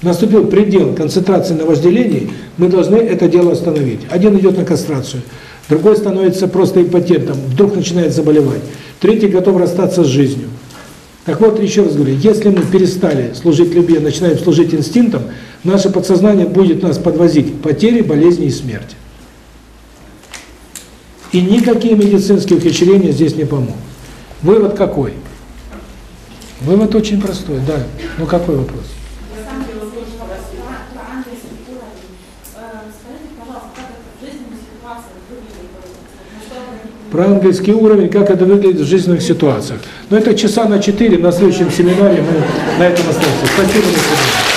наступил предел концентрации на вожделении, мы должны это дело остановить. Один идет на кастрацию, другой становится просто импотентом, вдруг начинает заболевать, третий готов расстаться с жизнью. Так вот, еще раз говорю, если мы перестали служить любви, начинаем служить инстинктам, наше подсознание будет нас подвозить к потере, болезни и смерти. И никакие медицинские ухищрения здесь не помогут. Вывод какой? Вывод очень простой, да. Ну какой вопрос? Про ангельский уровень, как это выглядит в жизненных ситуациях. Но это часа на четыре, на следующем семинаре мы на этом остановимся. Спасибо, до свидания.